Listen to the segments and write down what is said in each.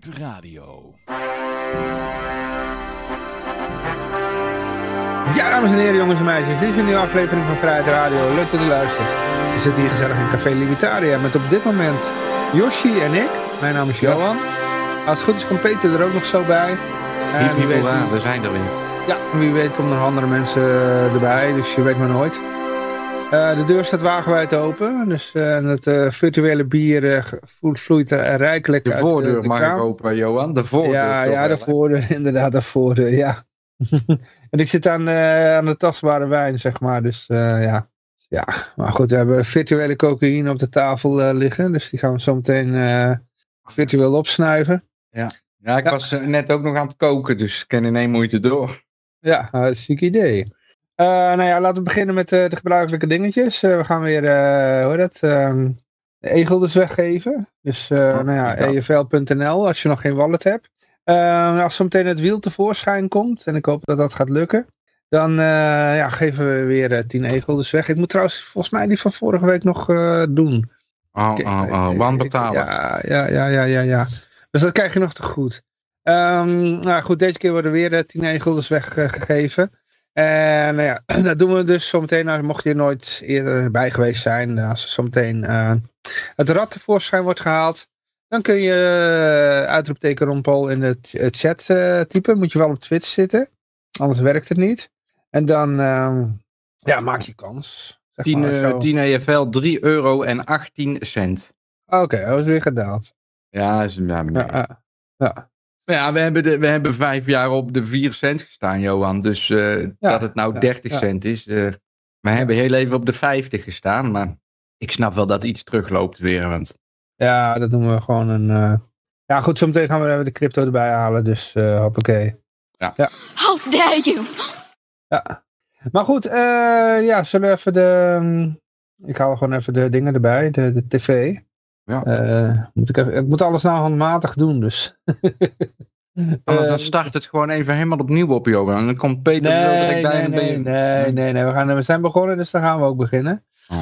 Vrijheid Radio. Ja, dames en heren, jongens en meisjes. Dit is een nieuwe aflevering van Vrijheid Radio. Leuk dat u luistert. We zitten hier gezellig in Café Libertaria met op dit moment Yoshi en ik. Mijn naam is Johan. Als het goed is komt Peter er ook nog zo bij. En wie weet, we zijn er weer. Ja, wie weet komen er nog andere mensen eh, erbij, dus je weet maar nooit. Uh, de deur staat wagenwijd open, dus uh, het uh, virtuele bier vloeit er rijkelijk de uit voordeur de mag kraan. ik open, Johan. De voordeur. Ja, ja de voordeur, inderdaad, de voordeur, ja. en ik zit aan, aan de tastbare wijn, zeg maar, dus ja. Ja, maar goed, we hebben virtuele cocaïne op de tafel liggen, dus die gaan we zo meteen virtueel opsnuiven. Ja, ja ik ja. was net ook nog aan het koken, dus ik ken in één moeite door. Ja, hartstikke idee. Uh, nou ja, laten we beginnen met uh, de gebruikelijke dingetjes. Uh, we gaan weer, hoe heet dat, e-guldens weggeven. Dus, oh, nou ja, efl.nl als je nog geen wallet hebt. als zo meteen het wiel tevoorschijn komt, en ik hoop dat dat gaat lukken, dan ja, geven we weer 10 e-guldens weg. Ik moet trouwens volgens mij die van vorige week nog doen. Oh, oh, oh, wanbetaler. Ja, ja, ja, ja, ja, ja. Dus dat krijg je nog te goed. Um, nou goed, deze keer worden weer 10 e-guldens weggegeven. En nou ja, dat doen we dus zometeen, nou, mocht je er nooit eerder bij geweest zijn, als er zometeen uh, het rad tevoorschijn wordt gehaald, dan kun je uh, uitroepteken Ronpol in de chat uh, typen. Moet je wel op Twitch zitten, anders werkt het niet. En dan ja, maak je kans. Zeg 10, maar, 10 EFL, 3 euro en 18 cent. Oké, okay, dat is weer gedaald. Ja, is ja, ja, ja. Ja, we hebben, de, we hebben vijf jaar op de 4 cent gestaan, Johan. Dus uh, ja, dat het nou 30 ja, cent is. Uh, we hebben heel even op de 50 gestaan. Maar ik snap wel dat iets terugloopt weer. Want... Ja, dat doen we gewoon een... Uh... Ja, goed, zometeen gaan we de crypto erbij halen. Dus uh, hoppakee. Ja. ja. How dare you! Ja. Maar goed, ja, zullen we even de... Um, ik haal gewoon even de dingen erbij, de, de tv. Ja. Uh, moet ik, even, ik moet alles nou handmatig doen, dus. Anders dan start het gewoon even helemaal opnieuw op, Johan. En dan komt Peter nee, zo direct bij. Nee, nee, nee, nee, nee, we, gaan, we zijn begonnen, dus dan gaan we ook beginnen. Oh.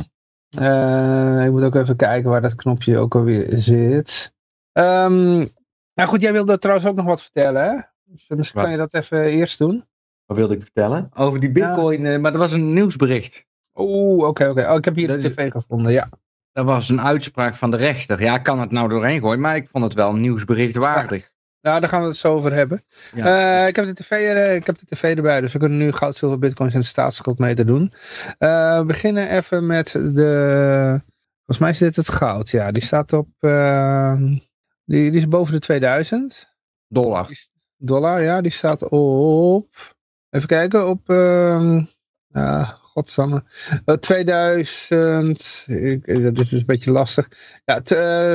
Uh, ik moet ook even kijken waar dat knopje ook alweer zit. Um, nou goed, jij wilde trouwens ook nog wat vertellen, hè? Dus misschien wat? kan je dat even eerst doen. Wat wilde ik vertellen? Over die bitcoin, ja. maar dat was een nieuwsbericht. Oeh, oké, okay, oké. Okay. Oh, ik heb hier dat de tv gevonden, ja. Dat was een uitspraak van de rechter. Ja, ik kan het nou doorheen gooien, maar ik vond het wel nieuwsbericht waardig. Ja. Nou, daar gaan we het zo over hebben. Ja. Uh, ik, heb de tv er, ik heb de tv erbij, dus we kunnen nu goud, zilver, bitcoins en de staatsschuldmeter doen. Uh, we beginnen even met de... Volgens mij is dit het goud. Ja, die staat op... Uh, die, die is boven de 2000. Dollar. Dollar, ja. Die staat op... Even kijken, op... Godsamme. Uh, 2000, ik, dit is een beetje lastig. Ja, uh,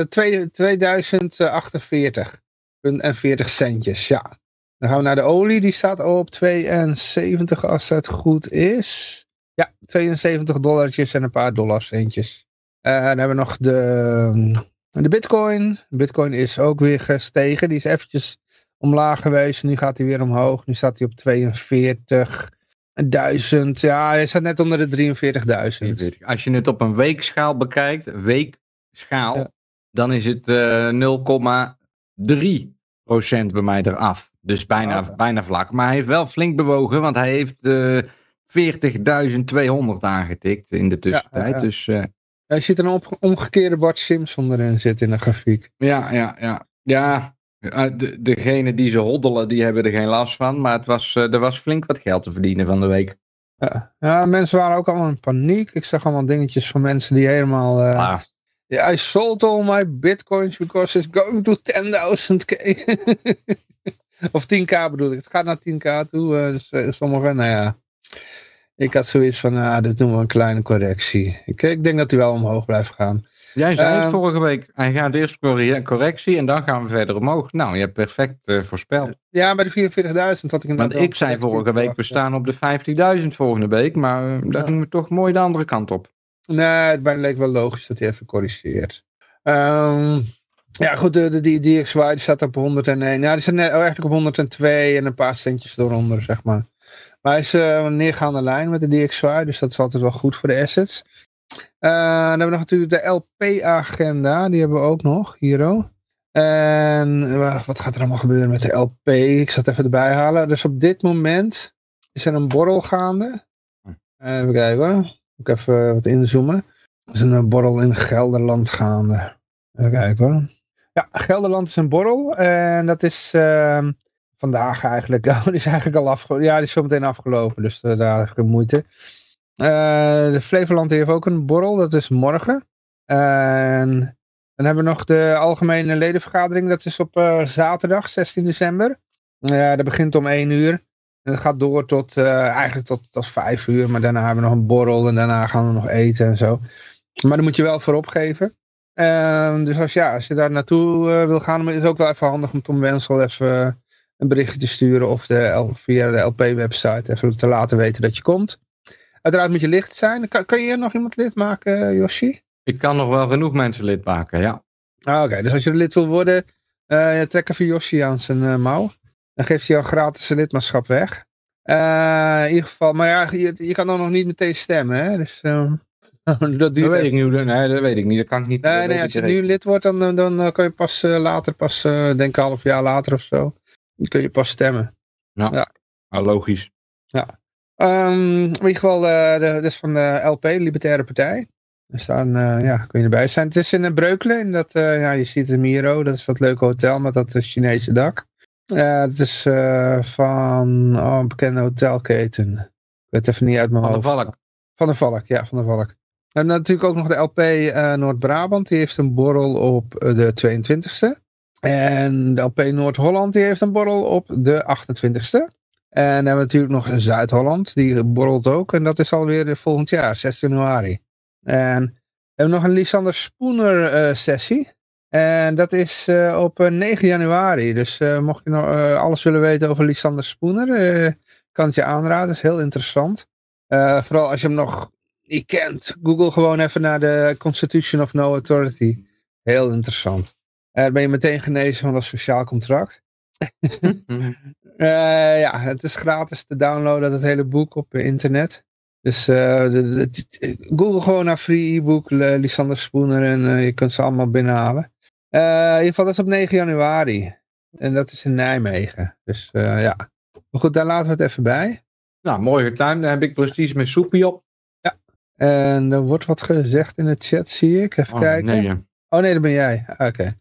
2048 en 40 centjes, ja. Dan gaan we naar de olie, die staat op 72 als het goed is. Ja, 72 dollartjes en een paar dollarcentjes. Uh, dan hebben we nog de, de bitcoin. Bitcoin is ook weer gestegen. Die is eventjes omlaag geweest. Nu gaat hij weer omhoog. Nu staat hij op 42. 1000, ja, hij staat net onder de 43.000. Als je het op een weekschaal bekijkt, weekschaal, ja. dan is het uh, 0,3% bij mij eraf. Dus bijna, Oh, bijna vlak. Maar hij heeft wel flink bewogen, want hij heeft uh, 40.200 aangetikt in de tussentijd. Ja, ja. Dus, uh, er zit een omgekeerde Bart Simpson erin zit in de grafiek. Ja, ja, ja. Ja, de, degene die ze hoddelen, die hebben er geen last van. Maar het was, uh, er was flink wat geld te verdienen van de week. Ja, ja mensen waren ook allemaal in paniek. Ik zag allemaal dingetjes van mensen die helemaal... Uh, ah. yeah, I sold all my bitcoins because it's going to 10.000k. of 10k bedoel ik. Het gaat naar 10k toe. Uh, dus uh, sommigen, nou ja. Ik had zoiets van, ah, dit doen we een kleine correctie. Ik, ik denk dat hij wel omhoog blijft gaan. Jij zei uh, vorige week, hij gaat eerst correctie en dan gaan we verder omhoog. Nou, je hebt perfect uh, voorspeld. Ja, bij de 44.000 had ik Want ik zei vorige week, we staan op de 50.000 volgende week, maar uh, daar ja. gingen we toch mooi de andere kant op. Nee, het leek wel logisch dat hij even corrigeert. Um, ja, goed, de, de, die DXY die staat op 101. Ja, die staat net, oh, eigenlijk op 102 en een paar centjes eronder, zeg maar. Maar hij is een neergaande lijn met de DXY, dus dat is altijd wel goed voor de assets. Uh, dan hebben we nog natuurlijk de LP-agenda. Die hebben we ook nog, hier. En wat gaat er allemaal gebeuren met de LP? Ik zal het even erbij halen. Dus op dit moment is er een borrel gaande. Hm. Even kijken hoor. Moet ik even wat inzoomen. Er is een borrel in Gelderland gaande. Even kijken hoor. Ja, Gelderland is een borrel. En dat is uh, vandaag eigenlijk. die is eigenlijk al afgelopen. Ja, die is zo meteen afgelopen. Dus uh, daar geen moeite. Uh, de Flevoland heeft ook een borrel. Dat is morgen. En dan hebben we nog de algemene ledenvergadering. Dat is op uh, zaterdag, 16 december. Dat begint om 1 uur. En dat gaat door tot, uh, eigenlijk tot, tot 5 uur. Maar daarna hebben we nog een borrel. En daarna gaan we nog eten en zo. Maar dan moet je wel voor opgeven. Ehm, dus als, ja, als je daar naartoe wil gaan, is het ook wel even handig om Tom Wensel even een berichtje te sturen. Of via de LP-website even te laten weten dat je komt. Uiteraard moet je licht zijn. Kan, kan je nog iemand lid maken, Yoshi? Ik kan nog wel genoeg mensen lid maken, ja. Ah, Oké, dus als je lid wil worden, uh, trek even Yoshi aan zijn uh, mouw. Dan geeft hij jou gratis lidmaatschap weg. Uh, in ieder geval, maar ja, je, je kan dan nog niet meteen stemmen, hè? Dus, uh, dat, duurt weet ik niet, nee, dat weet ik niet. Dat kan ik niet. Nee, nee als je nu lid wordt, dan, dan kan je pas later, pas denk een half jaar later of zo, dan kun je pas stemmen. Ja, ja. Nou, logisch. Ja. Um, in ieder geval, dat is van de LP, Libertaire Partij. Er staan, uh, ja, kun je erbij zijn. Het is in Breukelen. In dat, uh, ja, je ziet het Miro. Dat is dat leuke hotel met dat Chinese dak. Het is van oh, een bekende hotelketen. Ik weet even niet uit mijn van hoofd. Van de Valk. Van de Valk, ja, van de Valk. En natuurlijk ook nog de LP Noord-Brabant. Die heeft een borrel op de 22e. En de LP Noord-Holland die heeft een borrel op de 28e. En dan hebben we natuurlijk nog Zuid-Holland. Die borrelt ook. En dat is alweer volgend jaar, 6 januari. En we hebben nog een Lysander Spooner uh, sessie. En dat is uh, op 9 eh, januari. Dus mocht je nog alles willen weten over Lysander Spooner, kan het je aanraden. Dat is heel interessant. vooral als je hem nog niet kent. Google gewoon even naar de Constitution of No Authority. Heel interessant. ben je meteen genezen van dat sociaal contract. ja, het is gratis te downloaden, dat hele boek op internet. Dus uh, de, de, Google gewoon naar free e-book, Lysander Spooner en uh, je kunt ze allemaal binnenhalen. In ieder geval, dat is op 9 januari. En dat is in Nijmegen. Dus ja. Maar goed, daar laten we het even bij. Nou, mooie tuin. Daar heb ik precies mijn soepie op. Ja. En er wordt wat gezegd in de chat, zie ik. Even oh, kijken. Nee, Oh nee, dat ben jij. Oké. Okay.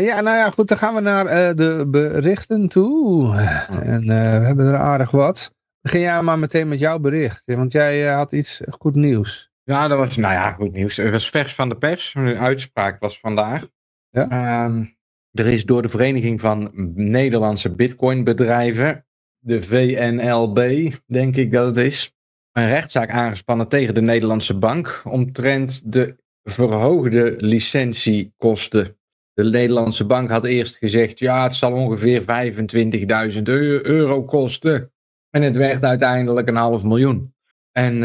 Ja, nou ja, goed. Dan gaan we naar de berichten toe. En we hebben er aardig wat. Begin jij maar meteen met jouw bericht, want jij eh, had iets goed nieuws. Ja, dat was, nou ja, goed nieuws. Het was vers van de pers. Een uitspraak was vandaag. Ja? Ehm, er is door de Vereniging van Nederlandse Bitcoinbedrijven, de VNLB, denk ik dat het is, een rechtszaak aangespannen tegen de Nederlandse bank omtrent de verhoogde licentiekosten. De Nederlandse bank had eerst gezegd, ja, het zal ongeveer 25.000 euro kosten. En het werd uiteindelijk een half miljoen. En uh,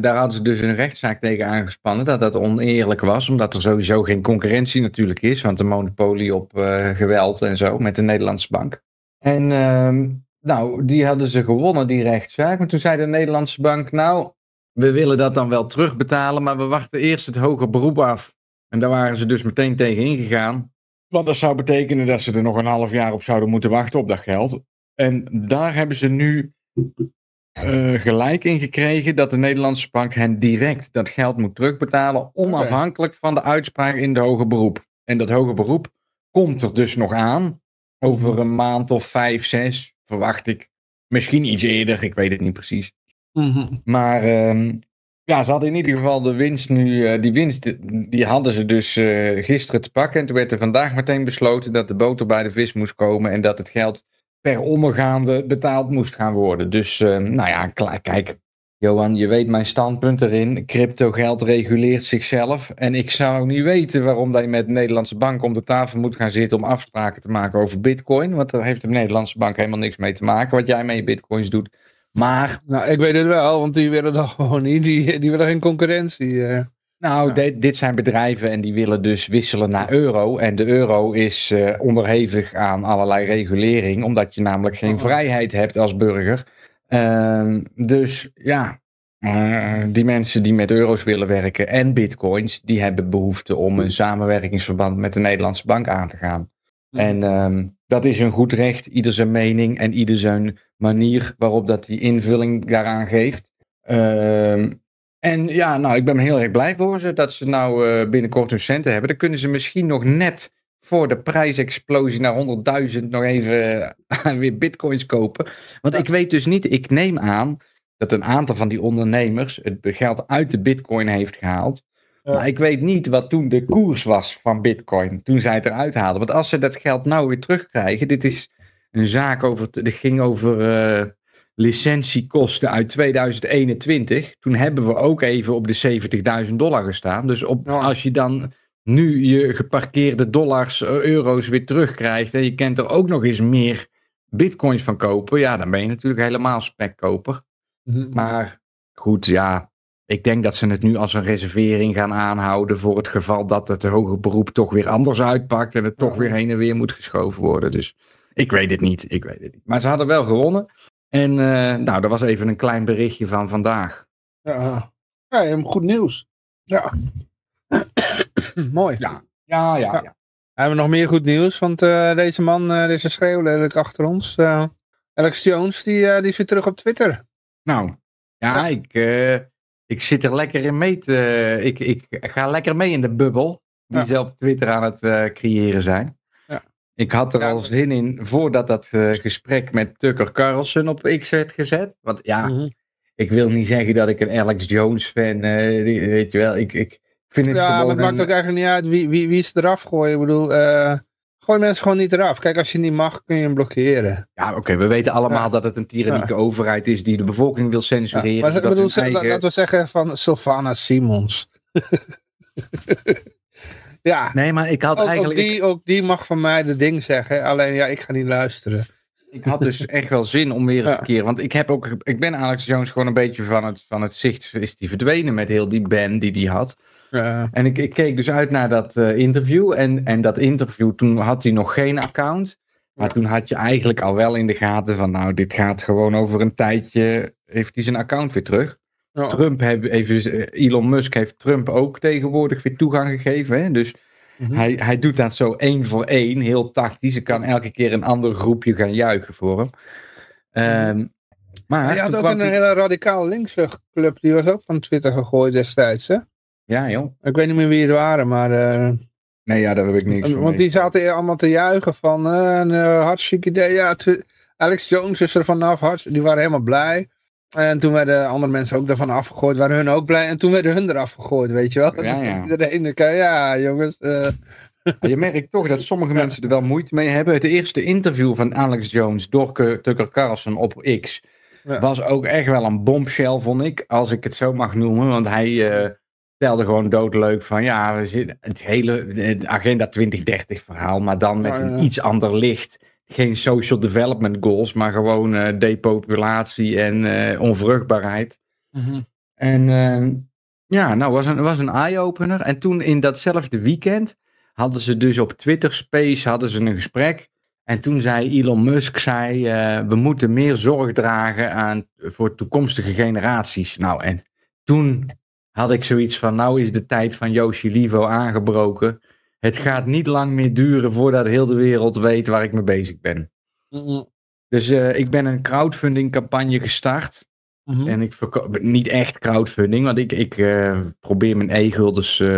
daar hadden ze dus een rechtszaak tegen aangespannen dat dat oneerlijk was, omdat er sowieso geen concurrentie natuurlijk is, want een monopolie op uh, geweld en zo met de Nederlandse bank. En uh, nou, die hadden ze gewonnen, die rechtszaak. Maar toen zei de Nederlandse bank, nou, we willen dat dan wel terugbetalen, maar we wachten eerst het hoger beroep af. En daar waren ze dus meteen tegen ingegaan. Want dat zou betekenen dat ze er nog een half jaar op zouden moeten wachten op dat geld. En daar hebben ze nu uh, gelijk in gekregen dat de Nederlandse bank hen direct dat geld moet terugbetalen, onafhankelijk van de uitspraak in de hoger beroep. En dat hoger beroep komt er dus nog aan. Over een maand of vijf, zes, verwacht ik. Misschien iets eerder, ik weet het niet precies. Mhm. Maar uh, ja, ze hadden in ieder geval de winst nu, uh, die winst, die hadden ze dus uh, gisteren te pakken. En toen werd er vandaag meteen besloten dat de boter bij de vis moest komen en dat het geld per omgaande betaald moest gaan worden. Dus uh, nou ja, kijk, Johan, je weet mijn standpunt erin. Crypto geld reguleert zichzelf. En ik zou niet weten waarom dat je met de Nederlandse bank om de tafel moet gaan zitten om afspraken te maken over bitcoin. Want daar heeft de Nederlandse bank helemaal niks mee te maken wat jij met bitcoins doet. Maar... Nou, ik weet het wel, want die willen dat gewoon niet. Die, die willen geen concurrentie. Uh. Nou, dit zijn bedrijven en die willen dus wisselen naar euro. En de euro is uh, onderhevig aan allerlei regulering, omdat je namelijk geen oh. vrijheid hebt als burger. Uh, dus ja, die mensen die met euro's willen werken en bitcoins, die hebben behoefte om een samenwerkingsverband met de Nederlandse bank aan te gaan. En ehm, dat is een goed recht, ieder zijn mening en ieder zijn manier waarop dat die invulling daaraan geeft. Ehm, en ja, nou, ik ben heel erg blij voor ze dat ze nou uh, binnenkort hun centen hebben. Dan kunnen ze misschien nog net voor de prijsexplosie naar 100.000 nog even uh, weer bitcoins kopen. Want ik weet dus niet, ik neem aan dat een aantal van die ondernemers het geld uit de bitcoin heeft gehaald. Maar ik weet niet wat toen de koers was van bitcoin, toen zij het eruit haalden. Want als ze dat geld nou weer terugkrijgen, dit is een zaak over, dit ging over uh, licentiekosten uit 2021. Toen hebben we ook even op de 70.000 dollar gestaan. Dus op, als je dan nu je geparkeerde dollars, eh, euro's weer terugkrijgt en je kent er ook nog eens meer bitcoins van kopen, ja, dan ben je natuurlijk helemaal spekkoper. Mhm. Maar goed, ja, ik denk dat ze het nu als een reservering gaan aanhouden voor het geval dat het hoger beroep toch weer anders uitpakt en het toch weer heen en weer moet geschoven worden. Dus ik weet het niet, ik weet het niet. Maar ze hadden wel gewonnen. En uh, nou, dat was even een klein berichtje van vandaag. Ja, ja goed nieuws. Ja. Mooi. Ja, ja, ja. ja. Hebben we nog meer goed nieuws? Want uh, deze man, uh, deze schreeuw lelijk achter ons. Alex Jones, die, die is weer terug op Twitter. Nou, ja, ik, ik zit er lekker in mee te... Ik, ik ga lekker mee in de bubbel die ze op Twitter aan het creëren zijn. Ik had er al zin in voordat dat uh, gesprek met Tucker Carlson op X werd gezet. Want ja, mm -hmm. ik wil niet zeggen dat ik een Alex Jones fan, uh, weet je wel. Ik, ik vind het ja, maar het maakt ook eigenlijk niet uit wie, wie, wie is eraf gooien. Ik bedoel, gooi mensen gewoon niet eraf. Kijk, als je niet mag, kun je hem blokkeren. Ja, oké. Okay. We weten allemaal ja. dat het een tyrannieke ja. overheid is die de bevolking wil censureren. Ja, maar ik bedoel, eigen... laten we zeggen van Sylvana Simons. Ja. Nee, maar ik had ook, eigenlijk... Ook die, ook die mag van mij de ding zeggen. Alleen ja, ik ga niet luisteren. Ik had dus echt wel zin om weer ja. een keer... Want ik, heb ook, ik ben Alex Jones gewoon een beetje van het, van het zicht... is die verdwenen met heel die band die die had. Ja. En ik, ik keek dus uit naar dat uh, interview. En, en dat interview, toen had hij nog geen account. Maar toen had je eigenlijk al wel in de gaten van... Nou, dit gaat gewoon over een tijdje... Heeft hij zijn account weer terug. Ja. Trump heeft, even, Elon Musk heeft Trump ook tegenwoordig weer toegang gegeven. Hè? Dus mm -hmm. hij, hij doet dat zo één voor één, heel tactisch. Er kan elke keer een ander groepje gaan juichen voor hem. Um, maar hij had ook een die... hele radicaal linkse club, die was ook van Twitter gegooid destijds. Hè? Ja, joh. Ik weet niet meer wie het waren, maar. Uh... Nee, ja, daar heb ik niks van. Want die zaten allemaal te juichen van uh, een uh, hartstikke idee. Ja, Alex Jones is er vanaf, hart... die waren helemaal blij. En toen werden andere mensen ook daarvan afgegooid, waren hun ook blij. En toen werden hun eraf gegooid, weet je wel. Ja, ja. Iedereen, ja jongens. Uh... Je merkt toch dat sommige mensen er wel moeite mee hebben. Het eerste interview van Alex Jones door Tucker Carlson op X ja. was ook echt wel een bombshell, vond ik. Als ik het zo mag noemen. Want hij uh, stelde gewoon doodleuk van ja, we zitten het hele het Agenda 2030 verhaal, maar dan met een iets ander licht geen social development goals, maar gewoon uh, depopulatie en uh, onvruchtbaarheid. Mm -hmm. En uh, ja, nou, was een, was een eye-opener. En toen in datzelfde weekend hadden ze dus op Twitter Space hadden ze een gesprek. En toen zei Elon Musk, zei, uh, we moeten meer zorg dragen aan, voor toekomstige generaties. Nou, en toen had ik zoiets van, nou is de tijd van Yoshi Livo aangebroken. Het gaat niet lang meer duren voordat heel de wereld weet waar ik mee bezig ben. Mm -hmm. Dus uh, ik ben een crowdfunding campagne gestart. Mm -hmm. En ik verkoop niet echt crowdfunding, want ik, ik uh, probeer mijn e-guldens uh,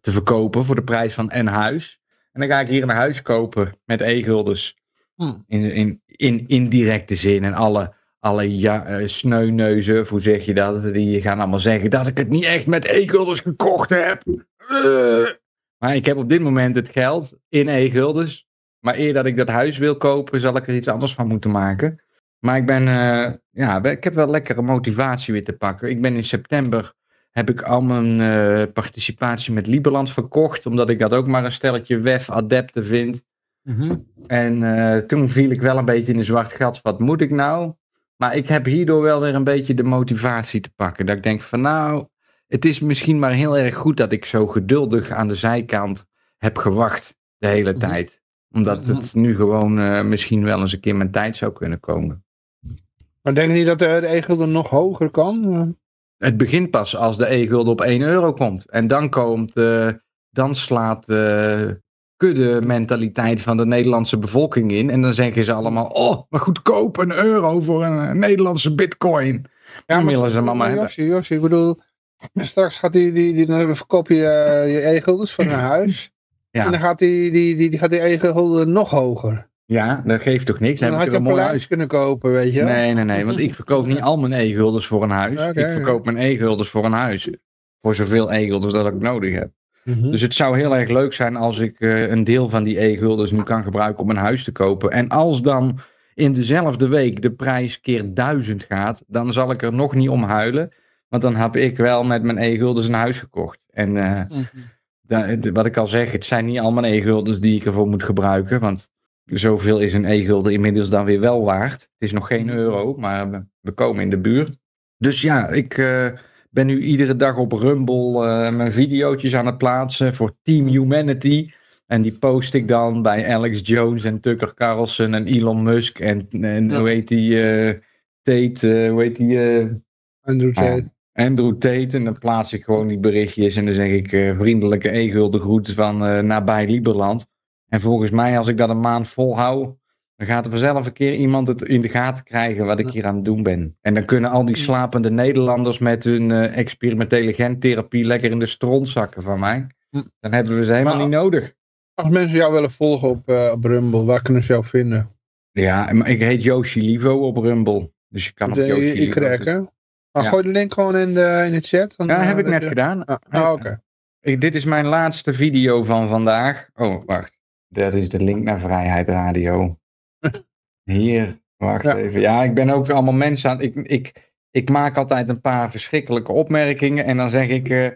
te verkopen voor de prijs van een huis. En dan ga ik hier een huis kopen met e-guldens. Mm. In, in, in indirecte zin. En alle, alle ja, sneuneuzen, hoe zeg je dat? Die gaan allemaal zeggen dat ik het niet echt met e-guldens gekocht heb. Maar ik heb op dit moment het geld in e-guldens. Maar eer dat ik dat huis wil kopen, zal ik er iets anders van moeten maken. Maar ik ben, uh, ja, ik heb wel lekkere motivatie weer te pakken. Ik ben in september, heb ik al mijn uh, participatie met Liberland verkocht. Omdat ik dat ook maar een stelletje WEF-adepten vind. Mm -hmm. En uh, toen viel ik wel een beetje in een zwart gat. Wat moet ik nou? Maar ik heb hierdoor wel weer een beetje de motivatie te pakken. Dat ik denk van nou, het is misschien maar heel erg goed dat ik zo geduldig aan de zijkant heb gewacht de hele Mhm. tijd. Omdat het nu gewoon uh, misschien wel eens een keer mijn tijd zou kunnen komen. Maar denk je niet dat de, de e-gulden nog hoger kan? het begint pas als de e-gulden op 1 euro komt. En dan komt, uh, dan slaat de kudde mentaliteit van de Nederlandse bevolking in. En dan zeggen ze allemaal, oh, maar goedkoop, een euro voor een, Nederlandse bitcoin. Ja, maar willen ze maar hebben. Josje, Josje, ik bedoel, straks gaat die, die, die, dan verkoop je uh, je e-guldens voor een huis. Ja. En dan gaat die, die, die, die, gaat die nog hoger. Ja, dat geeft toch niks. Dan, dan had je een mooi huis kunnen kopen, weet je Nee, nee, nee. Want ik verkoop niet al mijn e-guldens voor een huis. ik verkoop mijn e-guldens voor een huis. Voor zoveel e-guldens dat ik nodig heb. Mhm. Dus het zou heel erg leuk zijn als ik uh, een deel van die e-guldens nu kan gebruiken om een huis te kopen. En als dan in dezelfde week de prijs keer duizend gaat, dan zal ik er nog niet om huilen. Want dan heb ik wel met mijn e-guldens een huis gekocht. En uh, mm wat ik al zeg, het zijn niet allemaal e-guldens die ik ervoor moet gebruiken. Want zoveel is een e-gulden inmiddels dan weer wel waard. Het is nog geen mhm. euro, maar we komen in de buurt. Dus ja, ik uh, ben nu iedere dag op Rumble uh, mijn video's aan het plaatsen voor Team Humanity. En die post ik dan bij Alex Jones en Tucker Carlson en Elon Musk en, en hoe heet die uh, Tate, hoe heet die? Andrew Tate. Andrew Tate. En dan plaats ik gewoon die berichtjes en dan zeg ik vriendelijke e-gulden groet van nabij Lieberland. En volgens mij, als ik dat een maand volhoud, dan gaat er vanzelf een keer iemand het in de gaten krijgen wat ik hier aan het doen ben. En dan kunnen al die slapende Nederlanders met hun uh, experimentele gentherapie lekker in de stront zakken van mij. Dan hebben we ze helemaal niet nodig. Als mensen jou willen volgen op, uh, op Rumble, waar kunnen ze jou vinden? Ja, ik heet Yoshi Livo op Rumble. Dus je kan op Yoshi hè? Maar Gooi de link gewoon in de, in de chat. Dan, ja, heb ik net gedaan. Ah, ah oké. Dit is mijn laatste video van vandaag. Oh, wacht. Dat is de link naar Vrijheid Radio. Hier, wacht even. Ja, ik ben ook allemaal mensen aan. Ik, ik, ik maak altijd een paar verschrikkelijke opmerkingen. En dan zeg ik: uh,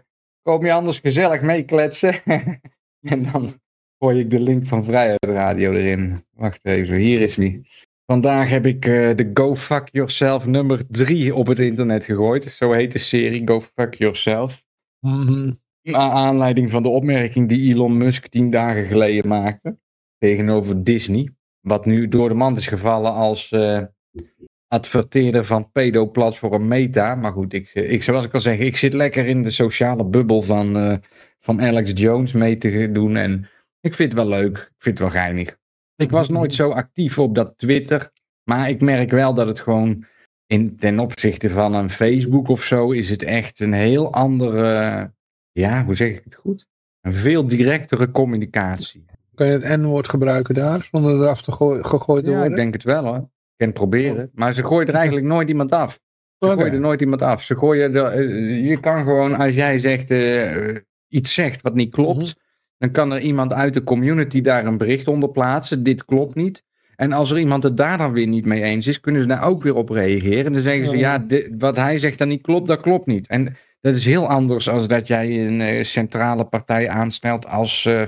Kom je anders gezellig meekletsen? en dan gooi ik de link van Vrijheid Radio erin. Wacht even, hier is die. Vandaag heb ik uh, de Go Fuck Yourself nummer 3 op het internet gegooid. Zo heet de serie Go Fuck Yourself. Mm naar aanleiding van de opmerking die Elon Musk tien dagen geleden maakte tegenover Disney. Wat nu door de mand is gevallen als uh, adverteerder van pedo-platform Meta. Maar goed, ik, ik, zoals ik al zeg, ik zit lekker in de sociale bubbel van, uh, van Alex Jones mee te doen. En ik vind het wel leuk. Ik vind het wel geinig. Ik was nooit zo actief op dat Twitter. Maar ik merk wel dat het gewoon in, ten opzichte van een Facebook of zo is het echt een heel andere ja, hoe zeg ik het goed? Een veel directere communicatie. Kan je het N-woord gebruiken daar, zonder eraf te gegooid te ja, ik denk het wel hoor. Ik kan het proberen. Maar ze gooien er eigenlijk nooit iemand af. Ze gooien er nooit iemand af. Ze gooien er, eh, je kan gewoon, als jij zegt, uh, iets zegt wat niet klopt, mhm. dan kan er iemand uit de community daar een bericht onder plaatsen. Dit klopt niet. En als er iemand het daar dan weer niet mee eens is, kunnen ze daar ook weer op reageren. En dan zeggen ze, ja, wat hij zegt dan niet klopt, dat klopt niet. En dat is heel anders als dat jij een uh, centrale partij aanstelt als uh,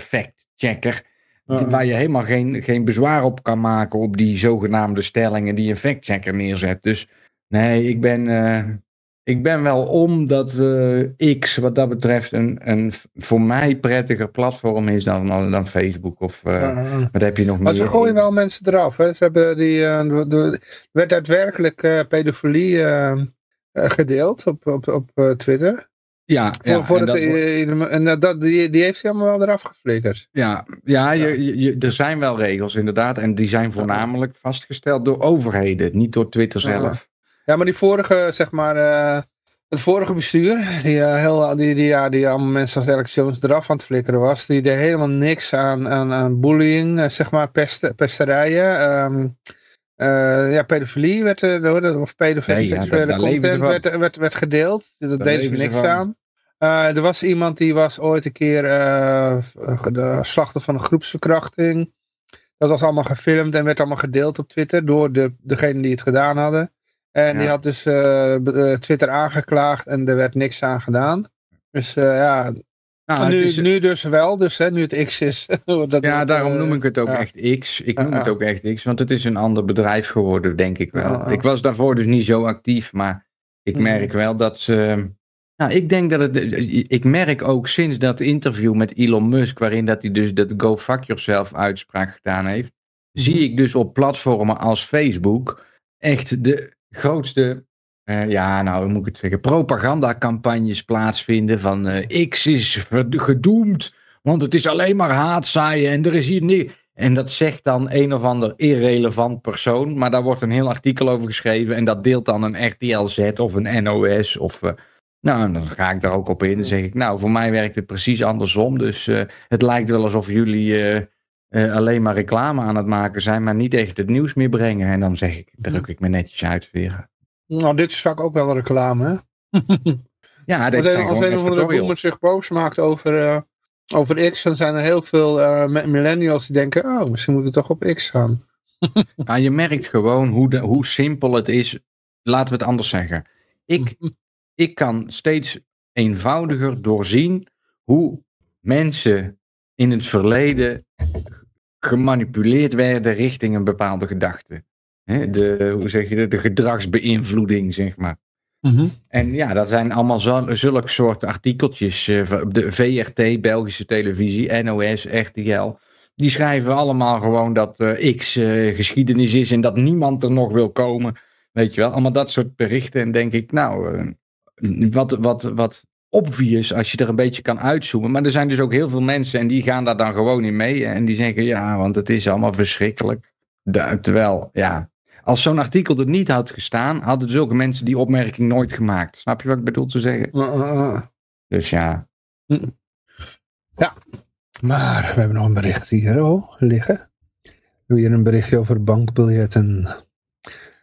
Waar je helemaal geen, geen bezwaar op kan maken op die zogenaamde stellingen die een fact-checker neerzet. Dus nee, ik ben, uh, ik ben wel om dat X wat dat betreft een, een voor mij prettiger platform is dan, dan Facebook. Of wat heb je nog meer? Maar ze gooien wel mensen eraf. Hè? Ze hebben die, de, werd daadwerkelijk pedofilie eh, gedeeld op, op, op eh, Twitter. Ja, ja voor en, dat, en dat, die, die heeft hij allemaal wel eraf geflikkerd. Ja, ja, Je, je, er zijn wel regels inderdaad. En die zijn voornamelijk vastgesteld door overheden, niet door Twitter zelf. Ja, maar die vorige, zeg maar, uh, het vorige bestuur, die, uh, heel, die, die, ja, die allemaal mensen als Alex Jones eraf aan het flikkeren was, die deed helemaal niks aan, aan, aan bullying, zeg maar, pest, pesterijen. Um, uh, ja, pedofilie werd, uh, of pedofilie seksuele content werd, werd, werd gedeeld. Dat deed ze niks aan. Uh, er was iemand die was ooit een keer de slachtoffer van een groepsverkrachting. Dat was allemaal gefilmd en werd allemaal gedeeld op Twitter door de, degene die het gedaan hadden. En die had dus Twitter aangeklaagd en er werd niks aan gedaan. Dus ja, nou, nu, is... nu dus wel, dus hè, nu het X is. dat ja, daarom eh, noem ik het ook echt X. Ik noem het ook echt X, want het is een ander bedrijf geworden, denk ik wel. Ik was daarvoor dus niet zo actief, maar ik mhm. merk wel dat ze... Nou, ik denk dat het... Ik merk ook sinds dat interview met Elon Musk, waarin dat hij dus dat Go Fuck Yourself uitspraak gedaan heeft, zie mhm. ik dus op platformen als Facebook echt de grootste Uh, ja, nou, hoe moet ik het zeggen? Propagandacampagnes plaatsvinden van uh, X is gedoemd, want het is alleen maar haatzaaien en er is hier niet. En dat zegt dan een of ander irrelevant persoon, maar daar wordt een heel artikel over geschreven en dat deelt dan een RTLZ of een NOS of... Uh, nou, dan ga ik daar ook op in. Dan zeg ik, nou, voor mij werkt het precies andersom. Dus het lijkt wel alsof jullie alleen maar reclame aan het maken zijn, maar niet echt het nieuws meer brengen. En dan zeg ik, druk ik me netjes uit weer. Nou, dit is vaak ook wel reclame, hè? ja, dit is Als een of andere boemer zich boos maakt over, uh, over X, dan zijn er heel veel uh, millennials die denken, oh, misschien moet ik toch op X gaan. ja, je merkt gewoon hoe, de, hoe simpel het is. Laten we het anders zeggen. Ik, ik kan steeds eenvoudiger doorzien hoe mensen in het verleden gemanipuleerd werden richting een bepaalde gedachte de, hoe zeg je dat, de gedragsbeïnvloeding, zeg maar. Mhm. En ja, dat zijn allemaal zulke soort artikeltjes. Uh, de VRT, Belgische televisie, NOS, RTL. Die schrijven allemaal gewoon dat uh, X uh, geschiedenis is en dat niemand er nog wil komen. Weet je wel, allemaal dat soort berichten. En denk ik, nou, wat, wat, wat obvious als je er een beetje kan uitzoomen. Maar er zijn dus ook heel veel mensen en die gaan daar dan gewoon in mee. En die zeggen, ja, want het is allemaal verschrikkelijk. Terwijl, ja, als zo'n artikel er niet had gestaan, hadden zulke mensen die opmerking nooit gemaakt. Snap je wat ik bedoel te zeggen? Dus ja. Hm. Ja, maar we hebben nog een bericht hier oh, liggen. We hebben hier een berichtje over bankbiljetten.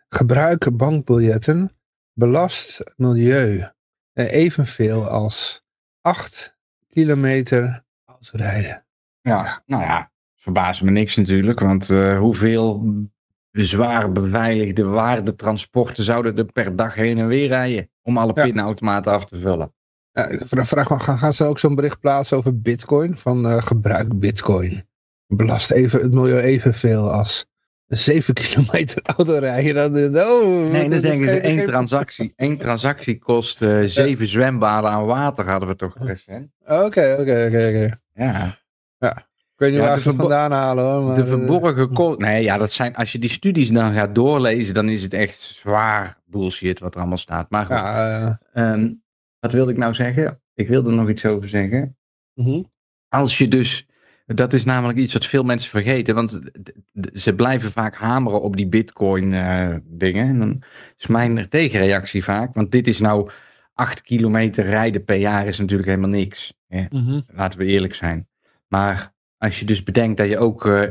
Gebruik bankbiljetten belast milieu evenveel als 8 kilometer rijden. Ja, nou ja, verbaast me niks natuurlijk, want uh, hoeveel zwaar beveiligde waardetransporten zouden er per dag heen en weer rijden om alle ja. pinautomaten af te vullen. Ja, vraag maar, gaan, gaan ze ook zo'n bericht plaatsen over bitcoin? Van uh, gebruik bitcoin. Belast even, het milieu evenveel als 7 kilometer auto rijden. Dan, oh, nee, dan denken ze één transactie. Één transactie kost uh, zeven zwembaden aan water, hadden we toch recent. Oké, oké, oké, oké. Ja. Ja. Weet niet waar ze vandaan halen hoor. Maar de verborgen eh, kosten. Nee, ja, dat zijn, als je die studies dan gaat doorlezen, dan is het echt zwaar bullshit wat er allemaal staat. Maar goed, ja, uh, wat wilde ik nou zeggen? Ik wilde er nog iets over zeggen. Uh Als je dus, dat is namelijk iets wat veel mensen vergeten, want ze blijven vaak hameren op die bitcoin uh, dingen. En dan is mijn tegenreactie vaak, want dit is nou 8 kilometer rijden per jaar is natuurlijk helemaal niks. Hè? Mhm. Laten we eerlijk zijn. Maar als je dus bedenkt dat je ook uh,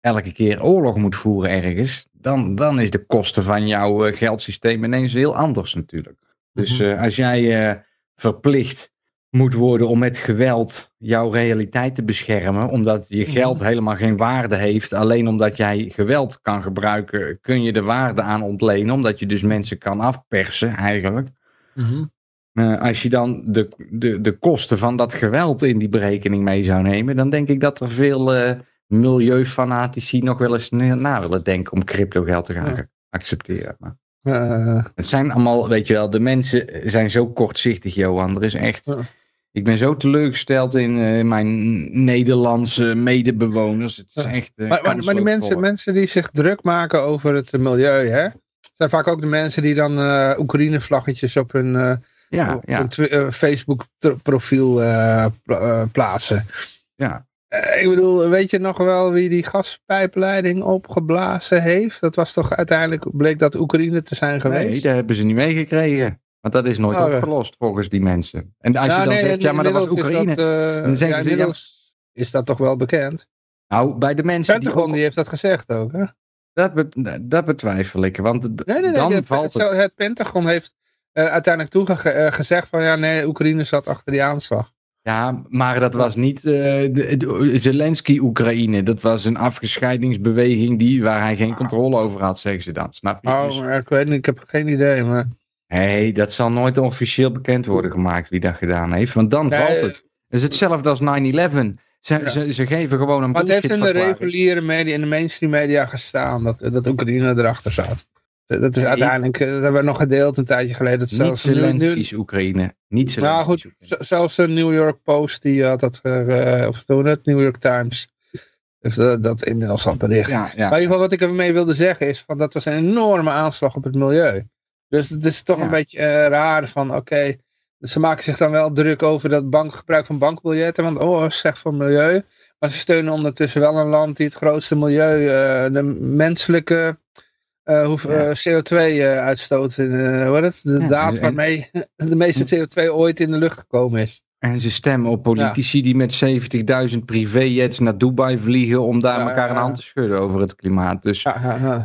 elke keer oorlog moet voeren ergens, dan, dan is de kosten van jouw uh, geldsysteem ineens heel anders natuurlijk. Dus uh, als jij verplicht moet worden om met geweld jouw realiteit te beschermen, omdat je mhm. geld helemaal geen waarde heeft, alleen omdat jij geweld kan gebruiken, kun je de waarde aan ontlenen, omdat je dus mensen kan afpersen eigenlijk. Mm uh, als je dan de, de, de kosten van dat geweld in die berekening mee zou nemen, dan denk ik dat er veel uh, milieufanatici nog wel eens na willen denken om crypto geld te gaan accepteren. Maar uh, het zijn allemaal, weet je wel, de mensen zijn zo kortzichtig, Johan. Er is echt. Ik ben zo teleurgesteld in mijn Nederlandse medebewoners. Het is echt. maar, maar, maar die mensen, mensen die zich druk maken over het milieu, hè? zijn vaak ook de mensen die dan Oekraïne-vlaggetjes op hun ja, ja. een uh, Facebook profiel uh, plaatsen. Ja. ik bedoel, weet je nog wel wie die gaspijpleiding opgeblazen heeft? Dat was toch uiteindelijk, bleek dat Oekraïne te zijn geweest? Nee, dat hebben ze niet meegekregen. Want dat is nooit oh, opgelost volgens die mensen. En als je dan nee, zegt, ja, maar dat was Oekraïne. Dat, dan zeggen ja, ze, ja, is dat toch wel bekend? Nou, bij de mensen Pentagon die, die heeft dat gezegd ook, hè? Dat, dat betwijfel ik, want nee, nee, dan valt het... het Pentagon heeft uh, uiteindelijk toegezegd uh, van ja, nee, Oekraïne zat achter die aanslag. Ja, maar dat was niet uh, Zelensky-Oekraïne. Dat was een afgescheidingsbeweging die, waar hij geen controle over had, zeggen ze dan. Snap je? Oh, dus... ik weet niet, ik heb geen idee. Maar... Nee, dat zal nooit officieel bekend worden gemaakt wie dat gedaan heeft. Want dan valt het. Het is hetzelfde als 9-11. Ze, ja. ze, ze, geven gewoon een Maar het heeft in de reguliere media, in de mainstream media gestaan dat, dat Oekraïne erachter zat. Dat is uiteindelijk, eh, dat hebben we nog gedeeld een tijdje geleden. Dat niet Zelensky's Oekraïne. Niet Zelensky's Nou goed, zelfs de New York Post, die had dat, uh, of toen het New York Times, heeft dat, dat inmiddels al bericht. Ja, ja. Maar in ieder geval wat ik ermee wilde zeggen is, van dat was een enorme aanslag op het milieu. Dus het is toch een beetje raar van, oké, ze maken zich dan wel druk over dat bank, gebruik van bankbiljetten, want oh, slecht voor milieu. Maar ze steunen ondertussen wel een land die het grootste milieu, de menselijke uh, hoeveel CO2-uitstoot, uh, hoe het? De daad waarmee de meeste CO2 ooit in de lucht gekomen is. En ze stemmen op politici die met 70.000 privéjets naar Dubai vliegen om daar elkaar een hand te schudden over het klimaat. Dus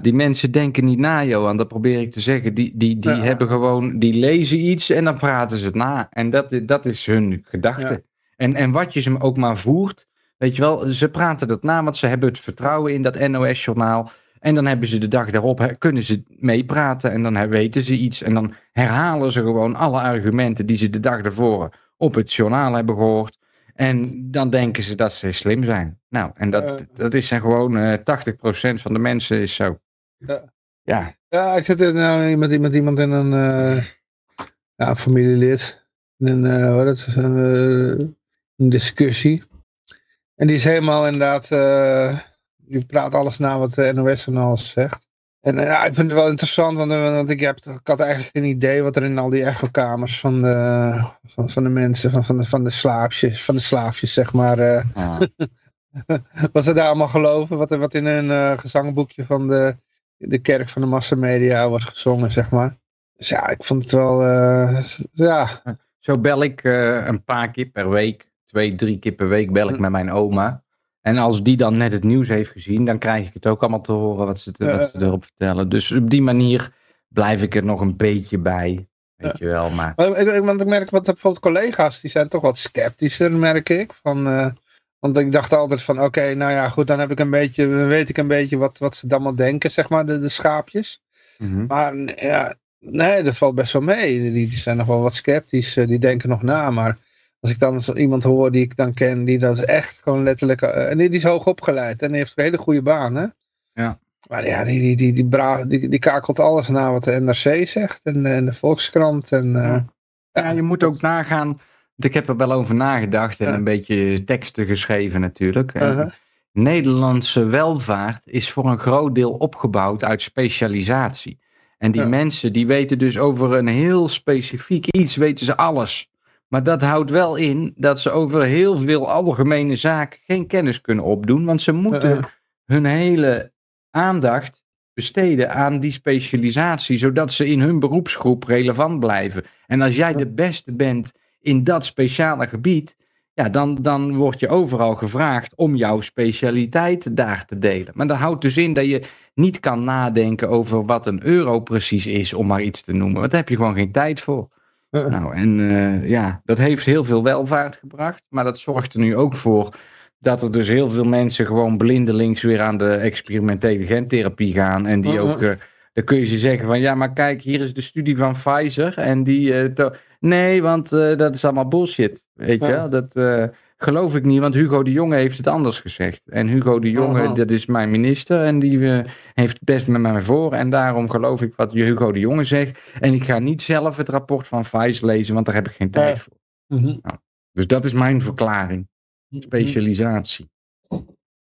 die mensen denken niet na, Johan. Dat probeer ik te zeggen. Die, die, die hebben gewoon, die lezen iets en dan praten ze het na. En dat, dat is hun gedachte. En, en wat je ze ook maar voert, weet je wel, ze praten dat na, want ze hebben het vertrouwen in dat NOS-journaal. En dan hebben ze de dag daarop, kunnen ze meepraten en dan weten ze iets. En dan herhalen ze gewoon alle argumenten die ze de dag daarvoor op het journaal hebben gehoord. En dan denken ze dat ze slim zijn. Nou, en dat, dat is gewoon uh, eh, 80% van de mensen is zo. Ja. Ja, ja ik zit uh, met, met iemand in een ja, familielid. In een, wat is een, een discussie. En die is helemaal inderdaad je praat alles na wat de NOS en alles zegt. En ja, ik vind het wel interessant, want, want ik, heb, ik had eigenlijk geen idee wat er in al die echokamers van de, van, van de mensen, van, van, de, van de slaafjes, van de slaafjes zeg maar, uh, wat ze daar allemaal geloven, wat, er, wat in een uh, gezangboekje van de, de kerk van de massamedia wordt gezongen, zeg maar. Dus ja, ik vond het wel, uh, ja. Zo bel ik een paar keer per week, twee, drie keer per week bel ik hm. met mijn oma. En als die dan net het nieuws heeft gezien, dan krijg ik het ook allemaal te horen wat ze, wat ze erop vertellen. Dus op die manier blijf ik er nog een beetje bij. Weet je wel, maar... Want ik merk wat bijvoorbeeld collega's, die zijn toch wat sceptischer, merk ik. Van, uh, want ik dacht altijd van, oké, nou ja, goed, dan heb ik een beetje, weet ik een beetje wat, wat ze dan wel denken, zeg maar, de, de schaapjes. Mhm. Maar ja, nee, dat valt best wel mee. Die, die zijn nog wel wat sceptisch, eh, die denken nog na, maar als ik dan iemand hoor die ik dan ken, die dat is echt gewoon letterlijk, uh, en die, is hoog opgeleid en die heeft een hele goede baan, hè? Ja. Maar ja, die, die, die, die, bra die, die kakelt alles na wat de NRC zegt en, en de Volkskrant. En, uh, ja. je moet ook nagaan, ik heb er wel over nagedacht en een beetje teksten geschreven natuurlijk. Uh-huh. Nederlandse welvaart is voor een groot deel opgebouwd uit specialisatie. En die mensen die weten dus over een heel specifiek iets, weten ze alles. Maar dat houdt wel in dat ze over heel veel algemene zaken geen kennis kunnen opdoen. Want ze moeten hun hele aandacht besteden aan die specialisatie. Zodat ze in hun beroepsgroep relevant blijven. En als jij de beste bent in dat speciale gebied. Ja, dan, dan word je overal gevraagd om jouw specialiteit daar te delen. Maar dat houdt dus in dat je niet kan nadenken over wat een euro precies is, om maar iets te noemen. Want daar heb je gewoon geen tijd voor. Nou, en uh, ja, dat heeft heel veel welvaart gebracht. Maar dat zorgt er nu ook voor dat er dus heel veel mensen gewoon blindelings weer aan de experimentele gentherapie gaan. En die ook, uh, dan kun je ze zeggen van ja, maar kijk, hier is de studie van Pfizer. En die, uh, nee, want dat is allemaal bullshit. Weet je, dat geloof ik niet, want Hugo de Jonge heeft het anders gezegd. En Hugo de Jonge, dat is mijn minister en die uh, heeft best met mij voor. En daarom geloof ik wat Hugo de Jonge zegt. En ik ga niet zelf het rapport van Vice lezen, want daar heb ik geen tijd voor. Mhm. nou, dus dat is mijn verklaring. Mhm. Specialisatie.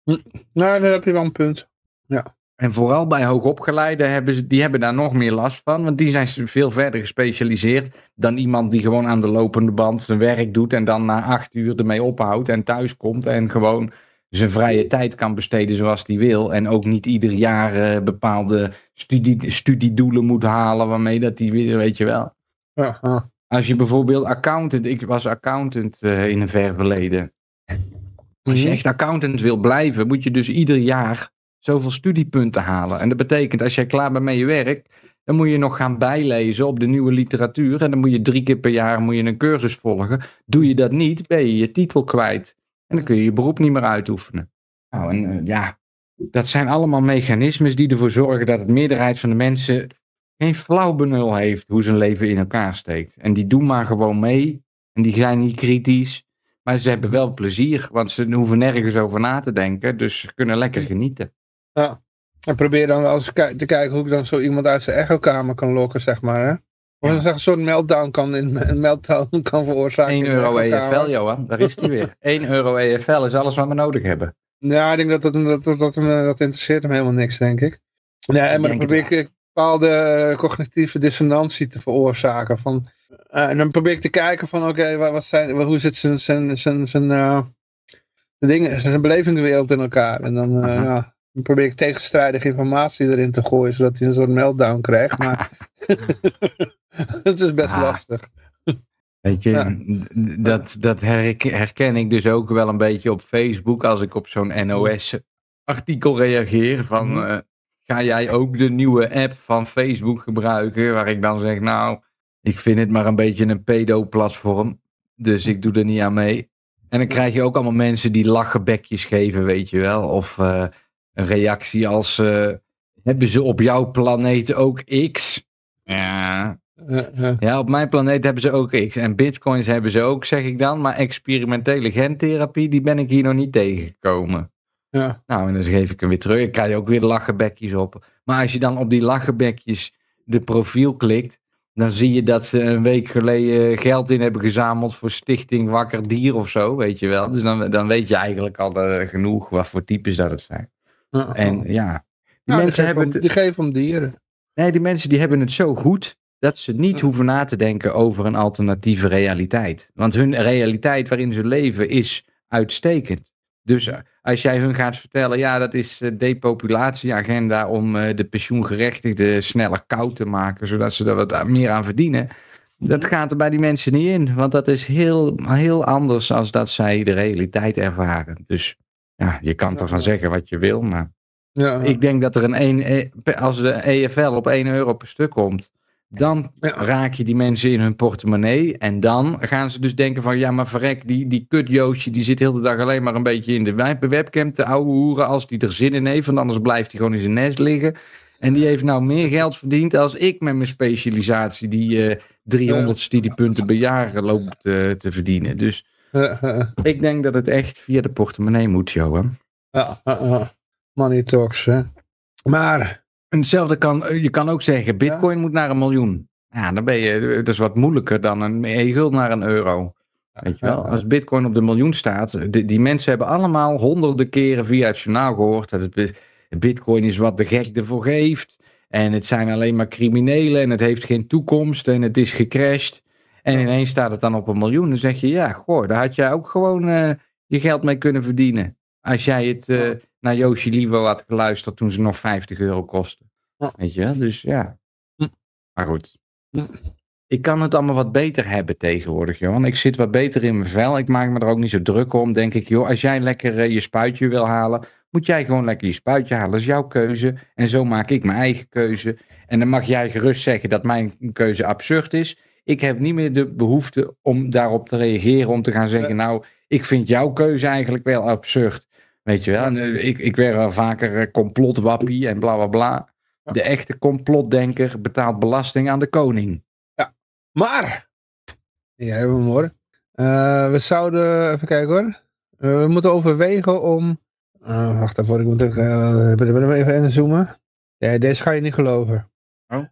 Nou, daar heb je wel een punt. Ja. En vooral bij hoogopgeleiden hebben ze, die hebben daar nog meer last van. Want die zijn veel verder gespecialiseerd dan iemand die gewoon aan de lopende band zijn werk doet. En dan na acht uur ermee ophoudt en thuis komt. En gewoon zijn vrije tijd kan besteden zoals hij wil. En ook niet ieder jaar uh, bepaalde studie, studiedoelen moet halen waarmee dat hij weer, weet je wel. Ja, Als je bijvoorbeeld accountant, ik was accountant uh, in een ver verleden. Als je mhm. echt accountant wil blijven, moet je dus ieder jaar zoveel studiepunten halen. En dat betekent, als jij klaar bent met je werk, dan moet je nog gaan bijlezen op de nieuwe literatuur. En dan moet je drie keer per jaar moet je een cursus volgen. Doe je dat niet, ben je je titel kwijt. En dan kun je je beroep niet meer uitoefenen. Nou, en eh, ja, dat zijn allemaal mechanismes die ervoor zorgen dat de meerderheid van de mensen geen flauw benul heeft hoe zijn leven in elkaar steekt. En die doen maar gewoon mee. En die zijn niet kritisch. Maar ze hebben wel plezier, want ze hoeven nergens over na te denken. Dus ze kunnen lekker genieten. Ja. En probeer dan als te kijken hoe ik dan zo iemand uit zijn echokamer kan lokken, zeg maar. Hè? Of ja. een soort meltdown kan, in, een meltdown kan veroorzaken. 1 euro EFL, Johan. Daar is hij weer. 1 euro EFL is alles wat we nodig hebben. Ja, ik denk dat dat, dat, dat, dat, dat interesseert hem helemaal niks, denk ik. Ja, en maar dan probeer ik, bepaalde cognitieve dissonantie te veroorzaken. Van, en dan probeer ik te kijken van oké, wat zijn, hoe zit zijn, zijn, zijn, zijn, de dingen, zijn belevingswereld in elkaar. En dan, ja, dan probeer ik tegenstrijdige informatie erin te gooien, zodat hij een soort meltdown krijgt. Maar het is best ah. lastig. Weet je, dat, dat herken ik dus ook wel een beetje op Facebook als ik op zo'n NOS-artikel reageer. Van, mhm. eh, ga jij ook de nieuwe app van Facebook gebruiken? Waar ik dan zeg, nou, ik vind het maar een beetje een pedo-platform. Dus ik doe er niet aan mee. En dan krijg je ook allemaal mensen die lachenbekjes geven, weet je wel. Of uh, een reactie als, uh, hebben ze op jouw planeet ook X? Ja, ja, op mijn planeet hebben ze ook X. En bitcoins hebben ze ook, zeg ik dan. Maar experimentele gentherapie, die ben ik hier nog niet tegengekomen. Ja. Nou, en dan geef ik hem weer terug. Ik krijg je ook weer lachenbekjes op. Maar als je dan op die lachenbekjes de profiel klikt, dan zie je dat ze een week geleden geld in hebben gezameld voor Stichting Wakker Dier of zo, weet je wel. Dus dan, dan weet je eigenlijk al uh, genoeg wat voor types dat het zijn. En ja, die mensen hebben... die geven om dieren. Nee, die mensen die hebben het zo goed dat ze niet hoeven na te denken over een alternatieve realiteit. Want hun realiteit waarin ze leven is uitstekend. Dus eh, als jij hun gaat vertellen, ja, dat is de depopulatieagenda om eh, de pensioengerechtigden sneller koud te maken, zodat ze er wat meer aan verdienen. Dat gaat er bij die mensen niet in, want dat is heel, heel anders dan dat zij de realiteit ervaren. Dus ja, je kan ervan zeggen wat je wil, maar ja. ik denk dat er een, een eh, als de EFL op 1 euro per stuk komt, dan raak je die mensen in hun portemonnee. En dan gaan ze dus denken van... Ja, maar verrek, die, die kutjoosje die zit heel de dag alleen maar een beetje in de webcam te ouwe hoeren. Als die er zin in heeft. Want anders blijft hij gewoon in zijn nest liggen. En die heeft nou meer geld verdiend als ik met mijn specialisatie. Die uh, 300 studiepunten per jaar loopt te verdienen. Dus ik denk dat het echt via de portemonnee moet, Johan. Ja, money talks, hè. Maar hetzelfde kan, eh, je kan ook zeggen, bitcoin moet naar een miljoen. Ja, dan ben je, dat is wat moeilijker dan een e-guld naar een euro. Weet je wel? Als bitcoin op de miljoen staat, die, die mensen hebben allemaal honderden keren via het journaal gehoord dat het, bitcoin is wat de gek ervoor geeft. En het zijn alleen maar criminelen en het heeft geen toekomst en het is gecrashed. En ineens staat het dan op een miljoen. Dan zeg je, ja, goh, daar had jij ook gewoon uh, je geld mee kunnen verdienen. Als jij het, uh, naar Yoshi Livo had geluisterd toen ze nog 50 euro kostten. Weet je, dus ja. Hm. Maar goed. Hm. Ik kan het allemaal wat beter hebben tegenwoordig, Johan. Ik zit wat beter in mijn vel. Ik maak me er ook niet zo druk om. Denk ik, joh, als jij lekker uh, je spuitje wil halen, moet jij gewoon lekker je spuitje halen. Dat is jouw keuze. En zo maak ik mijn eigen keuze. En dan mag jij gerust zeggen dat mijn keuze absurd is. Ik heb niet meer de behoefte om daarop te reageren. Om te gaan zeggen, nou, ik vind jouw keuze eigenlijk wel absurd. Weet je wel, en, uh, ik, ik werd wel vaker uh, complotwappie en bla bla bla. De echte complotdenker betaalt belasting aan de koning. Ja, maar. Ja, hebben we hem hoor. Uh, we zouden, even kijken hoor. we moeten overwegen om. wacht even, ik moet even, even inzoomen. Ja, deze ga je niet geloven. Oh.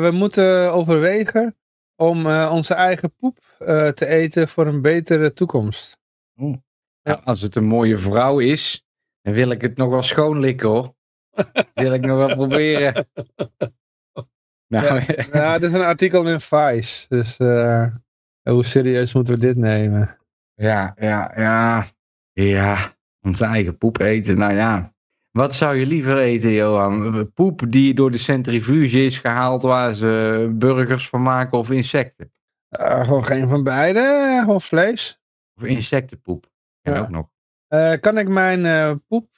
we moeten overwegen om onze eigen poep te eten voor een betere toekomst. Oh. Ja. Als het een mooie vrouw is, dan wil ik het nog wel schoonlikken hoor. wil ik nog wel proberen. Nou, ja, ja, dit is een artikel in Vice. Dus uh, hoe serieus moeten we dit nemen? Ja, ja, ja. Ja, onze eigen poep eten. Nou ja, wat zou je liever eten, Johan? Poep die door de centrifuge is gehaald waar ze burgers van maken of insecten? Uh, gewoon geen van beide, of vlees. Of insectenpoep. Ja. ook nog. Uh, kan ik mijn uh, poep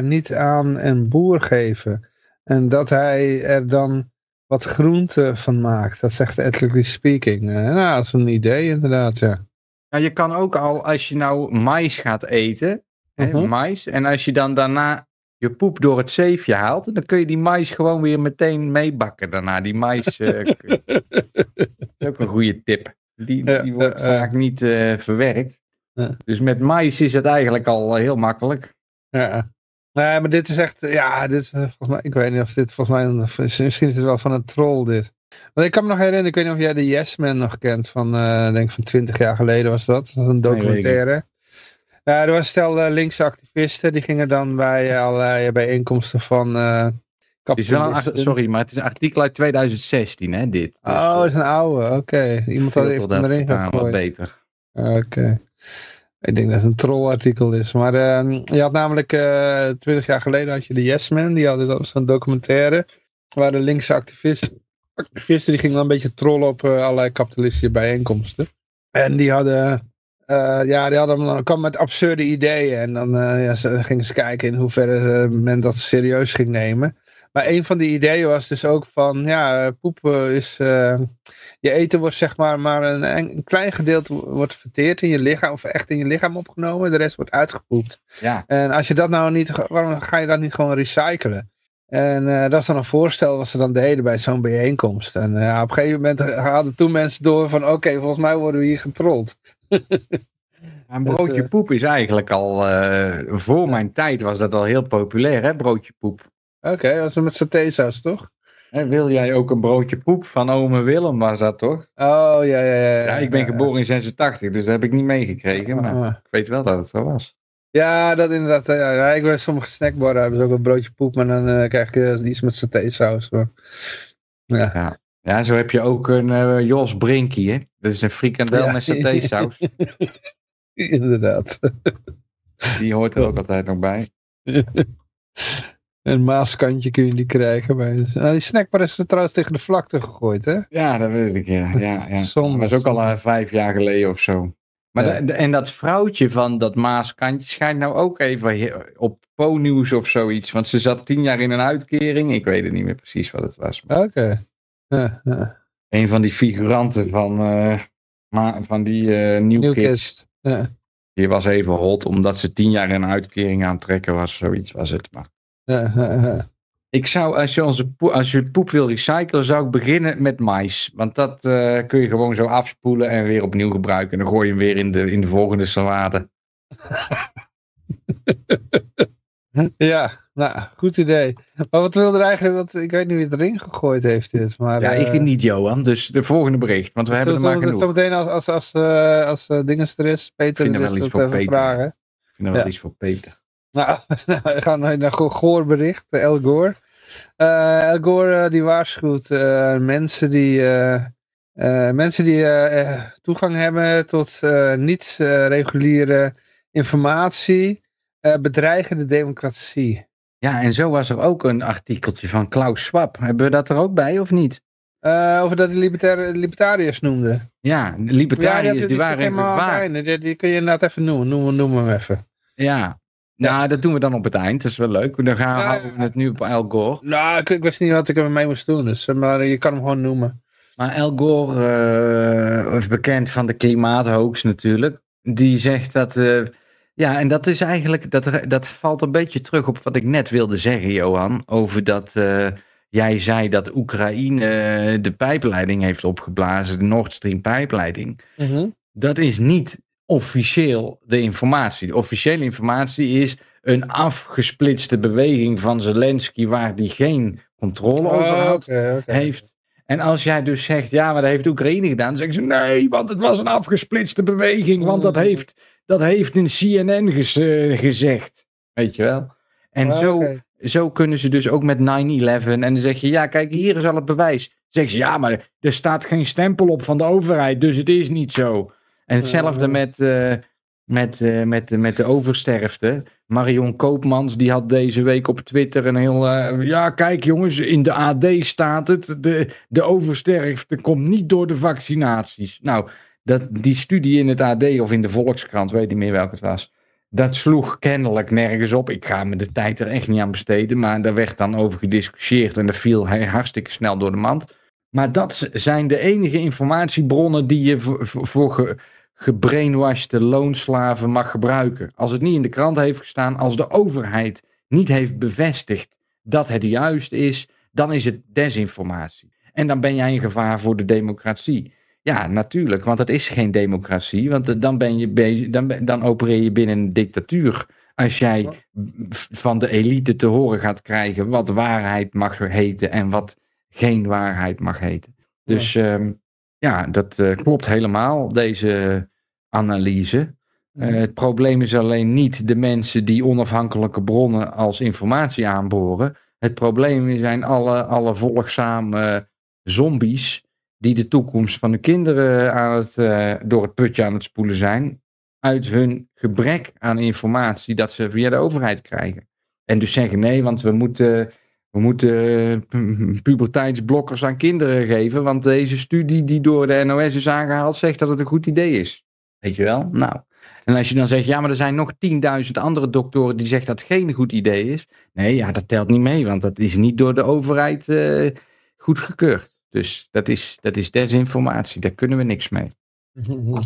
niet aan een boer geven? En dat hij er dan wat groente van maakt. Dat zegt ethically speaking. nou, dat is een idee inderdaad, ja. Ja, je kan ook al, als je nou mais gaat eten, hè, mais, en als je dan daarna je poep door het zeefje haalt, dan kun je die mais gewoon weer meteen meebakken daarna. Die mais uh, is ook een goede tip. Die, die wordt vaak niet uh, verwerkt. Dus met mais is het eigenlijk al heel makkelijk. Ja. Nee, maar dit is echt, ja, dit is, volgens mij, ik weet niet of dit volgens mij, misschien is het wel van een troll dit. Want ik kan me nog herinneren, ik weet niet of jij de Yes Man nog kent, van, uh, denk van 20 jaar geleden was dat. Dat was een documentaire. Ja, er was stel uh, linkse activisten, die gingen dan bij allerlei bijeenkomsten van uh, sorry, maar het is een artikel uit 2016, hè, dit. Oh, dat is een oude, oké. Iemand had hem erin gegooid. wat beter. Oké. Ik denk dat het een trollartikel is. Maar uh, je had namelijk uh, twintig jaar geleden had je de Yes Men. Die hadden zo'n documentaire. Waar de linkse activisten, activisten die gingen dan een beetje trollen op uh, allerlei kapitalistische bijeenkomsten. En die hadden, uh, ja, die hadden dan kwam met absurde ideeën. En dan ja, ze, gingen ze kijken in hoeverre men dat serieus ging nemen. Maar een van die ideeën was dus ook van, ja, poep is, je eten wordt zeg maar maar een, een, klein gedeelte wordt verteerd in je lichaam, of echt in je lichaam opgenomen, de rest wordt uitgepoept. Ja. En als je dat nou niet, waarom ga je dat niet gewoon recyclen? En uh, dat is dan een voorstel wat ze dan deden bij zo'n bijeenkomst. En uh, op een gegeven moment hadden toen mensen door van, oké, volgens mij worden we hier getrold. Een broodje dus, poep is eigenlijk al, voor mijn tijd was dat al heel populair, hè, broodje poep. Oké, okay, dat was met satésaus, toch? Wil jij ook een broodje poep van ome Willem was dat toch? Oh, ja, ja, ja. Ja, ik ben geboren in 86, dus dat heb ik niet meegekregen, maar ah. ik weet wel dat het zo was. Ja, dat inderdaad. Ja, ik weet sommige snackbarren hebben ze ook een broodje poep, maar dan uh, krijg je iets met satésaus. Ja. ja. Ja, zo heb je ook een uh, Jos Brinkie, hè? Dat is een frikandel ja. met satésaus. inderdaad. Die hoort er ook altijd nog bij. Een maaskantje kun je die krijgen. Bij, nou, die snackbar is er trouwens tegen de vlakte gegooid, hè? Ja, dat weet ik, ja. ja, ja. Dat was ook al uh, vijf jaar geleden of zo. Maar en dat vrouwtje van dat maaskantje schijnt nou ook even op Po-nieuws of zoiets. Want ze zat tien jaar in een uitkering. Ik weet het niet meer precies wat het was. Oké. Een van die figuranten van, uh, van die uh, New, New Kids. Die was even hot omdat ze tien jaar in een uitkering aan het trekken was. Zoiets was het. Maar ik zou, als je, onze poep, als je poep wil recyclen, zou ik beginnen met mais. Want dat uh, kun je gewoon zo afspoelen en weer opnieuw gebruiken. En dan gooi je hem weer in de, in de volgende salade. ja, nou, goed idee. Maar wat wilde er eigenlijk, wat, ik weet niet wie het erin gegooid heeft dit. Maar, ja, ik uh, niet Johan, dus de volgende bericht. Want we hebben er maar genoeg. Zometeen als, als, als, uh, als uh, dinges er is, Peter er wel iets voor Peter. vragen. Ik vind er wel iets voor Peter. Nou, we gaan naar een Goor bericht, El Gore. El Gore die waarschuwt mensen die, mensen die toegang hebben tot niet reguliere informatie, bedreigen de democratie. Ja, en zo was er ook een artikeltje van Klaus Schwab. Hebben we dat er ook bij of niet? over dat de libertar libertariërs noemde. Ja, de libertariërs ja, die, die, die, waren in. Die, die, kun je inderdaad even noemen. Noem, noem hem even. Ja, nou, dat doen we dan op het eind. Dat is wel leuk. Dan gaan, houden we het nu op Al Gore. Nou, ik, ik wist niet wat ik ermee moest doen. Dus, eh, maar je kan hem gewoon noemen. Maar Al Gore uh, is bekend van de klimaathoax natuurlijk. Die zegt dat... Uh, ja, en dat is eigenlijk... Dat, dat valt een beetje terug op wat ik net wilde zeggen, Johan. Over dat... Uh, jij zei dat Oekraïne de pijpleiding heeft opgeblazen. De Nord Stream pijpleiding. Mm Dat is niet officieel de informatie. De officiële informatie is een afgesplitste beweging van Zelensky waar die geen controle oh, over had, heeft. En als jij dus zegt, ja, maar dat heeft Oekraïne gedaan, dan zeggen ze nee, want het was een afgesplitste beweging, want dat mm. heeft, dat heeft een CNN eh, gezegd. Weet je wel? En oh, zo, zo kunnen ze dus ook met 9-11 en dan zeg je, ja, kijk, hier is al het bewijs. Dan zeggen ze, ja, maar er staat geen stempel op van de overheid, dus het is niet zo. En hetzelfde met, uh, met, uh, met, met de oversterfte. Marion Koopmans die had deze week op Twitter een heel... Ja, kijk jongens, in de AD staat het. De, de oversterfte komt niet door de vaccinaties. Nou, dat, die studie in het AD of in de Volkskrant, weet niet meer welke het was... Dat sloeg kennelijk nergens op. Ik ga me de tijd er echt niet aan besteden. Maar daar werd dan over gediscussieerd. En dat viel hartstikke snel door de mand. Maar dat zijn de enige informatiebronnen die je voor, voor, loonslaven mag gebruiken. Als het niet in de krant heeft gestaan, als de overheid niet heeft bevestigd dat het juist is, dan is het desinformatie. En dan ben jij in gevaar voor de democratie. Ja, natuurlijk, want het is geen democratie, want dan, ben je bezig, dan, dan opereer je binnen een dictatuur. Als jij van de elite te horen gaat krijgen wat waarheid mag heten en wat geen waarheid mag heten. Dus ja, ehm, ja dat uh, klopt helemaal, deze analyse. Uh, het probleem is alleen niet de mensen die onafhankelijke bronnen als informatie aanboren, Het probleem zijn alle, alle volgzame zombies die de toekomst van de kinderen aan het, uh, door het putje aan het spoelen zijn, uit hun gebrek aan informatie dat ze via de overheid krijgen. En dus zeggen nee, want we moeten, we moeten eh, puberteitsblokkers aan kinderen geven, want deze studie die door de NOS is aangehaald zegt dat het een goed idee is. Weet je wel? Nou. En als je dan zegt, ja, maar er zijn nog 10.000 andere doktoren die zeggen dat het geen goed idee is. Nee, ja, dat telt niet mee, want dat is niet door de overheid uh, goedgekeurd. Dus dat is, dat is desinformatie, daar kunnen we niks mee.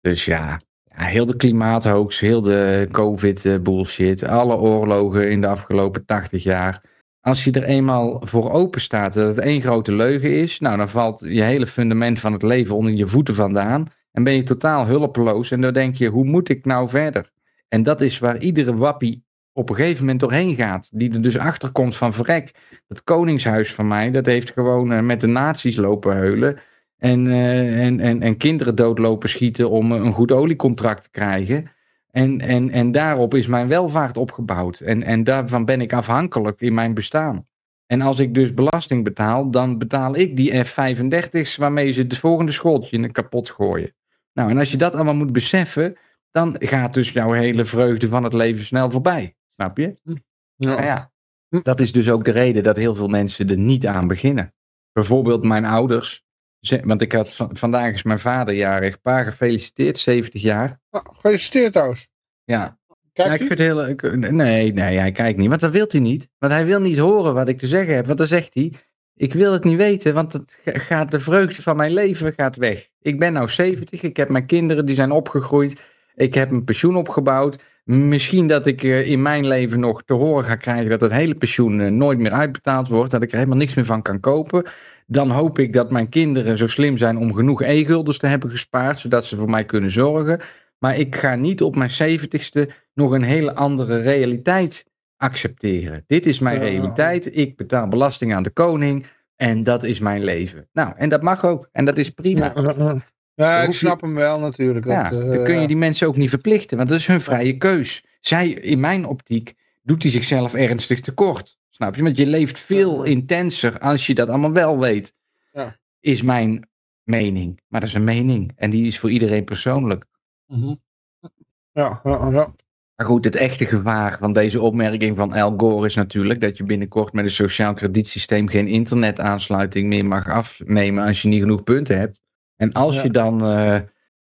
dus ja, heel de klimaathoax, heel de covid-bullshit, alle oorlogen in de afgelopen 80 jaar. Als je er eenmaal voor open staat dat het één grote leugen is, nou dan valt je hele fundament van het leven onder je voeten vandaan. En ben je totaal hulpeloos en dan denk je, hoe moet ik nou verder? En dat is waar iedere wappie op een gegeven moment doorheen gaat. Die er dus achter komt van verrek. Dat koningshuis van mij, dat heeft gewoon uh, met de nazi's lopen heulen. En, uh, en, en, en kinderen doodlopen schieten om een goed oliecontract te krijgen. En, en, en daarop is mijn welvaart opgebouwd. En, en daarvan ben ik afhankelijk in mijn bestaan. En als ik dus belasting betaal, dan betaal ik die F-35's waarmee ze het volgende schooltje kapot gooien. Nou, en als je dat allemaal moet beseffen, dan gaat dus jouw hele vreugde van het leven snel voorbij. Snap je? Hm. Ja. Nou ja. Hm. Dat is dus ook de reden dat heel veel mensen er niet aan beginnen. Bijvoorbeeld mijn ouders. Want ik had, vandaag is mijn vader jarig. Pa, gefeliciteerd, 70 jaar. Gefeliciteerd trouwens. Ja. Kijkt ja, ik vind heel, nee, nee, hij kijkt niet. Want dat wil hij niet. Want hij wil niet horen wat ik te zeggen heb. Want dan zegt hij, ik wil het niet weten, want het gaat, de vreugde van mijn leven gaat weg. Ik ben nou 70, ik heb mijn kinderen, die zijn opgegroeid. Ik heb een pensioen opgebouwd. Misschien dat ik eh, in mijn leven nog te horen ga krijgen dat het hele pensioen eh, nooit meer uitbetaald wordt. Dat ik er helemaal niks meer van kan kopen. Dan hoop ik dat mijn kinderen zo slim zijn om genoeg e-gulders te hebben gespaard. Zodat ze voor mij kunnen zorgen. Maar ik ga niet op mijn zeventigste nog een hele andere realiteit accepteren. Dit is mijn realiteit. Ik betaal belasting aan de koning. En dat is mijn leven. Nou, en dat mag ook. En dat is prima. Ja, ik snap hem wel natuurlijk. Ja, dat, dan kun je die mensen ook niet verplichten, want dat is hun vrije keus. Zij, in mijn optiek, doet hij zichzelf ernstig tekort. Snap je? Want je leeft veel intenser als je dat allemaal wel weet. Ja. Is mijn mening. Maar dat is een mening. En die is voor iedereen persoonlijk. Mhm. Ja, ja, ja. Maar goed, het echte gevaar van deze opmerking van Al Gore is natuurlijk dat je binnenkort met een sociaal kredietsysteem geen internetaansluiting meer mag afnemen als je niet genoeg punten hebt. En als je dan uh,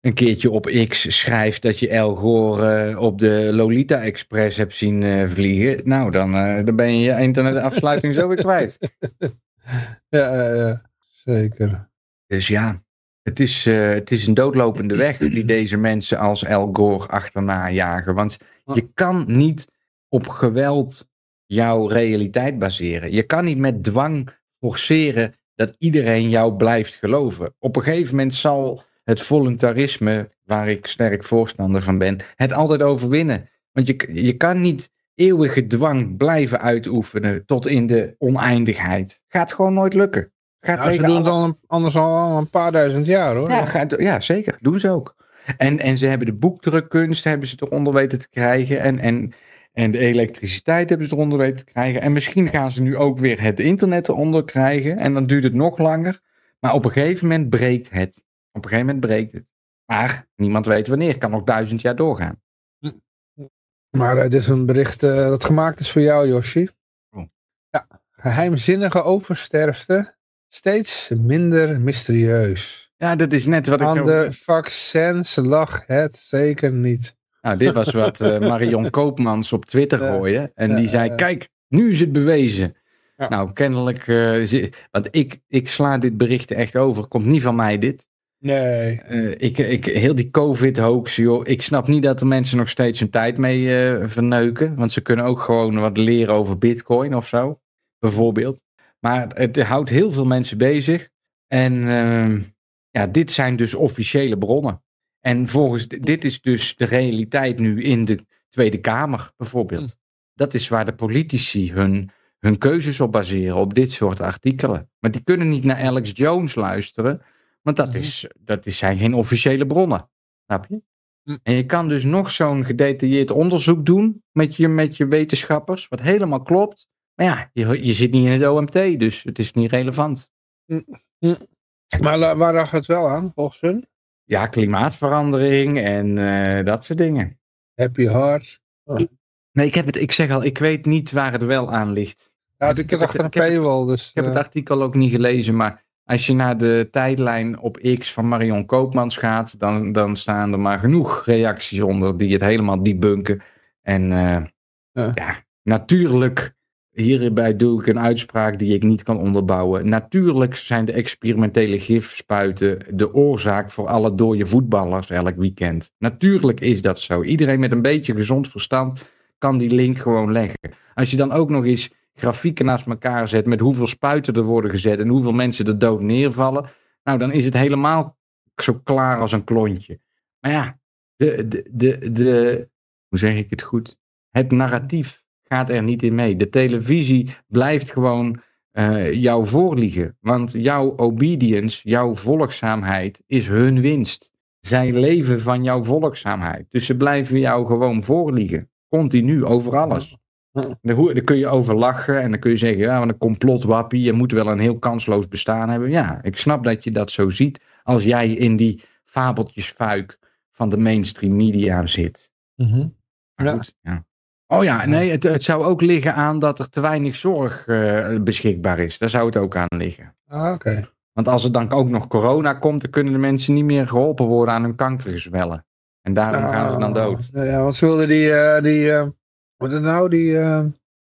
een keertje op X schrijft dat je El Gore uh, op de Lolita Express hebt zien uh, vliegen, nou dan, dan ben je je internetafsluiting zo weer kwijt. Ja, ja, zeker. Dus ja, het is, het is een doodlopende weg die deze mensen als El Gore achterna jagen. Want je kan niet op geweld jouw realiteit baseren. Je kan niet met dwang forceren dat iedereen jou blijft geloven. Op een gegeven moment zal het voluntarisme, waar ik sterk voorstander van ben, het altijd overwinnen. Want je, je kan niet eeuwige dwang blijven uitoefenen tot in de oneindigheid. Gaat gewoon nooit lukken. Gaat nou, ze doen het al een, anders al een paar duizend jaar hoor. Ja, gaat, ja, zeker. Doen ze ook. En, en ze hebben de boekdrukkunst hebben ze eronder weten te krijgen. En, en en de elektriciteit hebben ze eronder weten te krijgen. En misschien gaan ze nu ook weer het internet eronder krijgen. En dan duurt het nog langer. Maar op een gegeven moment breekt het. Op een gegeven moment breekt het. Maar niemand weet wanneer. Het kan nog duizend jaar doorgaan. Maar uh, dit is een bericht uh, dat gemaakt is voor jou, Yoshi. Oh. Ja, geheimzinnige oversterfte. Steeds minder mysterieus. Ja, dat is net wat ik... Aan de vaccins lag het zeker niet. Nou, dit was wat uh, Marion Koopmans op Twitter gooide. En die zei, kijk, nu is het bewezen. Nou, kennelijk, uh, want ik, ik sla dit bericht echt over. Komt niet van mij dit. Nee. Uh, ik, ik, heel die COVID-hoax, joh. Ik snap niet dat de mensen nog steeds hun tijd mee uh, verneuken. Want ze kunnen ook gewoon wat leren over bitcoin of zo. Bijvoorbeeld. Maar het houdt heel veel mensen bezig. En ehm, ja, dit zijn dus officiële bronnen. En volgens, dit is dus de realiteit nu in de Tweede Kamer bijvoorbeeld. Hm. Dat is waar de politici hun, hun keuzes op baseren, op dit soort artikelen. Maar die kunnen niet naar Alex Jones luisteren, want dat, hm. is, dat is, zijn geen officiële bronnen. Snap je? Hm. En je kan dus nog zo'n gedetailleerd onderzoek doen met je, met je wetenschappers, wat helemaal klopt. Maar ja, je, je zit niet in het OMT, dus het is niet relevant. Hm. Maar waar lag het wel aan, volgens hun? Ja, klimaatverandering en uh, dat soort dingen. Happy Heart. Oh. Nee, ik, heb het, ik zeg al, ik weet niet waar het wel aan ligt. Ja, ik, ik heb achter een paywall, dus... Ik heb het eh. artikel ook niet gelezen, maar als je naar de tijdlijn op X van Marion Koopmans gaat, dan, dan staan er maar genoeg reacties onder die het helemaal debunken. En uh, ja. ja. natuurlijk Hierbij doe ik een uitspraak die ik niet kan onderbouwen. Natuurlijk zijn de experimentele gifspuiten de oorzaak voor alle dode voetballers elk weekend. Natuurlijk is dat zo. Iedereen met een beetje gezond verstand kan die link gewoon leggen. Als je dan ook nog eens grafieken naast elkaar zet met hoeveel spuiten er worden gezet en hoeveel mensen er dood neervallen, nou dan is het helemaal zo klaar als een klontje. Maar ja, de, de, de, de hoe zeg ik het goed? Het narratief gaat er niet in mee. De televisie blijft gewoon uh, jou voorliegen. Want jouw obedience, jouw volgzaamheid is hun winst. Zij leven van jouw volgzaamheid. Dus ze blijven jou gewoon voorliegen. Continu, over alles. Daar kun je over lachen en dan kun je zeggen, ja, een complotwappie, je moet wel een heel kansloos bestaan hebben. Ja, ik snap dat je dat zo ziet als jij in die fabeltjesfuik van de mainstream media zit. Mm ja. ja. Oh ja, nee, het, het zou ook liggen aan dat er te weinig zorg uh, beschikbaar is. Daar zou het ook aan liggen. Ah, oké. Want als er dan ook nog corona komt, dan kunnen de mensen niet meer geholpen worden aan hun kankergezwellen. En daarom ah, gaan ze dan dood. Ja, want ze wilden die, uh, die uh, wat is nou, die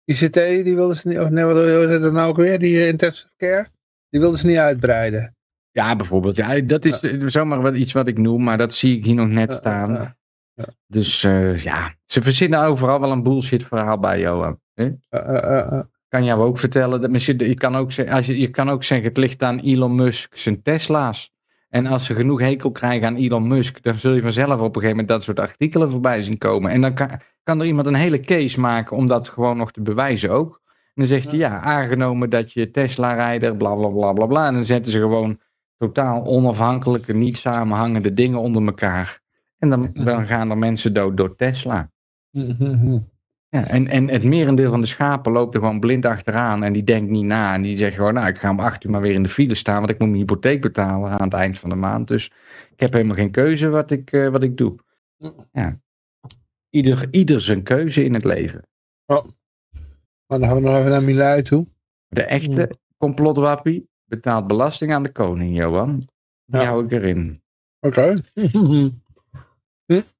ICT, die wilden ze niet, of nee, wat is het nou ook weer, die intensive care, die wilden ze niet uitbreiden. Ja, bijvoorbeeld. Ja, dat is zomaar wel iets wat ik noem, maar dat zie ik hier nog net staan. Dus uh, ja, ze verzinnen overal wel een bullshit verhaal bij Johan. Uh, uh, kan jou ook vertellen, dat je, je, kan ook, als je, je kan ook zeggen het ligt aan Elon Musk zijn Tesla's. En als ze genoeg hekel krijgen aan Elon Musk, dan zul je vanzelf op een gegeven moment dat soort artikelen voorbij zien komen. En dan kan, kan er iemand een hele case maken om dat gewoon nog te bewijzen ook. En dan zegt hij, ja, aangenomen dat je Tesla-rijder, bla bla bla bla bla. En dan zetten ze gewoon totaal onafhankelijke, niet samenhangende dingen onder elkaar. En dan, dan gaan er mensen dood door Tesla. Ja, en, en het merendeel van de schapen loopt er gewoon blind achteraan en die denkt niet na. En die zegt gewoon, nou ik ga om acht uur maar weer in de file staan, want ik moet mijn hypotheek betalen aan het eind van de maand. Dus ik heb helemaal geen keuze wat ik, uh, wat ik doe. Ja. Ieder, ieder zijn keuze in het leven. Oh. Maar dan gaan we nog even naar Milai toe. De echte complotwappie betaalt belasting aan de koning, Johan. Die ja. hou ik erin. Oké.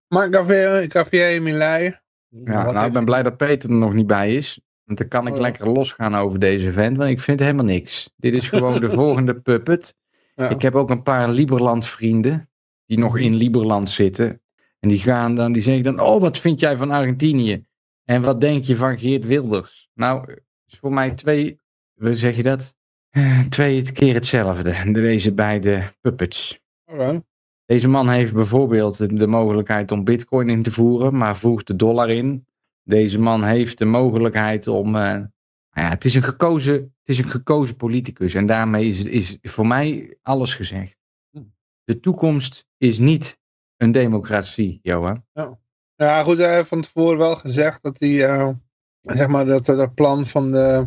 Maar café, café Milai. Ja, nou, ik ben blij dat Peter er nog niet bij is. Want dan kan ik oh. lekker losgaan over deze vent, want ik vind helemaal niks. Dit is gewoon de volgende puppet. Ja. Ik heb ook een paar Liberland vrienden die nog in Liberland zitten. En die gaan dan, die zeggen dan, oh wat vind jij van Argentinië? En wat denk je van Geert Wilders? Nou, is voor mij twee, hoe zeg je dat? Eh, twee keer hetzelfde, deze beide puppets. Okay. Deze man heeft bijvoorbeeld de mogelijkheid om bitcoin in te voeren, maar voegt de dollar in. Deze man heeft de mogelijkheid om... Uh, ja, het, is een gekozen, het is een gekozen politicus en daarmee is, is voor mij alles gezegd. De toekomst is niet een democratie, Johan. Ja, ja goed, hij heeft van tevoren wel gezegd dat hij, uh, zeg maar, dat het plan van de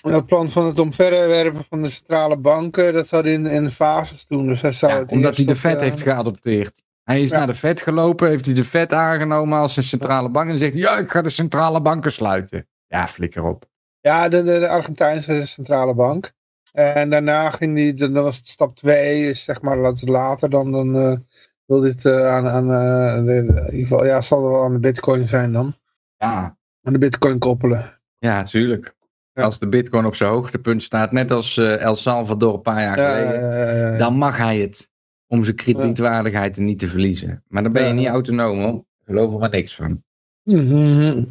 dat plan van het omverwerven van de centrale banken, dat zou in, in fases doen. Dus hij zou het omdat hij de vet heeft geadopteerd. Hij is naar de vet gelopen, heeft hij de vet aangenomen als een centrale bank en zegt ja, ik ga de centrale banken sluiten. Ja, flikker op. Ja, de, de, de Argentijnse centrale bank. En daarna ging die, dan was het stap 2, zeg maar later dan, dan uh, wil dit uh, aan, aan uh, de, in ieder geval, ja, zal er wel aan de bitcoin zijn dan. Ja. Aan de bitcoin koppelen. Ja, tuurlijk. Als de bitcoin op zijn hoogtepunt staat, net als uh, El Salvador een paar jaar geleden, dan mag hij het om zijn kredietwaardigheid niet te verliezen. Maar dan ben je niet autonoom hoor. Geloof er maar niks van. Mhm.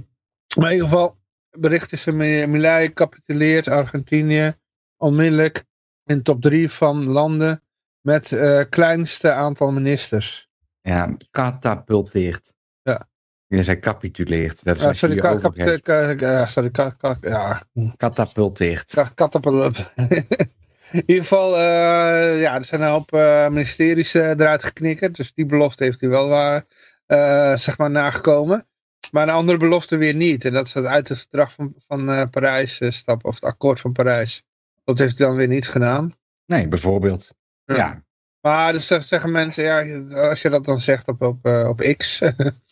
Maar in ieder geval, bericht is er, Milei capituleert Argentinië onmiddellijk in top 3 van landen met uh, kleinste aantal ministers. Ja, katapulteert. Ja, zij capituleert. Dat is ja, sorry, ka ka sorry ka ja. Katapulteert. Katapult. In ieder geval, uh, ja, er zijn een hoop uh, ministeries uh, eruit geknikkerd. Dus die belofte heeft hij wel waar, zeg maar, nagekomen. Maar een andere belofte weer niet. En dat is het uit het verdrag van, van Parijs stappen, of het akkoord van Parijs. Dat heeft hij dan weer niet gedaan. Nee, bijvoorbeeld. Ja. ja. Maar dus zeggen mensen, ja, als je dat dan zegt op, op, op X,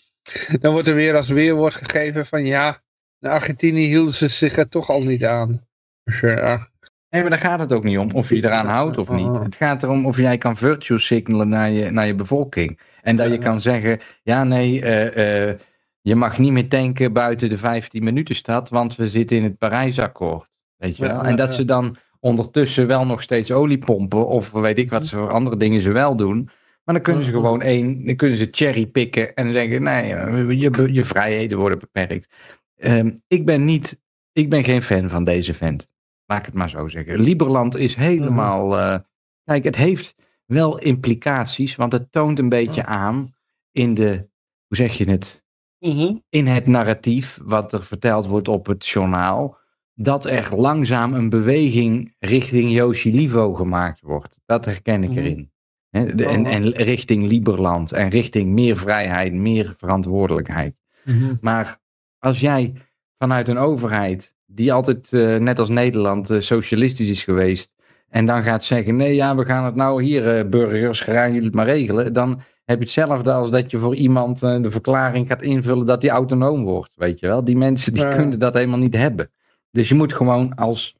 dan wordt er weer als weerwoord gegeven van ja, in Argentinië hielden ze zich er toch al niet aan. Dus, ja. Nee, maar daar gaat het ook niet om of je eraan houdt of niet. Het gaat erom of jij kan virtue signalen naar je, naar je bevolking. En dat je kan zeggen, ja nee, uh, uh, je mag niet meer tanken buiten de 15 minuten stad, want we zitten in het Parijsakkoord. Weet je wel? En dat ze dan ondertussen wel nog steeds olie pompen of weet ik wat voor andere dingen ze wel doen. Maar dan kunnen ze gewoon één, dan kunnen ze cherrypicken en zeggen, nee, je, je vrijheden worden beperkt. Um, ik ben niet, ik ben geen fan van deze vent. Laat ik het maar zo zeggen. Liberland is helemaal, uh, kijk, het heeft wel implicaties, want het toont een beetje aan in de, hoe zeg je het, in het narratief wat er verteld wordt op het journaal, dat er langzaam een beweging richting Yoshi Livo gemaakt wordt. Dat herken ik erin. De- en, Oh. en richting Liberland en richting meer vrijheid, meer verantwoordelijkheid. Maar als jij vanuit een overheid die altijd, eh, net als Nederland, eh, socialistisch is geweest, en dan gaat zeggen: nee, ja, we gaan het nou hier, eh, burgers, gaan jullie het maar regelen. Dan heb je hetzelfde als dat je voor iemand de verklaring gaat invullen dat hij autonoom wordt. Weet je wel? Die mensen die Ja. kunnen dat helemaal niet hebben. Dus je moet gewoon als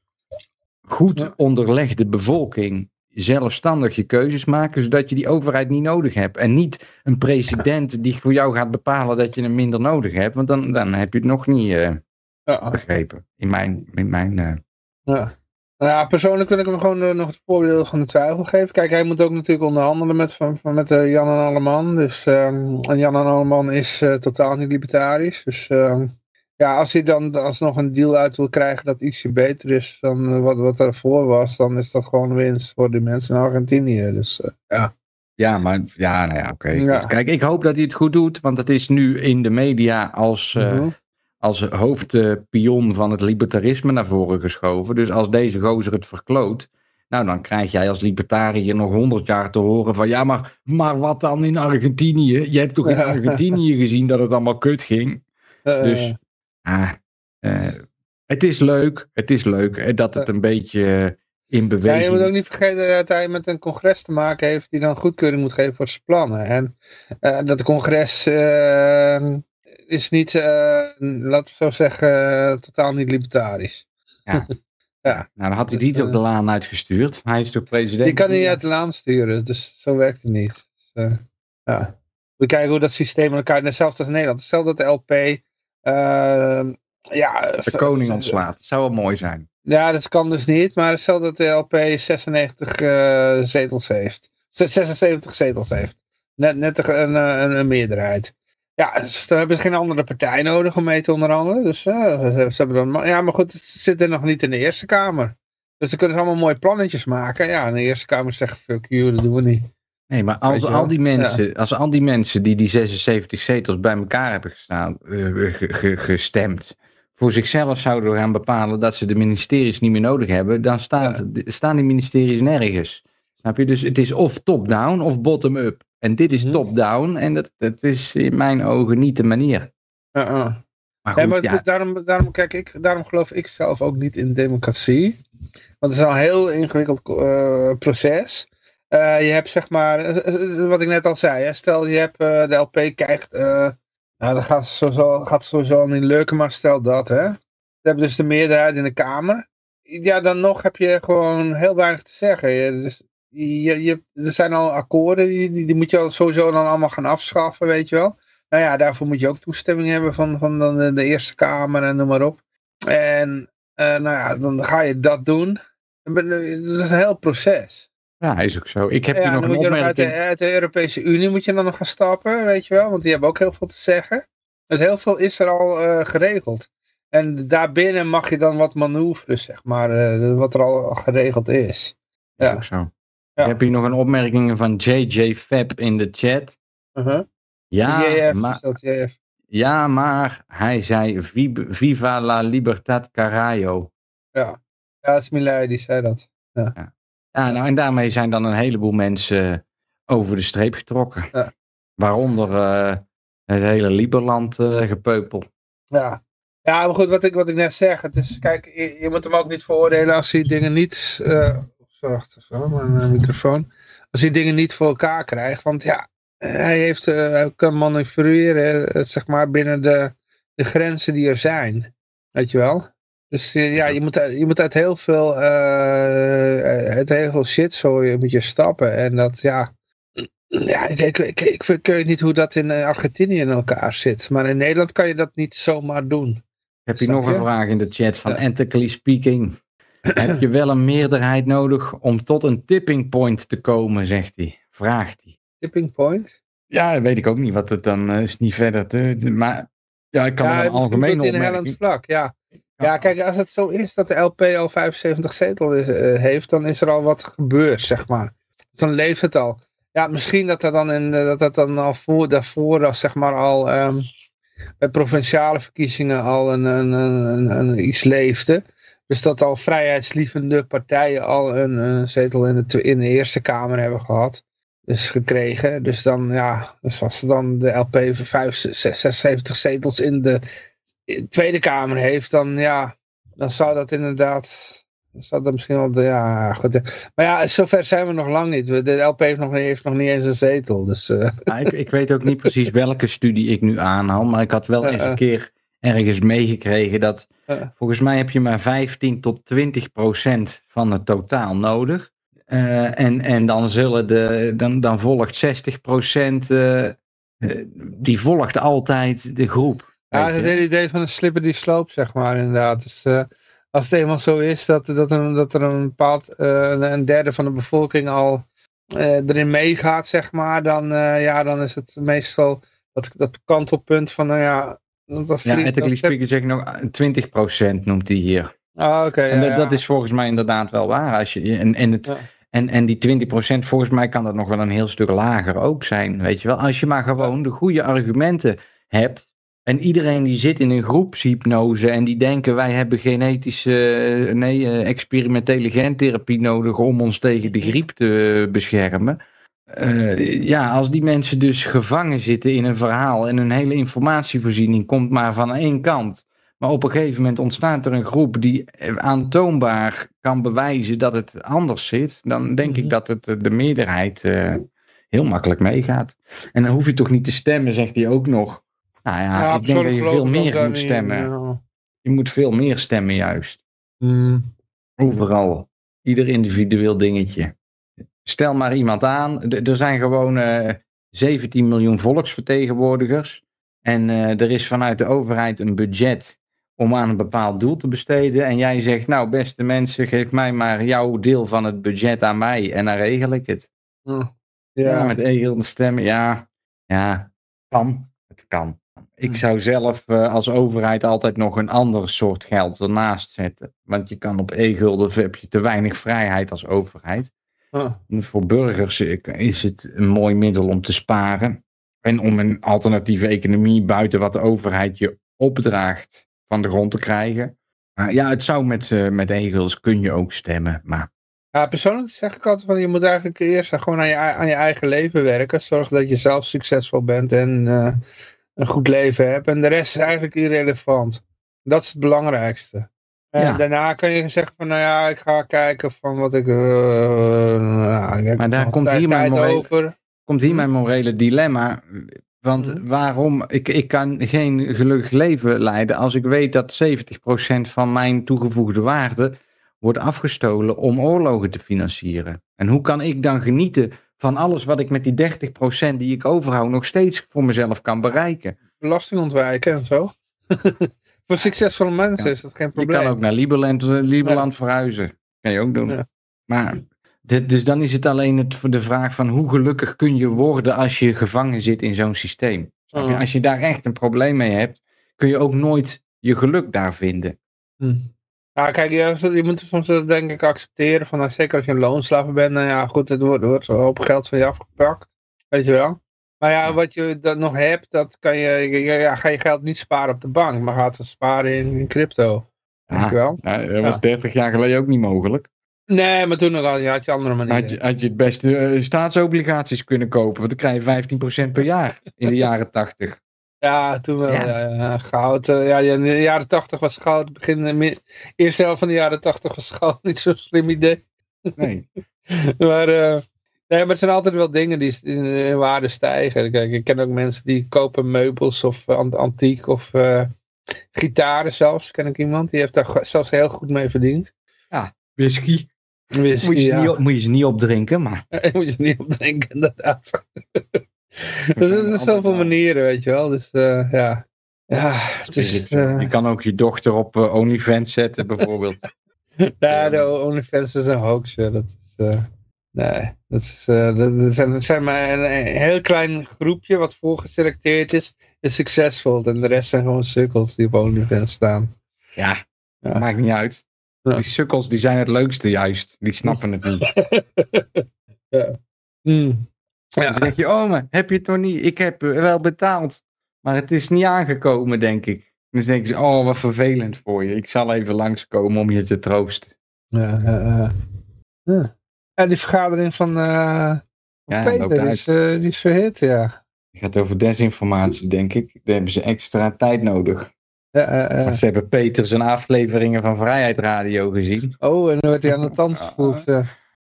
goed onderlegde bevolking zelfstandig je keuzes maken, zodat je die overheid niet nodig hebt. En niet een president die voor jou gaat bepalen dat je hem minder nodig hebt, want dan, dan heb je het nog niet eh, Ja. begrepen. In mijn, in mijn eh, Ja. Nou ja, persoonlijk wil ik hem gewoon eh, nog het voordeel van de twijfel geven. Kijk, hij moet ook natuurlijk onderhandelen met, van, van- met Jan en Alleman. Dus, ehm, en Jan en Alleman is totaal niet libertarisch. Dus ehm, ja, als hij dan alsnog een deal uit wil krijgen dat ietsje beter is dan eh, wat, wat ervoor was, dan is dat gewoon winst voor de mensen in Argentinië. Dus eh, ja. Ja, maar ja, nou ja, oké. Ja. Kijk, ik hoop dat hij het goed doet, want het is nu in de media als, eh, Mhm. als hoofdpion van het libertarisme naar voren geschoven. Dus als deze gozer het verkloot, nou dan krijg jij als libertariër nog honderd jaar te horen van ja, maar, maar wat dan in Argentinië? Je hebt toch in. Argentinië gezien dat het allemaal kut ging? Dus ah, eh, het is leuk, het is leuk dat het een beetje in Ja, beweging... je moet ook niet vergeten dat hij met een congres te maken heeft die dan goedkeuring moet geven voor zijn plannen. En eh, dat congres eh, is niet, laten we zo zeggen, totaal niet libertarisch. Nou, dan had hij die ook de laan uitgestuurd. Hij is toch president? Die kan hij niet uit de laan sturen, dus zo werkt het niet. Dus, ja. We kijken hoe dat systeem in elkaar, hetzelfde als Nederland. Stel dat de LP, ja, de koning ontslaat. Dat zou wel mooi zijn. Ja, dat kan dus niet. Maar stel dat de LP 96 eh, zetels heeft. 76 zetels heeft. Net, net een, een, een, meerderheid. Ja, dus dan hebben ze geen andere partij nodig om mee te onderhandelen. Dus eh, ze, ze hebben dan, ja, maar goed, ze zitten nog niet in de Eerste Kamer. Dus dan kunnen ze allemaal mooie plannetjes maken. Ja, en de Eerste Kamer zegt, fuck you, dat doen we niet. Nee, maar als al, die mensen, als al die mensen die die 76 zetels bij elkaar hebben gestaan, eh, ge- ge- gestemd, voor zichzelf zouden gaan bepalen dat ze de ministeries niet meer nodig hebben, dan staat, staan die ministeries nergens. Snap je? Dus het is of top-down of bottom-up. En dit is Mhm. top-down en dat, dat is in mijn ogen niet de manier. Ja, uh. Maar Ja, goed, maar ja, daarom, daarom, kijk ik, daarom geloof ik zelf ook niet in democratie. Want het is al een heel ingewikkeld eh, proces. Eh, je hebt zeg maar, eh, eh, wat ik net al zei, hè, stel je hebt de LP krijgt, nou dan gaat sowieso, gaat sowieso niet lukken, maar stel dat hè. Je hebt dus de meerderheid in de Kamer. Ja, dan nog heb je gewoon heel weinig te zeggen. Je, dus, je, je, er zijn al akkoorden, die, die, moet je sowieso dan allemaal gaan afschaffen, weet je wel. Nou ja, daarvoor moet je ook toestemming hebben van, van dan de, de Eerste Kamer en noem maar op. En nou ja, dan ga je dat doen. Dat is een heel proces. Ja, is ook zo. Ik heb Ja, hier nog een moet nog uit de, opmerking. uit de Europese Unie moet je dan nog gaan stappen, weet je wel. Want die hebben ook heel veel te zeggen. Dus heel veel is er al eh, geregeld. En daarbinnen mag je dan wat manoeuvres, zeg maar, eh, wat er al geregeld is. Is Ja. ook zo. Ja. Ik heb hier nog een opmerking van JJ Fab in de chat. Uh-huh. Ja, JF, maar, JF? Ja, maar hij zei "Vib- Viva la libertad carajo. Ja, ja Milei, die zei dat. Ja, nou en daarmee zijn dan een heleboel mensen over de streep getrokken. Ja. Waaronder eh, Het hele Liberland uh, gepeupel. Ja. ja, maar goed, wat ik, wat ik net zeg. Het is, kijk, je, je moet hem ook niet veroordelen als hij dingen niet... Uh, wacht even, mijn microfoon. Als hij dingen niet voor elkaar krijgt. Want ja, hij, heeft, hij kan manoeuvreren, zeg maar, binnen de, de grenzen die er zijn. Weet je wel? Dus ja, je moet, je moet uit heel veel, uh, uit heel veel shit zo moet je stappen. En dat, ja, ja ik, ik, ik, ik, weet niet hoe dat in Argentinië in elkaar zit. Maar in Nederland kan je dat niet zomaar doen. Heb je nog een vraag in de chat van ja. Speaking? Heb je wel een meerderheid nodig om tot een tipping point te komen, zegt hij. Vraagt hij. Tipping point? Ja, dat weet ik ook niet wat het dan is. Niet verder te, maar ja, ik kan ja, een algemeen opmerking. in vlak, ja. Ja, kijk, als het zo is dat de LP al 75 zetel uh, heeft, dan is er al wat gebeurd, zeg maar. Dan leeft het al. Ja, misschien dat dat dan, in, dat dat dan al voor, daarvoor, zeg maar, al um, bij provinciale verkiezingen al een, een, een, een, iets leefde. Dus dat al vrijheidslievende partijen al een, zetel in de, in de Eerste Kamer hebben gehad. Dus gekregen. Dus dan, ja, dus als dan de LP voor 76 zetels in de Tweede Kamer heeft, dan ja, dan zou dat inderdaad, zou dat misschien wel, ja, goed. Maar ja, zover zijn we nog lang niet. De LP heeft nog, heeft nog niet eens een zetel. Dus, uh. ik, ik, weet ook niet precies welke studie ik nu aanhaal, maar ik had wel eens een keer ergens meegekregen dat volgens mij heb je maar 15 tot 20 procent van het totaal nodig. Uh, en, en dan, zullen de, dan, dan volgt 60 procent, uh, die volgt altijd de groep. Ja, het hele idee van een slippery slope, zeg maar, inderdaad. Dus uh, als het eenmaal zo is dat, dat, er, dat er een bepaald, uh, een derde van de bevolking al uh, erin meegaat, zeg maar, dan, ja, dan is het meestal dat, dat kantelpunt van, nou ja... Dat ja, ethically speaking zeg ik nog 20% noemt hij hier. Ah, oké. en dat, dat, is volgens mij inderdaad wel waar. Als je, en, en, het, en, en die 20% volgens mij kan dat nog wel een heel stuk lager ook zijn, weet je wel. Als je maar gewoon de goede argumenten hebt en iedereen die zit in een groepshypnose en die denken wij hebben genetische, eh, nee, eh, experimentele gentherapie nodig om ons tegen de griep te beschermen. Uh, ja, als die mensen dus gevangen zitten in een verhaal en hun hele informatievoorziening komt maar van één kant. Maar op een gegeven moment ontstaat er een groep die aantoonbaar kan bewijzen dat het anders zit. Dan denk ik mhm. dat het de meerderheid heel makkelijk meegaat. En dan hoef je toch niet te stemmen, zegt hij ook nog. Nou ja, ik denk dat je veel meer moet stemmen. Je moet veel meer stemmen juist. Mm. Overal. Ieder individueel dingetje. Stel maar iemand aan. Er zijn gewoon 17 eh, miljoen volksvertegenwoordigers. En uh, er is vanuit de overheid een budget om aan een bepaald doel te besteden. En jij zegt, nou beste mensen, geef mij maar jouw deel van het budget aan mij. En dan regel ik het. Ja, ja met eigen stemmen. Ja, ja, kan. Het kan. Ik hm. zou zelf uh, als overheid altijd nog een ander soort geld ernaast zetten. Want je kan op e-gulden heb je te weinig vrijheid als overheid. Oh. Voor burgers is het een mooi middel om te sparen. En om een alternatieve economie buiten wat de overheid je opdraagt van de grond te krijgen. Maar ja, het zou met, uh, met e-guldens kun je ook stemmen. Maar ja, persoonlijk zeg ik altijd van je moet eigenlijk eerst gewoon aan je, aan je eigen leven werken. Zorg dat je zelf succesvol bent en een goed leven hebt. En de rest is eigenlijk irrelevant. Dat is het belangrijkste. En daarna kun je zeggen van, nou ja, ik ga kijken van wat ik... Uh, nou, maar daar komt hier, mijn morele, komt hier mijn morele dilemma. Want mhm. waarom, ik, ik kan geen gelukkig leven leiden als ik weet dat 70% van mijn toegevoegde waarde wordt afgestolen om oorlogen te financieren. En hoe kan ik dan genieten van alles wat ik met die 30% die ik overhoud nog steeds voor mezelf kan bereiken. Belasting ontwijken en zo. voor succesvolle mensen is dat geen probleem. Je kan ook naar Liberland, eh, Liberland verhuizen. Kan je ook doen. Maar, dus dan is het alleen het, de vraag van hoe gelukkig kun je worden als je gevangen zit in zo'n systeem. Als je daar echt een probleem mee hebt, kun je ook nooit je geluk daar vinden. Hm. Ja, kijk, je, je moet soms denk ik accepteren, van, nou, zeker als je een loonslaaf bent, nou ja, goed, het wordt, wordt een hoop geld van je afgepakt, weet je wel. Maar ja, wat je dan nog hebt, dat kan je, ja, ga je geld niet sparen op de bank, maar gaat het sparen in, in crypto. Ja, wel. Ja, dat was 30 jaar geleden ook niet mogelijk. Nee, maar toen had je, had je andere manieren. Had je, had je het beste uh, staatsobligaties kunnen kopen, want dan krijg je 15% per jaar in de jaren 80. Ja, toen wel. Ja. goud. ja, in de jaren tachtig was goud. Begin, eerste helft van de jaren tachtig was goud niet zo'n slim idee. Nee. maar, nee, maar het zijn altijd wel dingen die in, waarde stijgen. Kijk, ik ken ook mensen die kopen meubels of antiek of gitaren zelfs. Ken ik iemand. Die heeft daar zelfs heel goed mee verdiend. Ja, whisky. whisky moet, je ja. niet, moet je ze niet opdrinken, maar... moet je ze niet opdrinken, inderdaad. Dus er zijn zoveel manieren, weet je wel. Dus uh, ja. Ja, het is, uh... Je kan ook je dochter op uh, OnlyFans zetten, bijvoorbeeld. ja, de OnlyFans is een hoax. Ja. Dat is, nee, dat, is, dat zijn, zijn maar een, heel klein groepje wat voorgeselecteerd is, is succesvol. En de rest zijn gewoon sukkels die op OnlyFans staan. Ja, ja. maakt niet uit. Die sukkels die zijn het leukste juist. Die snappen het niet. ja. Mm. Ja. Dan zeg je, oh, maar heb je het nog niet? Ik heb wel betaald. Maar het is niet aangekomen, denk ik. Dan denk je, oh, wat vervelend voor je. Ik zal even langskomen om je te troosten. Ja, ja, ja. ja die vergadering van uh, ja, Peter, die is, uh, die is verhit, ja. Het gaat over desinformatie, denk ik. Daar hebben ze extra tijd nodig. Ja, uh, ze hebben Peter zijn afleveringen van Vrijheid Radio gezien. Oh, en dan wordt hij aan de tand gevoeld. Ja.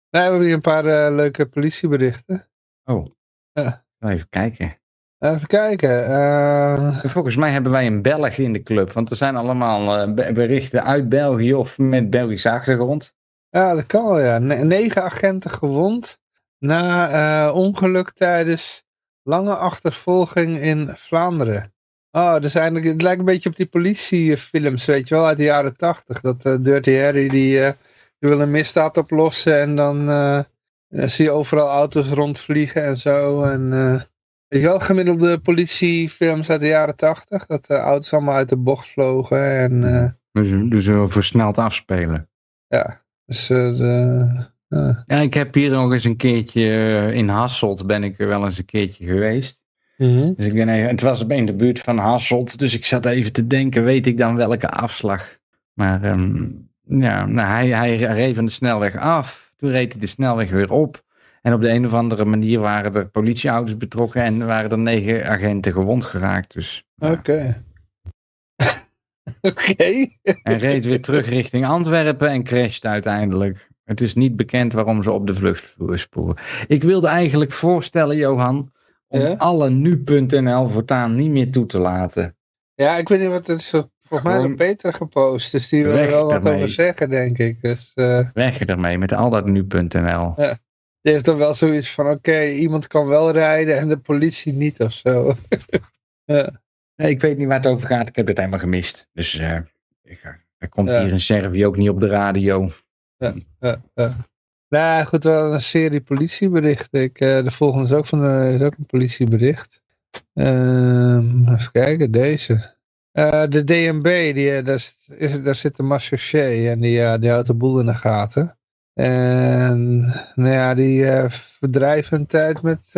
we hebben hier een paar leuke politieberichten. Oh, ja. even kijken. Even kijken. Uh... Volgens mij hebben wij een Belg in de club. Want er zijn allemaal uh, berichten uit België of met Belgische achtergrond. Ja, dat kan wel ja. negen agenten gewond na uh, ongeluk tijdens lange achtervolging in Vlaanderen. Oh, dus eigenlijk, het lijkt een beetje op die politiefilms, weet je wel, uit de jaren tachtig. Dat Dirty Harry, die, die wil een misdaad oplossen en dan en dan zie je overal auto's rondvliegen en zo. En uh, weet je wel, gemiddelde politiefilms uit de jaren tachtig. Dat de auto's allemaal uit de bocht vlogen. En, uh, dus, dus versneld afspelen. Ja, dus... Uh, ja, ik heb hier nog eens een keertje in Hasselt ben ik er wel eens een keertje geweest. Mm Dus ik ben even, het was in de buurt van Hasselt, dus ik zat even te denken, weet ik dan welke afslag? Maar um, ja, nou, hij, hij reed van de snelweg af. Toen reed hij de snelweg weer op. En op de een of andere manier waren er politieauto's betrokken en waren er negen agenten gewond geraakt. Dus, Oké. Oké. en reed weer terug richting Antwerpen en crashte uiteindelijk. Het is niet bekend waarom ze op de vlucht sporen. Ik wilde eigenlijk voorstellen, Johan, om alle nu.nl voortaan niet meer toe te laten. Ja, ik weet niet wat het is. Volgens mij heeft Peter gepost, dus die wil er wel wat over zeggen, denk ik. Dus, uh... Weg ermee met al dat nu.nl. Ja. Die heeft dan wel zoiets van, oké, iemand kan wel rijden en de politie niet of zo. ja. nee, ik weet niet waar het over gaat, ik heb het helemaal gemist. Dus uh, ik, er komt hier in Servië ook niet op de radio. Ja, ja, ja. Nou goed, wel een serie politieberichten. Ik, uh, de volgende is ook, van de, is ook een politiebericht. Um, even kijken, deze. Uh, de DNB, die, eh, daar, is, daar zit de Marchaussee en die, uh, die houdt de boel in de gaten. En nou ja, die uh, verdrijven een tijd met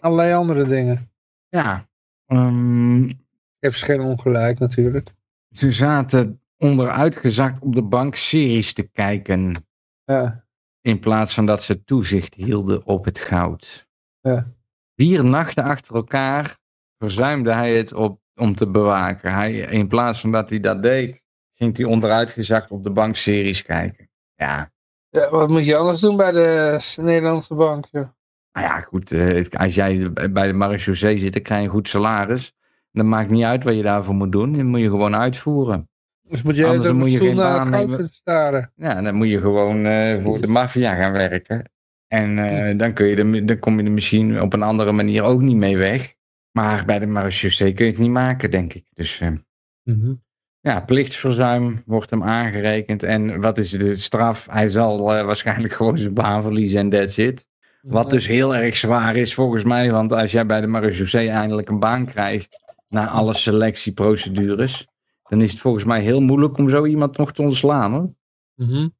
allerlei andere dingen. Ja. Um, Ik heb geen ongelijk natuurlijk. Ze zaten onderuitgezakt op de bank series te kijken. Ja. In plaats van dat ze toezicht hielden op het goud. Ja. Vier nachten achter elkaar verzuimde hij het op om te bewaken. Hij, in plaats van dat hij dat deed, ging hij onderuitgezakt op de bankseries kijken. Ja. ja. Wat moet je anders doen bij de Nederlandse bank? Nou ja, goed. Eh, als jij bij de marechaussee zit, dan krijg je een goed salaris. Dan maakt niet uit wat je daarvoor moet doen. Dan moet je gewoon uitvoeren. Dus moet je Anders moet je geen baan. Staren. Ja, dan moet je gewoon uh, voor de maffia gaan werken. En uh, dan, kun je de, dan kom je er misschien op een andere manier ook niet mee weg. Maar bij de marechaussee kun je het niet maken, denk ik. Dus uh, ja, plichtsverzuim wordt hem aangerekend. En wat is de straf? Hij zal uh, waarschijnlijk gewoon zijn baan verliezen en that's it. Wat dus heel erg zwaar is volgens mij. Want als jij bij de marechaussee eindelijk een baan krijgt... na alle selectieprocedures... dan is het volgens mij heel moeilijk om zo iemand nog te ontslaan. Hoor. Mm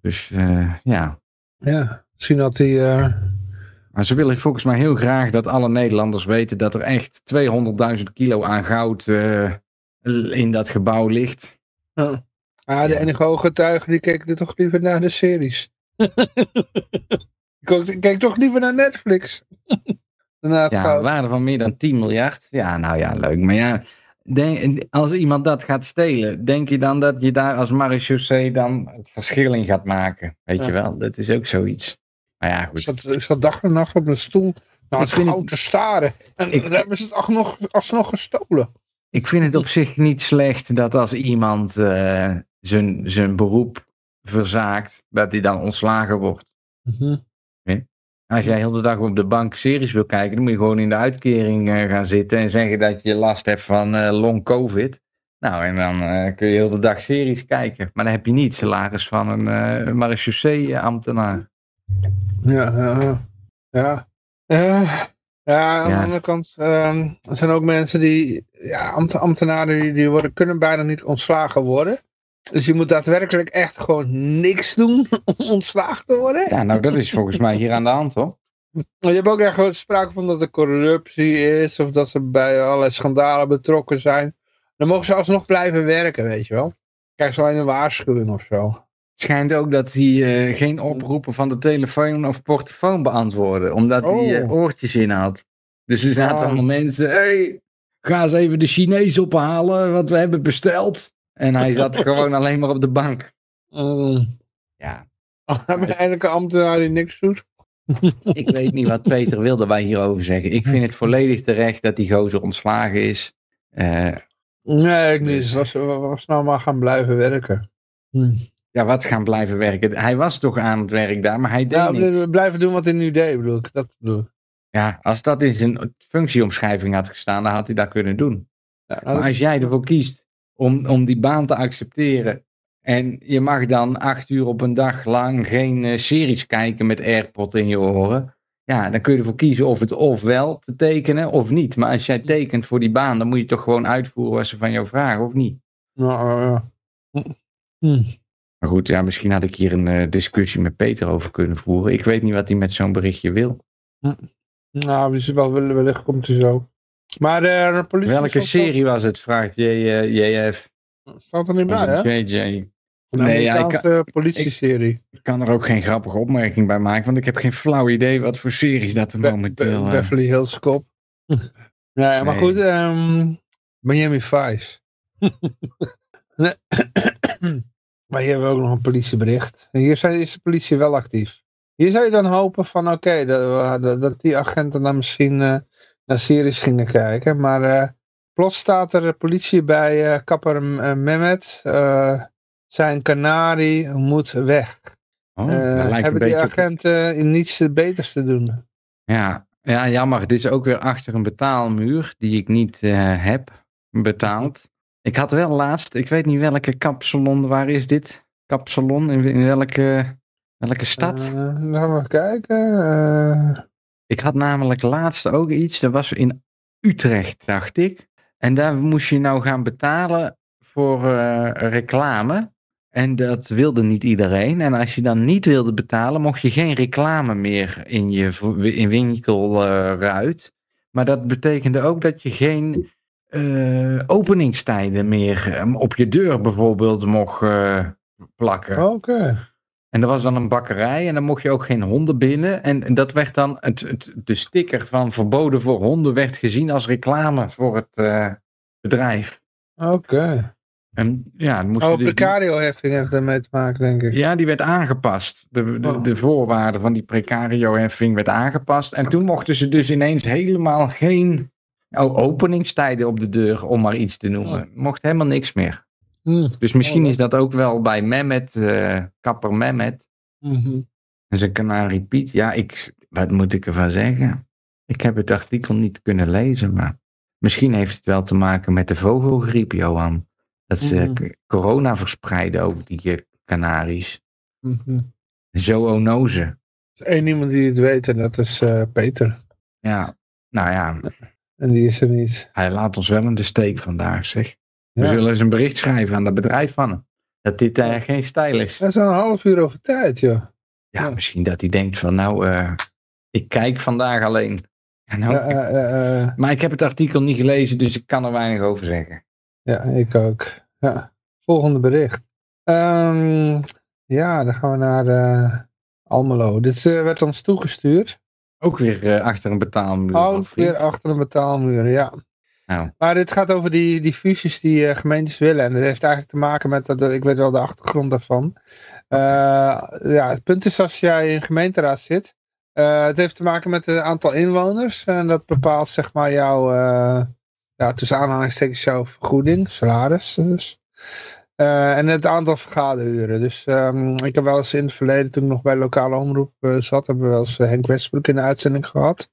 Dus uh, ja. Ja, misschien had hij maar ze willen volgens mij heel graag dat alle Nederlanders weten dat er echt 200.000 kilo aan goud uh, in dat gebouw ligt. Ja. Ah, de enige ooggetuigen die kijken toch liever naar de series. ik kijk toch liever naar Netflix. ja, een waarde van meer dan 10 miljard. Ja, nou ja, leuk. Maar ja, denk, als iemand dat gaat stelen, denk je dan dat je daar als marechaussee dan verschil in gaat maken? Weet je wel, dat is ook zoiets. Maar ja, goed. Is dat dag en nacht op een stoel nou, het goud te staren. En ik, dan hebben ze het alsnog, alsnog gestolen. Ik vind het op zich niet slecht dat als iemand uh, zijn, zijn beroep verzaakt, dat hij dan ontslagen wordt. Mm Als jij heel de dag op de bank series wil kijken, dan moet je gewoon in de uitkering uh, gaan zitten en zeggen dat je last hebt van uh, long covid. Nou, en dan kun je heel de dag series kijken. Maar dan heb je niet salaris van een uh, marechaussee-ambtenaar. Ja, ja, ja. ja, aan de andere kant uh, er zijn ook mensen die, ja, ambtenaren die, die worden, kunnen bijna niet ontslagen worden. Dus je moet daadwerkelijk echt gewoon niks doen om ontslagen te worden. Ja, nou dat is volgens mij hier aan de hand hoor. Je hebt ook echt sprake van dat er corruptie is of dat ze bij allerlei schandalen betrokken zijn. Dan mogen ze alsnog blijven werken, weet je wel. Krijgen ze alleen een waarschuwing of zo. Het schijnt ook dat hij uh, geen oproepen van de telefoon of portofoon beantwoordde, omdat hij uh, oh. oortjes in had. Dus er zaten allemaal mensen, hey, ga eens even de Chinees ophalen wat we hebben besteld. En hij zat gewoon alleen maar op de bank. Uh, ja. Hebben we eigenlijk een ambtenaar die niks doet? ik weet niet wat Peter wilde wij hierover zeggen. Ik vind het volledig terecht dat die gozer ontslagen is. Nee, ik niet. Was, was nou maar gaan blijven werken. Hm. Ja, wat gaan blijven werken? Hij was toch aan het werk daar, maar hij deed ja, niet. Blijven doen wat hij nu deed, bedoel ik. Dat bedoel ik. Ja, als dat in zijn functieomschrijving had gestaan, dan had hij dat kunnen doen. Ja, maar als jij ervoor kiest om, om die baan te accepteren. En je mag dan acht uur op een dag lang geen uh, series kijken met AirPod in je oren. Ja, dan kun je ervoor kiezen of het ofwel te tekenen of niet. Maar als jij tekent voor die baan, dan moet je toch gewoon uitvoeren wat ze van jou vragen, of niet? Nou, ja. Hm. Maar goed, ja, misschien had ik hier een uh, discussie met Peter over kunnen voeren. Ik weet niet wat hij met zo'n berichtje wil. Hm. Nou, wie ze wel willen, wellicht komt hij zo. Maar uh, de politie... Welke serie was het, vraagt JF. Staat er niet bij, hè? JJ. Nee, ja, ik kan, politie-serie. Ik, kan er ook geen grappige opmerking bij maken, want ik heb geen flauw idee wat voor series dat er momenteel... Be Beverly Hills Cop. ja, maar goed, um, Miami Vice. maar hier hebben we ook nog een politiebericht. hier zijn, is de politie wel actief. Hier zou je dan hopen van oké, dat, dat, die agenten dan misschien uh, naar series gingen kijken. Maar uh, plots staat er politie bij uh, kapper Mehmet. zijn kanarie moet weg. Oh, hebben die agenten niets beters te doen? Ja, ja, jammer. Dit is ook weer achter een betaalmuur die ik niet heb betaald. Ik had wel laatst, ik weet niet welke kapsalon, waar is dit? Kapsalon, in, in welke, welke stad? Uh, laten we kijken. Uh... Ik had namelijk laatst ook iets, dat was in Utrecht, dacht ik. En daar moest je nou gaan betalen voor uh, reclame. En dat wilde niet iedereen. En als je dan niet wilde betalen, mocht je geen reclame meer in je in winkelruit. maar dat betekende ook dat je geen uh, openingstijden meer ehm, op je deur bijvoorbeeld mocht uh, plakken. Oké. En er was dan een bakkerij en dan mocht je ook geen honden binnen. En, dat werd dan, het, het, de sticker van verboden voor honden werd gezien als reclame voor het uh, bedrijf. Oké. En ja, moest oh, precario-heffing heeft daarmee te maken, denk ik. Ja, die werd aangepast. De, de, oh. de voorwaarden van die precario-heffing werd aangepast. En toen mochten ze dus ineens helemaal geen Oh, openingstijden op de deur, om maar iets te noemen. Mocht helemaal niks meer. Hmm. Dus misschien oh, is dat ook wel bij Mehmet, uh, kapper Mehmet. Mm En zijn kanarie Piet. Ja, ik, wat moet ik ervan zeggen? Ik heb het artikel niet kunnen lezen, maar misschien heeft het wel te maken met de vogelgriep, Johan. Dat ze mhm. corona verspreiden over die eh, kanaries. Mm Zo onoze. Er is één iemand die het weet en dat is uh, Peter. Ja, nou ja. En die is er niet. Hij laat ons wel in de steek vandaag, zeg. We zullen eens een bericht schrijven aan dat bedrijf van hem. Dat dit uh, geen stijl is. Dat is een half uur over tijd, joh. Ja, misschien dat hij denkt van nou, uh, ik kijk vandaag alleen. Nou, uh, maar ik heb het artikel niet gelezen, dus ik kan er weinig over zeggen. Ja, ik ook. Ja. Volgende bericht. Um, ja, dan gaan we naar Almelo. Dit werd ons toegestuurd. Ook weer achter een betaalmuur. Ook weer achter een betaalmuur, ja. Nou. Maar dit gaat over die, die fusies die gemeentes willen. En dat heeft eigenlijk te maken met, dat, ik weet wel de achtergrond daarvan. ja, het punt is als jij in gemeenteraad zit, het heeft te maken met het aantal inwoners. En dat bepaalt zeg maar jouw, ja, tussen aanhalingstekens jouw vergoeding, salaris dus. Uh, en het aantal vergaderuren. Dus um, ik heb wel eens in het verleden, toen ik nog bij lokale omroep zat, hebben we wel eens Henk Westbroek in de uitzending gehad.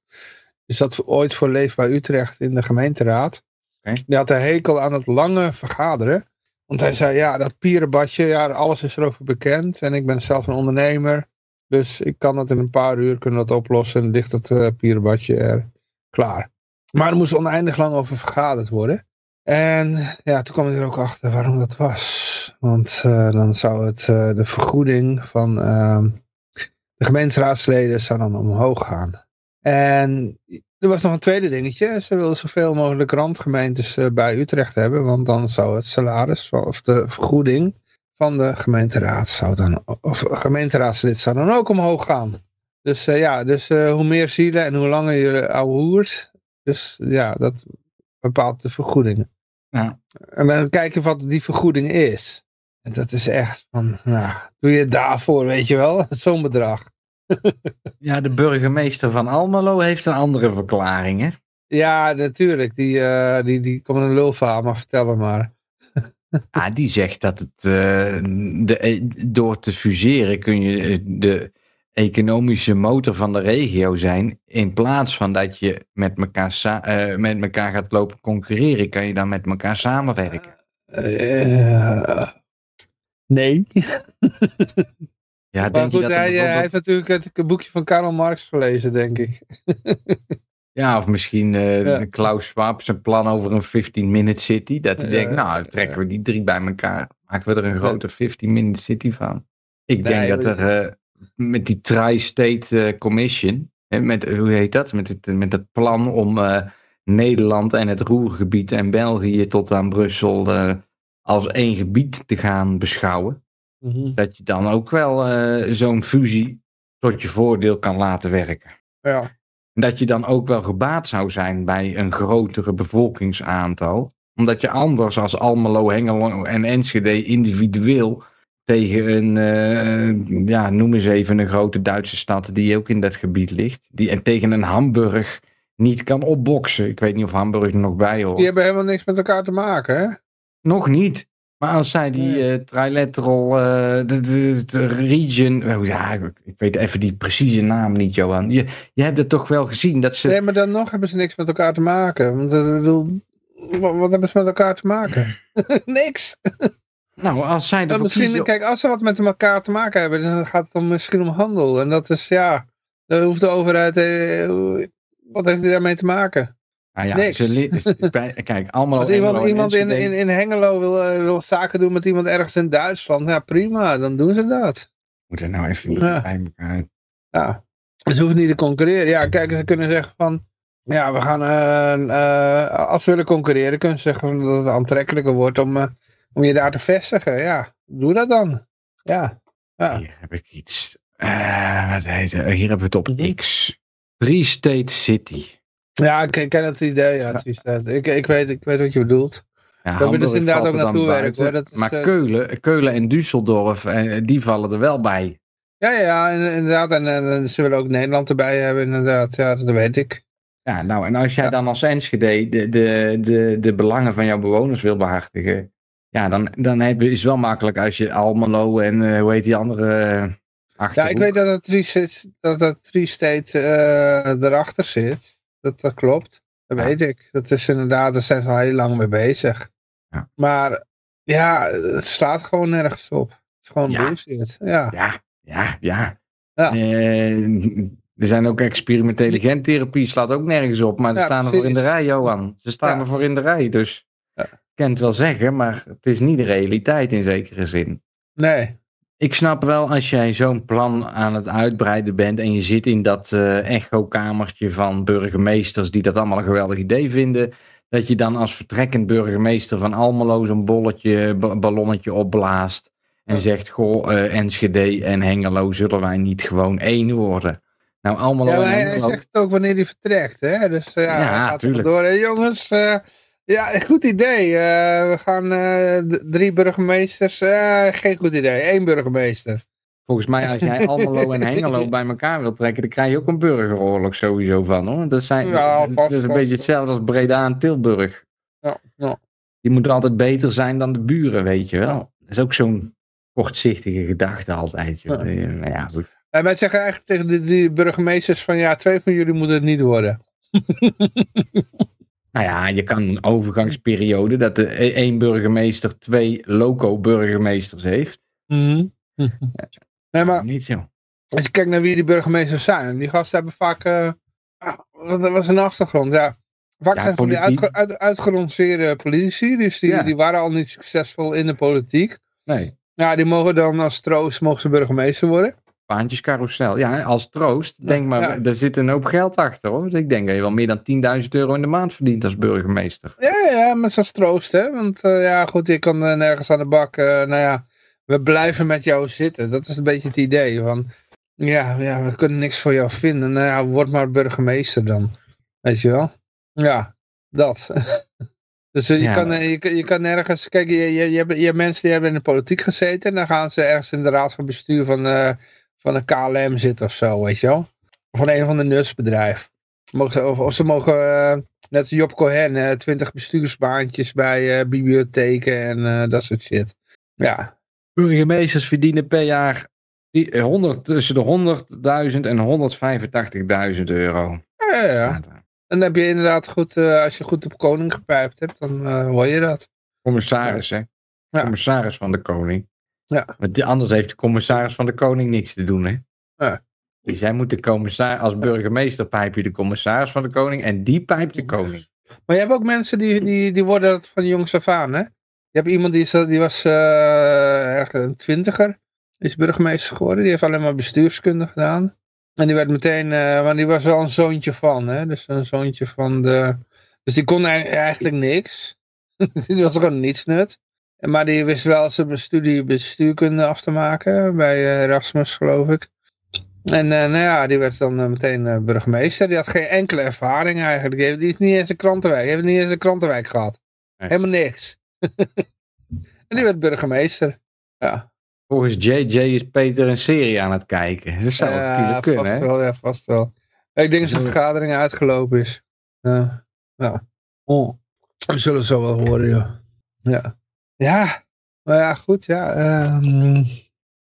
Die zat ooit voor Leefbaar Utrecht in de gemeenteraad. Okay. Die had een hekel aan het lange vergaderen. Want hij zei, ja, dat pierenbadje, ja, alles is erover bekend. En ik ben zelf een ondernemer. Dus ik kan dat in een paar uur kunnen dat oplossen en ligt het uh, pierenbadje er klaar. Maar er moest oneindig lang over vergaderd worden. En ja, toen kwam ik er ook achter waarom dat was. Want uh, dan zou het, uh, de vergoeding van ehm, de gemeenteraadsleden zou dan omhoog gaan. En er was nog een tweede dingetje. Ze wilden zoveel mogelijk randgemeentes bij Utrecht hebben. Want dan zou het salaris of de vergoeding van de gemeenteraad zou dan, of gemeenteraadslid zou dan ook omhoog gaan. Dus ja, dus hoe meer zielen en hoe langer je ouwe hoert, dus ja, dat bepaalt de vergoedingen. Ja. En dan kijken wat die vergoeding is. En dat is echt van, nou, doe je daarvoor, weet je wel, zo'n bedrag. ja, de burgemeester van Almelo heeft een andere verklaring, hè? Ja, natuurlijk. Die, uh, die, die komt een lulverhaal, maar vertel maar. Ah, die zegt dat het, uh, de, eh, door te fuseren kun je eh, de economische motor van de regio zijn. In plaats van dat je met elkaar, uh, met elkaar gaat lopen concurreren, kan je dan met elkaar samenwerken. Uh, nee. ja, denk goed, je dat hij, bijvoorbeeld... hij heeft natuurlijk het boekje van Karl Marx gelezen, denk ik. Ja, of misschien uh, Klaus Schwab zijn plan over een 15-minute city. Dat hij denkt, nou, trekken we die drie bij elkaar. Maken we er een grote 15-minute city van. Ik denk dat er met die Tri-State uh, Commission, hè, met, hoe heet dat? Met het, met het plan om Nederland en het Roergebied en België tot aan Brussel als één gebied te gaan beschouwen. Mm -hmm. Dat je dan ook wel zo'n fusie tot je voordeel kan laten werken. Ja dat je dan ook wel gebaat zou zijn bij een grotere bevolkingsaantal. Omdat je anders als Almelo, Hengelo en Enschede individueel tegen een, uh, ja, noem eens even een grote Duitse stad die ook in dat gebied ligt. Die, en tegen een Hamburg niet kan opboksen. Ik weet niet of Hamburg er nog bij hoort. Die hebben helemaal niks met elkaar te maken, hè? Nog niet. Maar als zij die uh, trilateral, uh, de, de, de, region, oh ja, ik weet even die precieze naam niet, Johan. Je, je hebt het toch wel gezien dat ze... Nee, maar dan nog hebben ze niks met elkaar te maken. Want bedoel, wat, wat, hebben ze met elkaar te maken? niks. Nou, als zij ervoor misschien, kiezen... Kijk, als ze wat met elkaar te maken hebben, dan gaat het dan misschien om handel. En dat is, ja, dan hoeft de overheid, wat heeft hij daarmee te maken? Nou ja, Ze, kijk, allemaal Als iemand, iemand in, in, in Hengelo wil, uh, wil zaken doen met iemand ergens in Duitsland, ja prima, dan doen ze dat. Moeten nou even ja. bij elkaar. Ja, ze hoeven niet te concurreren. Ja, kijk, ze kunnen zeggen van, ja, we gaan, uh, uh, als ze willen concurreren, kunnen ze zeggen dat het aantrekkelijker wordt om, om je daar te vestigen. Ja, doe dat dan. Ja. ja. Hier heb ik iets. wat heet het? Hier hebben we het op mhm. X. Free State City. Ja, ik ken het idee. Ja, ik, ik, weet, ik weet wat je bedoelt. Ja, we dus inderdaad ook naartoe werken. Maar uh, Keulen, Keulen en Düsseldorf, en, die vallen er wel bij. Ja, ja, inderdaad. En, en, ze willen ook Nederland erbij hebben, inderdaad. Ja, dat weet ik. Ja, nou, en als jij dan als Enschede de, de, de, de belangen van jouw bewoners wil behartigen, ja, dan, dan heb, is het wel makkelijk als je Almelo en uh, hoe heet die andere... Uh, ja, ik weet dat dat Tri-State dat, dat -state, erachter zit. Dat, dat klopt. Dat weet ik. Dat is inderdaad, daar zijn ze al heel lang mee bezig. Ja. Maar ja, het slaat gewoon nergens op. Het is gewoon ja. bullshit. Ja, ja, ja. Eh, er zijn ook experimentele gentherapie, slaat ook nergens op. Maar ze staan ervoor in de rij, Johan. Ze staan ervoor in de rij. Dus kan het wel zeggen, maar het is niet de realiteit in zekere zin. Nee, ik snap wel als jij zo'n plan aan het uitbreiden bent en je zit in dat uh, echo-kamertje van burgemeesters die dat allemaal een geweldig idee vinden, dat je dan als vertrekkend burgemeester van Almelo zo'n bolletje, ballonnetje opblaast en zegt, goh, uh, Enschede en Hengelo zullen wij niet gewoon één worden. Nou, allemaal ja, hij, hij, zegt het ook wanneer hij vertrekt, hè? Dus ja, ja gaat er door. Hey, jongens, ja, goed idee. Uh, we gaan uh, drie burgemeesters. geen goed idee, Eén burgemeester. Volgens mij, als jij Almelo en Hengelo bij elkaar wilt trekken, dan krijg je ook een burgeroorlog sowieso van, hoor. Dat, zijn, ja, vast, dat is een beetje hetzelfde als Breda en Tilburg. Ja, ja. Die moeten altijd beter zijn dan de buren, weet je wel. Dat is ook zo'n kortzichtige gedachte altijd. Ja. Nou ja, goed. En wij zeggen eigenlijk tegen die, die burgemeesters van ja, twee van jullie moeten het niet worden. Nou ja, je kan een overgangsperiode dat de e- één burgemeester twee loco-burgemeesters heeft. Mm nee, maar niet zo. Als je kijkt naar wie die burgemeesters zijn, die gasten hebben vaak. Uh, dat was een achtergrond, ja. Vaak zijn van die uit, uit, uitgeronceerde politici, dus die, die waren al niet succesvol in de politiek. Nee. Ja, die mogen dan als troost mogen ze burgemeester worden. Paantjescarousel. Ja, als troost. Denk maar, ja. er zit een hoop geld achter hoor. ik denk dat je wel meer dan 10.000 euro in de maand verdient als burgemeester. Ja, ja, maar als troost hè. Want uh, ja, goed, je kan uh, nergens aan de bak. Uh, nou ja, we blijven met jou zitten. Dat is een beetje het idee van... Ja, ja, we kunnen niks voor jou vinden. Nou ja, word maar burgemeester dan. Weet je wel? Ja, dat. dus je, kan, je, je, kan nergens... Kijk, je, je, je, hebt, je hebt mensen die hebben in de politiek gezeten. En dan gaan ze ergens in de raad van bestuur van van een KLM zit of zo, weet je wel. Of van een of ander nutsbedrijf. Of, of ze mogen, uh, net als Job Cohen, uh, twintig bestuursbaantjes bij uh, bibliotheken en dat soort shit. Ja. Burgemeesters verdienen per jaar 100, tussen de 100.000 en 185.000 euro. Ja, ja. En dan heb je inderdaad goed, als je goed op koning gepijpt hebt, dan hoor je dat. Commissaris, hè? Ja. Commissaris van de koning. Ja. Want anders heeft de commissaris van de koning niks te doen, hè? Ja. Dus jij moet de commissaris, als burgemeester pijp je de commissaris van de koning en die pijpt de koning. Maar je hebt ook mensen die, die, die worden dat van jongs af aan, hè? Je hebt iemand die, is, die was uh, erg een twintiger, is burgemeester geworden. Die heeft alleen maar bestuurskunde gedaan. En die werd meteen, uh, maar die was wel een zoontje van, hè? Dus een zoontje van de... Dus die kon eigenlijk niks. die was gewoon niets nut. Maar die wist wel zijn studie bestuurkunde af te maken bij eh, Erasmus, geloof ik. En uh, nou ja, die werd dan uh, meteen uh, burgemeester. Die had geen enkele ervaring eigenlijk. Die heeft, die is niet eens een krantenwijk. Die heeft niet eens een krantenwijk gehad. Nee. Helemaal niks. en die werd burgemeester. Ja. Volgens JJ is Peter een serie aan het kijken. Dat zou ja, kunnen, vast wel, ja, vast wel. Ik denk dat de vergadering uitgelopen is. Ja. ja. Oh. We zullen zo wel horen, ja. Ja. Ja, nou ja, goed, ja. Um,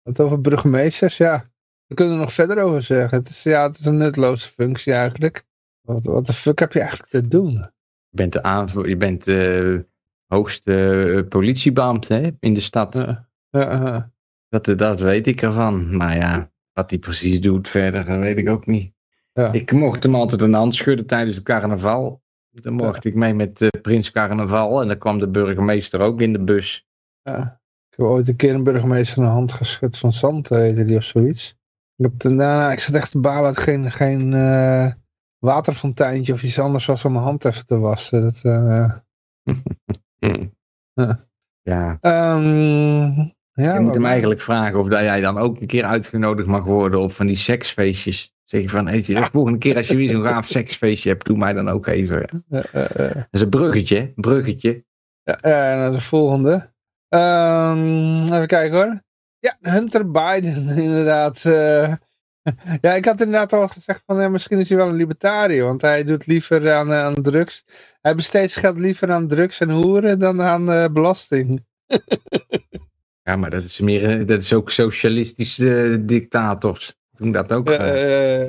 wat over burgemeesters, ja. We kunnen er nog verder over zeggen. Het is, ja, het is een nutloze functie eigenlijk. Wat, wat de fuck heb je eigenlijk te doen? Je bent de, aanv je bent de hoogste politiebeambte in de stad. Ja, ja, dat, dat weet ik ervan. Maar ja, wat hij precies doet verder, dat weet ik ook niet. Ik mocht hem altijd een hand schudden tijdens het carnaval. Dan mocht ik mee met uh, Prins Carnaval en dan kwam de burgemeester ook in de bus. Ja, ik heb ooit een keer een burgemeester een hand geschud van zand, heette die of zoiets. Ik, heb daarna, ik zat echt te balen dat geen, geen uh, waterfonteintje of iets anders was om mijn hand even te wassen. Dat, uh, ja. Um, ja, je moet hem eigenlijk vragen of dat jij dan ook een keer uitgenodigd mag worden op van die seksfeestjes. Zeg je van, de volgende keer als je weer zo'n gaaf seksfeestje hebt, doe mij dan ook even. Uh, uh. Dat is een bruggetje, bruggetje. Ja, uh, naar de volgende. Um, even kijken hoor. Ja, Hunter Biden, inderdaad. ja, ik had inderdaad al gezegd van, ja, misschien is hij wel een libertariër, want hij doet liever aan, aan drugs. Hij besteedt geld liever aan drugs en hoeren dan aan belasting. ja, maar dat is, meer, dat is ook socialistische dictators doen dat ook. Uh,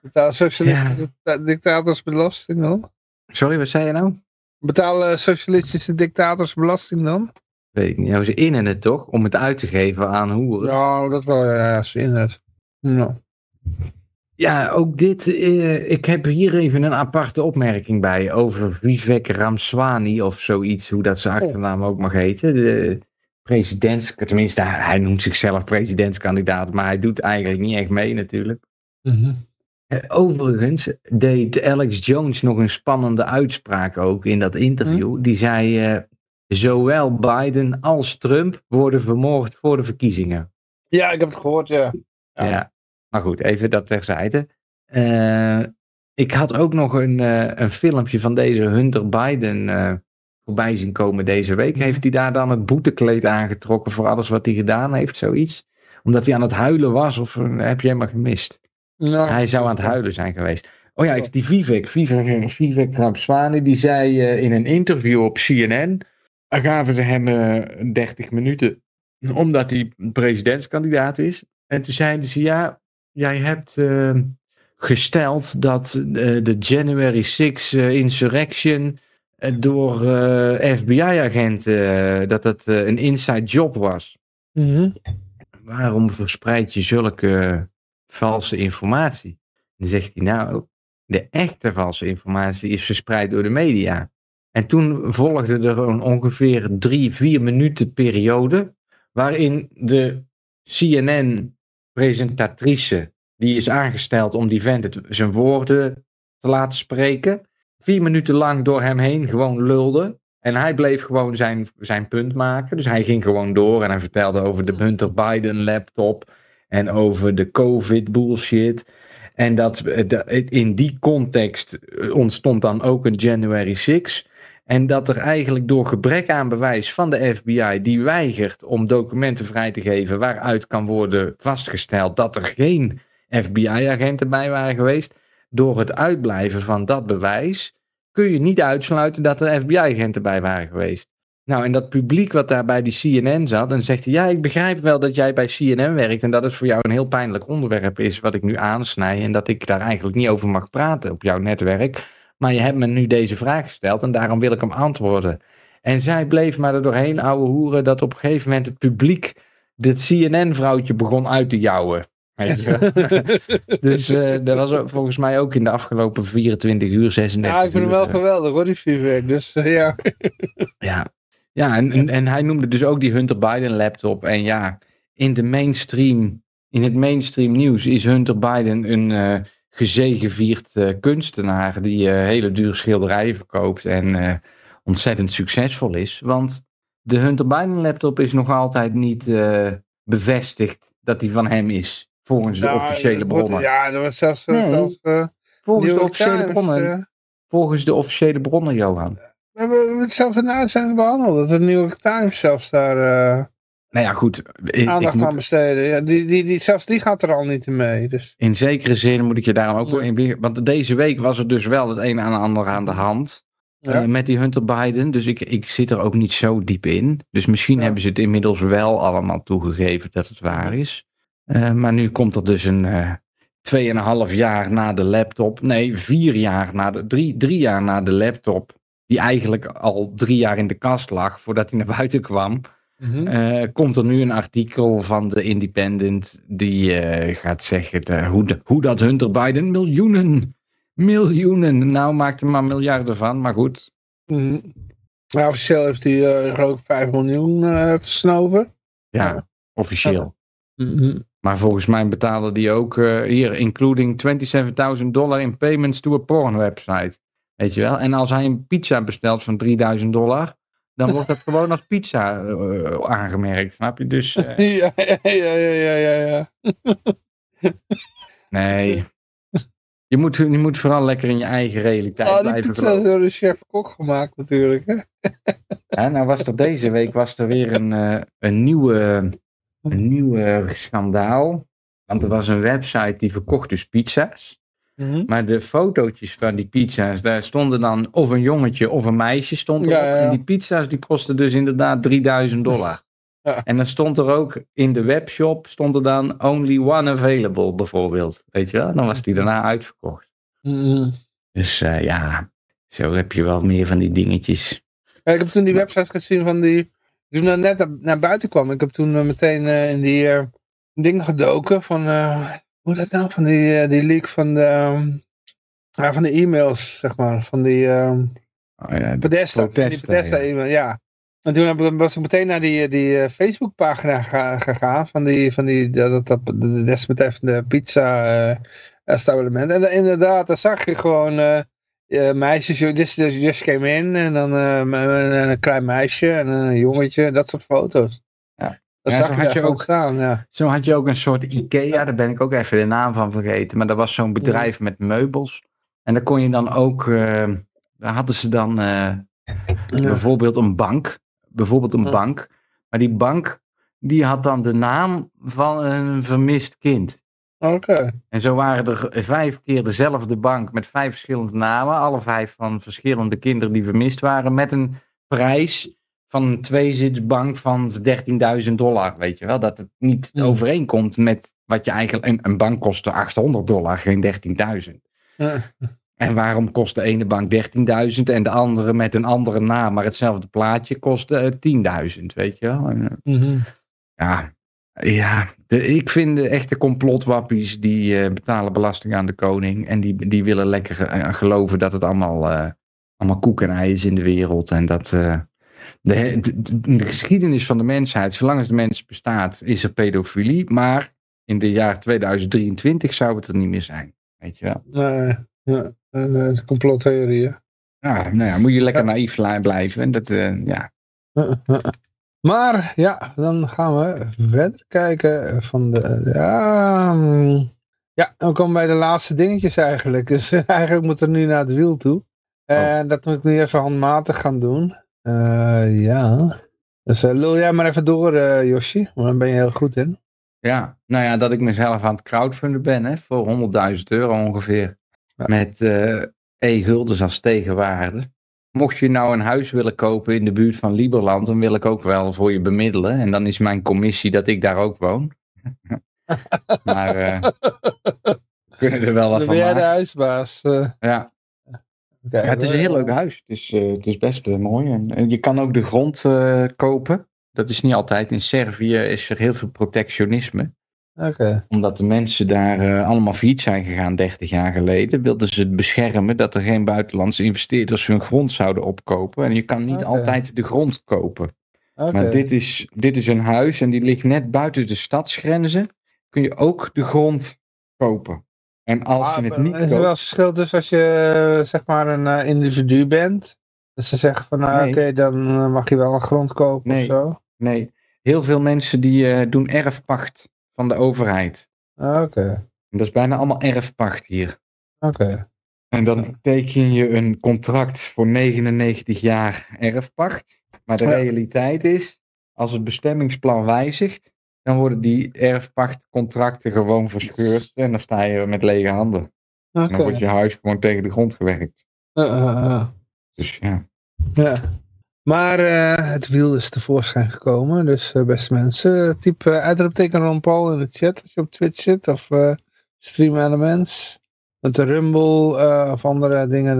betalen socialistische ja. dictators belasting dan? Sorry, wat zei je nou? Betalen socialistische dictators belasting dan? Weet ik niet. Ja, ze innen het toch? Om het uit te geven aan hoeren. Ja, dat wel. Ja, ze innen het. Nou. Ja, ook dit. Eh, ik heb hier even een aparte opmerking bij over Vivek Ramswani of zoiets, hoe dat zijn achternaam ook mag heten. De, presidents, tenminste hij noemt zichzelf presidentskandidaat, maar hij doet eigenlijk niet echt mee natuurlijk. Mhm. Eh, overigens deed Alex Jones nog een spannende uitspraak ook in dat interview. Mhm. Die zei, uh, zowel Biden als Trump worden vermoord voor de verkiezingen. Ja, ik heb het gehoord, ja. Ja, ja. maar goed, even dat terzijde. ik had ook nog een, een filmpje van deze Hunter Biden voorbij zien komen deze week. Mhm. Heeft hij daar dan het boetekleed aangetrokken voor alles wat hij gedaan heeft, zoiets? Omdat hij aan het huilen was, of heb je helemaal gemist? Nou, hij zou aan het huilen zijn geweest. Oh ja, die Vivek, Vivek, Vivek die zei in een interview op CNN, gaven ze hem 30 minuten omdat hij presidentskandidaat is. En toen zeiden ze, ja, jij hebt uh, gesteld dat de January 6 uh, eh, insurrection door FBI-agenten, dat dat een inside job was. Mm Waarom verspreid je zulke valse informatie? Dan zegt hij, nou, de echte valse informatie is verspreid door de media. En toen volgde er een ongeveer drie, vier minuten periode waarin de CNN-presentatrice, die is aangesteld om die vent het, zijn woorden te laten spreken, vier minuten lang door hem heen gewoon lulde. En hij bleef gewoon zijn, zijn punt maken. Dus hij ging gewoon door en hij vertelde over de Hunter Biden laptop en over de COVID bullshit. En dat in die context ontstond dan ook een January 6. En dat er eigenlijk door gebrek aan bewijs van de FBI, die weigert om documenten vrij te geven waaruit kan worden vastgesteld dat er geen FBI-agenten bij waren geweest, door het uitblijven van dat bewijs kun je niet uitsluiten dat er FBI-agenten bij waren geweest. Nou, en dat publiek wat daar bij die CNN zat, en zegt ja, ik begrijp wel dat jij bij CNN werkt en dat het voor jou een heel pijnlijk onderwerp is wat ik nu aansnij en dat ik daar eigenlijk niet over mag praten op jouw netwerk. Maar je hebt me nu deze vraag gesteld en daarom wil ik hem antwoorden. En zij bleef maar er doorheen ouwe hoeren dat op een gegeven moment het publiek dit CNN-vrouwtje begon uit te jouwen. dus uh, dat was volgens mij ook in de afgelopen 24 uur, 36 Ja, ik vind hem wel geweldig hoor, die feedback. Dus uh, ja. ja, ja en, en, en, hij noemde dus ook die Hunter Biden laptop. En ja, in de mainstream, in het mainstream nieuws is Hunter Biden een... Uh, gezegevierd uh, kunstenaar die uh, hele dure schilderijen verkoopt en uh, ontzettend succesvol is. Want de Hunter Biden laptop is nog altijd niet bevestigd dat die van hem is, volgens de officiële bronnen. Ja, dat was zelfs... Nee, zelfs volgens de officiële bronnen. Volgens de officiële bronnen, Johan. We hebben het zelfs in de uitzending behandeld, dat de New York Times zelfs daar nou ja, goed. Aandacht ik aan besteden. Ja, die, die, die, zelfs die gaat er al niet mee. Dus. In zekere zin moet ik je daarom ook wel in. Want deze week was er dus wel het een en ander aan de hand. Eh, met die Hunter Biden. Dus ik, ik zit er ook niet zo diep in. Dus misschien hebben ze het inmiddels wel allemaal toegegeven dat het waar is. Uh, maar nu komt er dus een uh, tweeënhalf jaar na de laptop. Nee, vier jaar na de. Drie, drie jaar na de laptop. Die eigenlijk al drie jaar in de kast lag voordat hij naar buiten kwam. Mhm. Eh, komt er nu een artikel van de Independent die gaat zeggen hoe, de, hoe dat Hunter Biden miljoenen, miljoenen, nou maakt er maar miljarden van, maar goed. Mm officieel heeft hij uh, geloof ik 5 miljoen versnoven. Ja, officieel. Mhm. Maar volgens mij betalen die ook hier, including 27.000 dollar in payments to a porn website. Weet je wel? En als hij een pizza bestelt van 3000 dollar, dan wordt dat gewoon als pizza uh, aangemerkt, snap je? Dus, uh... ja, ja, ja, ja, ja, ja. nee. Je moet, je moet vooral lekker in je eigen realiteit oh, blijven. pizza is door de chef-kok gemaakt natuurlijk. Hè? ja, nou was er deze week was er weer een, uh, een nieuwe, een nieuwe schandaal. Want er was een website die verkocht dus pizza's. Mhm. Maar de fotootjes van die pizza's, daar stonden dan of een jongetje of een meisje stond erop. En die pizza's die kosten dus inderdaad 3000 dollar. Ja. En dan stond er ook in de webshop, stond er dan only one available bijvoorbeeld. Weet je wel? Dan was die daarna uitverkocht. Mhm. Dus uh, ja, zo heb je wel meer van die dingetjes. Ja, ik heb toen die website gezien van die... Toen net naar buiten kwam, ik heb toen uh, meteen uh, in die dingen gedoken van hoe dat nou, van die, die leak van de, um, ja, van de e-mails, zeg maar, van die um, oh, ja, Podesta, die Podesta ja. e-mail, ja. En toen was ik meteen naar die, die Facebookpagina ga, gegaan, van die, van die, dat, dat, de desbetreffende pizza uh, establishment. En inderdaad, daar zag je gewoon uh, meisjes, just, just came in, en dan een, een klein meisje en een jongetje, dat soort foto's. Ja. Dat Ja, zag zo je had je ook staan, ja. Zo had je ook een soort Ikea, daar ben ik ook even de naam van vergeten. Maar dat was zo'n bedrijf met meubels. En daar kon je dan ook, eh, daar hadden ze dan eh, bijvoorbeeld een bank. Bijvoorbeeld een bank. Maar die bank, die had dan de naam van een vermist kind. Oké. En zo waren er vijf keer dezelfde bank met vijf verschillende namen. Alle vijf van verschillende kinderen die vermist waren. Met een prijs van een tweezitsbank van 13.000 dollar. Weet je wel, dat het niet Hmm. overeenkomt met wat je eigenlijk... Een, een bank kostte 800 dollar, geen 13.000. Ja. En waarom kost de ene bank 13.000 en de andere met een andere naam, maar hetzelfde plaatje kostte eh, 10.000, weet je wel? Eh, Mhm. ja, ja de, ik vind de echte complotwappies die eh, betalen belasting aan de koning. En die, die willen lekker eh, geloven dat het allemaal, eh, allemaal koek en ei is in de wereld. En dat de, de, de- de geschiedenis van de mensheid, zolang als de mens bestaat, is er pedofilie. Maar in de jaar 2023 zou het er niet meer zijn. Weet je wel. Nee, ja. Complottheorieën. Ja, nou ja, moet je lekker Ja. naïef li- blijven. En dat, ja. Maar ja, dan gaan we verder kijken van de... Ja, mm, ja, dan komen we bij de laatste dingetjes eigenlijk. Dus eigenlijk moeten we nu naar het wiel toe. En dat moet ik nu even handmatig gaan doen. Eh, ja. Dus eh, lul jij maar even door, eh Yoshi. Want dan ben je heel goed in. ja, nou ja, dat ik mezelf aan het crowdfunden ben hè, voor 100.000 euro ongeveer. Ja. Met eh e-guldens als tegenwaarde. Mocht je nou een huis willen kopen in de buurt van Lieberland, dan wil ik ook wel voor je bemiddelen. En dan is mijn commissie dat ik daar ook woon. maar we kunnen er wel wat Dan van ben jij de huisbaas. eh. Ja. Het is een heel leuk huis. Het is, eh, het is best mooi. En, en je kan ook de grond kopen. Dat is niet altijd. In Servië is er heel veel protectionisme Omdat de mensen daar eh, allemaal failliet zijn gegaan 30 jaar geleden, wilden ze het beschermen dat er geen buitenlandse investeerders hun grond zouden opkopen. En je kan niet altijd de grond kopen. Maar dit is, dit is een huis en die ligt net buiten de stadsgrenzen. Kun je ook de grond kopen. En als je het niet Ah, is er wel koopt. verschil tussen als je eh, zeg maar een eh, individu bent. Dus ze zeggen van nou Nee. oké, dan mag je wel een grond kopen Nee. of zo. Nee, heel veel mensen die doen erfpacht van de overheid. Ah, Oké, dat is bijna allemaal erfpacht hier. oké. En dan teken je een contract voor 99 jaar erfpacht. Maar de Ja. realiteit is, als het bestemmingsplan wijzigt, dan worden die erfpachtcontracten gewoon verscheurd. En dan sta je met lege handen. En dan wordt je huis gewoon tegen de grond gewerkt. Eh, eh. Dus ja. Ja. Maar eh, het wiel is tevoorschijn gekomen. Dus eh, beste mensen, typ eh, uitroepteken Ron Paul in de chat als je op Twitch zit. Of stream elements. Met de Rumble of andere dingen,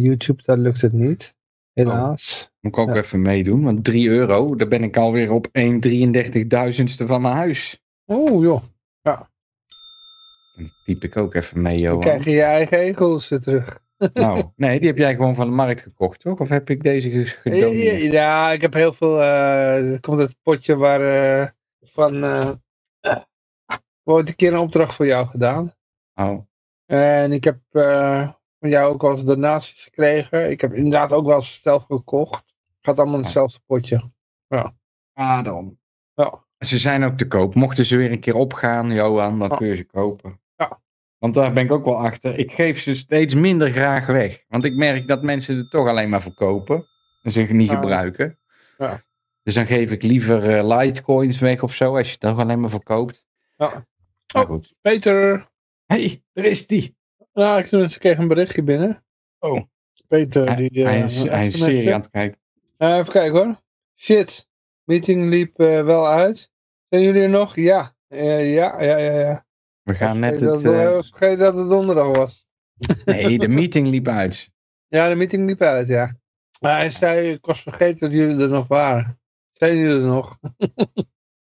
YouTube, daar lukt het niet. Helaas. Moet ik ook Ja. even meedoen. Want 3 euro, daar ben ik alweer op 1 33.000ste van mijn huis. Oh joh, Dan typ ik ook even mee, dan Johan. krijg je je eigen egels weer terug. Nou, nee, die heb jij gewoon van de markt gekocht, toch? Of heb ik deze gedoneerd? Ja, ik heb heel veel. eh er komt het potje waar eh, van. we hebben een keer een opdracht voor jou gedaan. Oh, En ik heb van jou ook wel eens donaties gekregen. Ik heb inderdaad ook wel eens zelf gekocht. Gaat allemaal in hetzelfde potje. ah dan. Ja. Ze zijn ook te koop. Mochten ze weer een keer opgaan, Johan, dan Ja. kun je ze kopen. Want daar ben ik ook wel achter. Ik geef ze steeds minder graag weg. Want ik merk dat mensen het toch alleen maar verkopen. En ze niet Ja. gebruiken. Ja. Dus dan geef ik liever eh, Litecoins weg of zo, als je het toch alleen maar verkoopt. Ja. Maar Oh. goed. Peter. hey, er is die. Nou, ik kreeg een berichtje binnen. Oh. Peter, Hij, die. eh, hij is, hij is serie aan het kijken. Eh, even kijken hoor. Shit. Meeting liep wel uit. Zijn jullie er nog? Ja. Ja, ja, ja, ja. We gaan net het... dat, eh, vergeet dat het donderdag was. nee, de meeting liep uit. Ja, de meeting liep uit, ja. Maar hij zei, ik was vergeten dat jullie er nog waren. Zijn jullie er nog?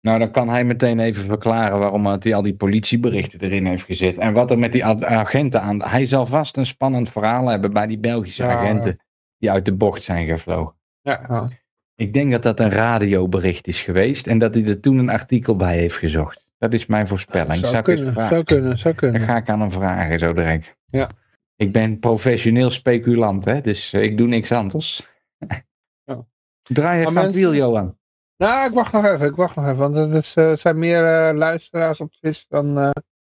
Nou, dan kan hij meteen even verklaren waarom hij al die politieberichten erin heeft gezet. En wat er met die ag- agenten aan... Hij zal vast een spannend verhaal hebben bij die Belgische Ja. agenten die uit de bocht zijn gevlogen. Ja, ja. Ik denk dat dat een radiobericht is geweest en dat hij er toen een artikel bij heeft gezocht. Dat is mijn voorspelling. Zou, ik eens kunnen, zou kunnen, zou Dan kunnen. ga ik aan hem vragen zo direct. Ja. Ik ben professioneel speculant, hè, dus eh, ik doe niks anders. Ja. Draai even aan het wiel, Johan. Nou, ik wacht nog even, ik wacht nog even. Want is, uh, zijn meer uh, luisteraars op Twitch dan, uh,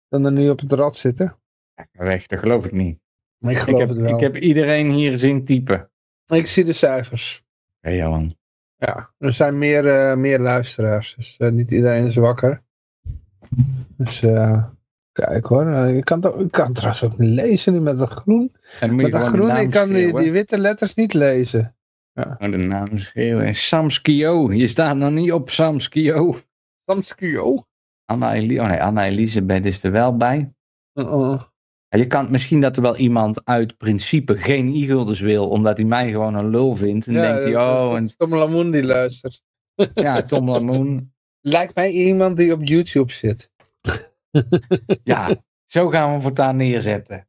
dan er nu op het rad zitten. Ja, weg, dat geloof ik niet. Maar ik geloof ik heb, het wel. Ik heb iedereen hier zien typen. Ik zie de cijfers. Hé hey, Johan. Ja, er zijn meer, meer luisteraars. Dus niet iedereen is wakker. Dus kijk hoor. Ik kan, het, ik kan trouwens ook niet lezen nu met dat groen. met dat groen, ik kan die, die witte letters niet lezen. Ja. Oh, de naam schreeuwen. Samskio. Je staat nog niet op Samskio. Samskio? Anna-Elisabeth oh nee, Anna -Elisabeth is er wel bij. Uh -uh. Ja, je kan misschien dat er wel iemand uit principe geen e-gulders wil, omdat hij mij gewoon een lul vindt. En ja, denkt hij, oh... En... Tom Lamoen die luistert. Ja, Tom Lamoen. Lijkt mij iemand die op YouTube zit. ja, zo gaan we voortaan neerzetten.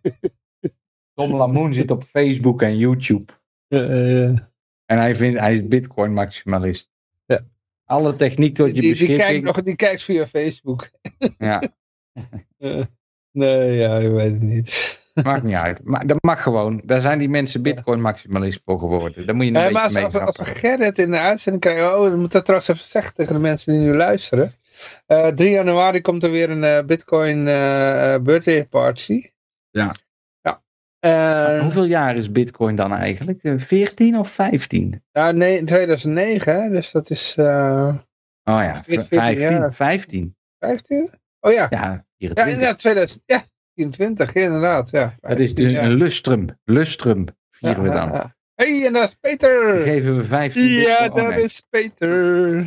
Tom Lamoen zit op Facebook en YouTube. Uh, en hij, vindt, hij is bitcoin maximalist. Ja. Alle techniek tot je die, beschikking. Die kijkt, nog, die kijkt via Facebook. ja. Uh, nee, ja, je weet het niet. Maakt niet uit. Maar dat mag gewoon. Daar zijn die mensen bitcoin maximalist voor geworden. Daar moet je een uh, beetje maar mee als, als we Gerrit in de uitzending krijgen. Oh, dan moet dat trouwens even zeggen tegen de mensen die nu luisteren. Uh, 3 januari komt er weer een uh, bitcoin birthday party. Ja. Uh, Hoeveel jaar is Bitcoin dan eigenlijk? 14 of 15? Ja, nee, 2009, hè? dus dat is. Uh, oh ja, 15. 15. 15? Oh ja. Ja, 24. Ja, inderdaad, 2000, ja 24, inderdaad. Ja, 15, dat is de, een lustrum. Lustrum vieren ja, we dan. Ja, Hé, hey, en dat is Peter! Dan geven we 15 Ja, dat Oh, nee. is Peter.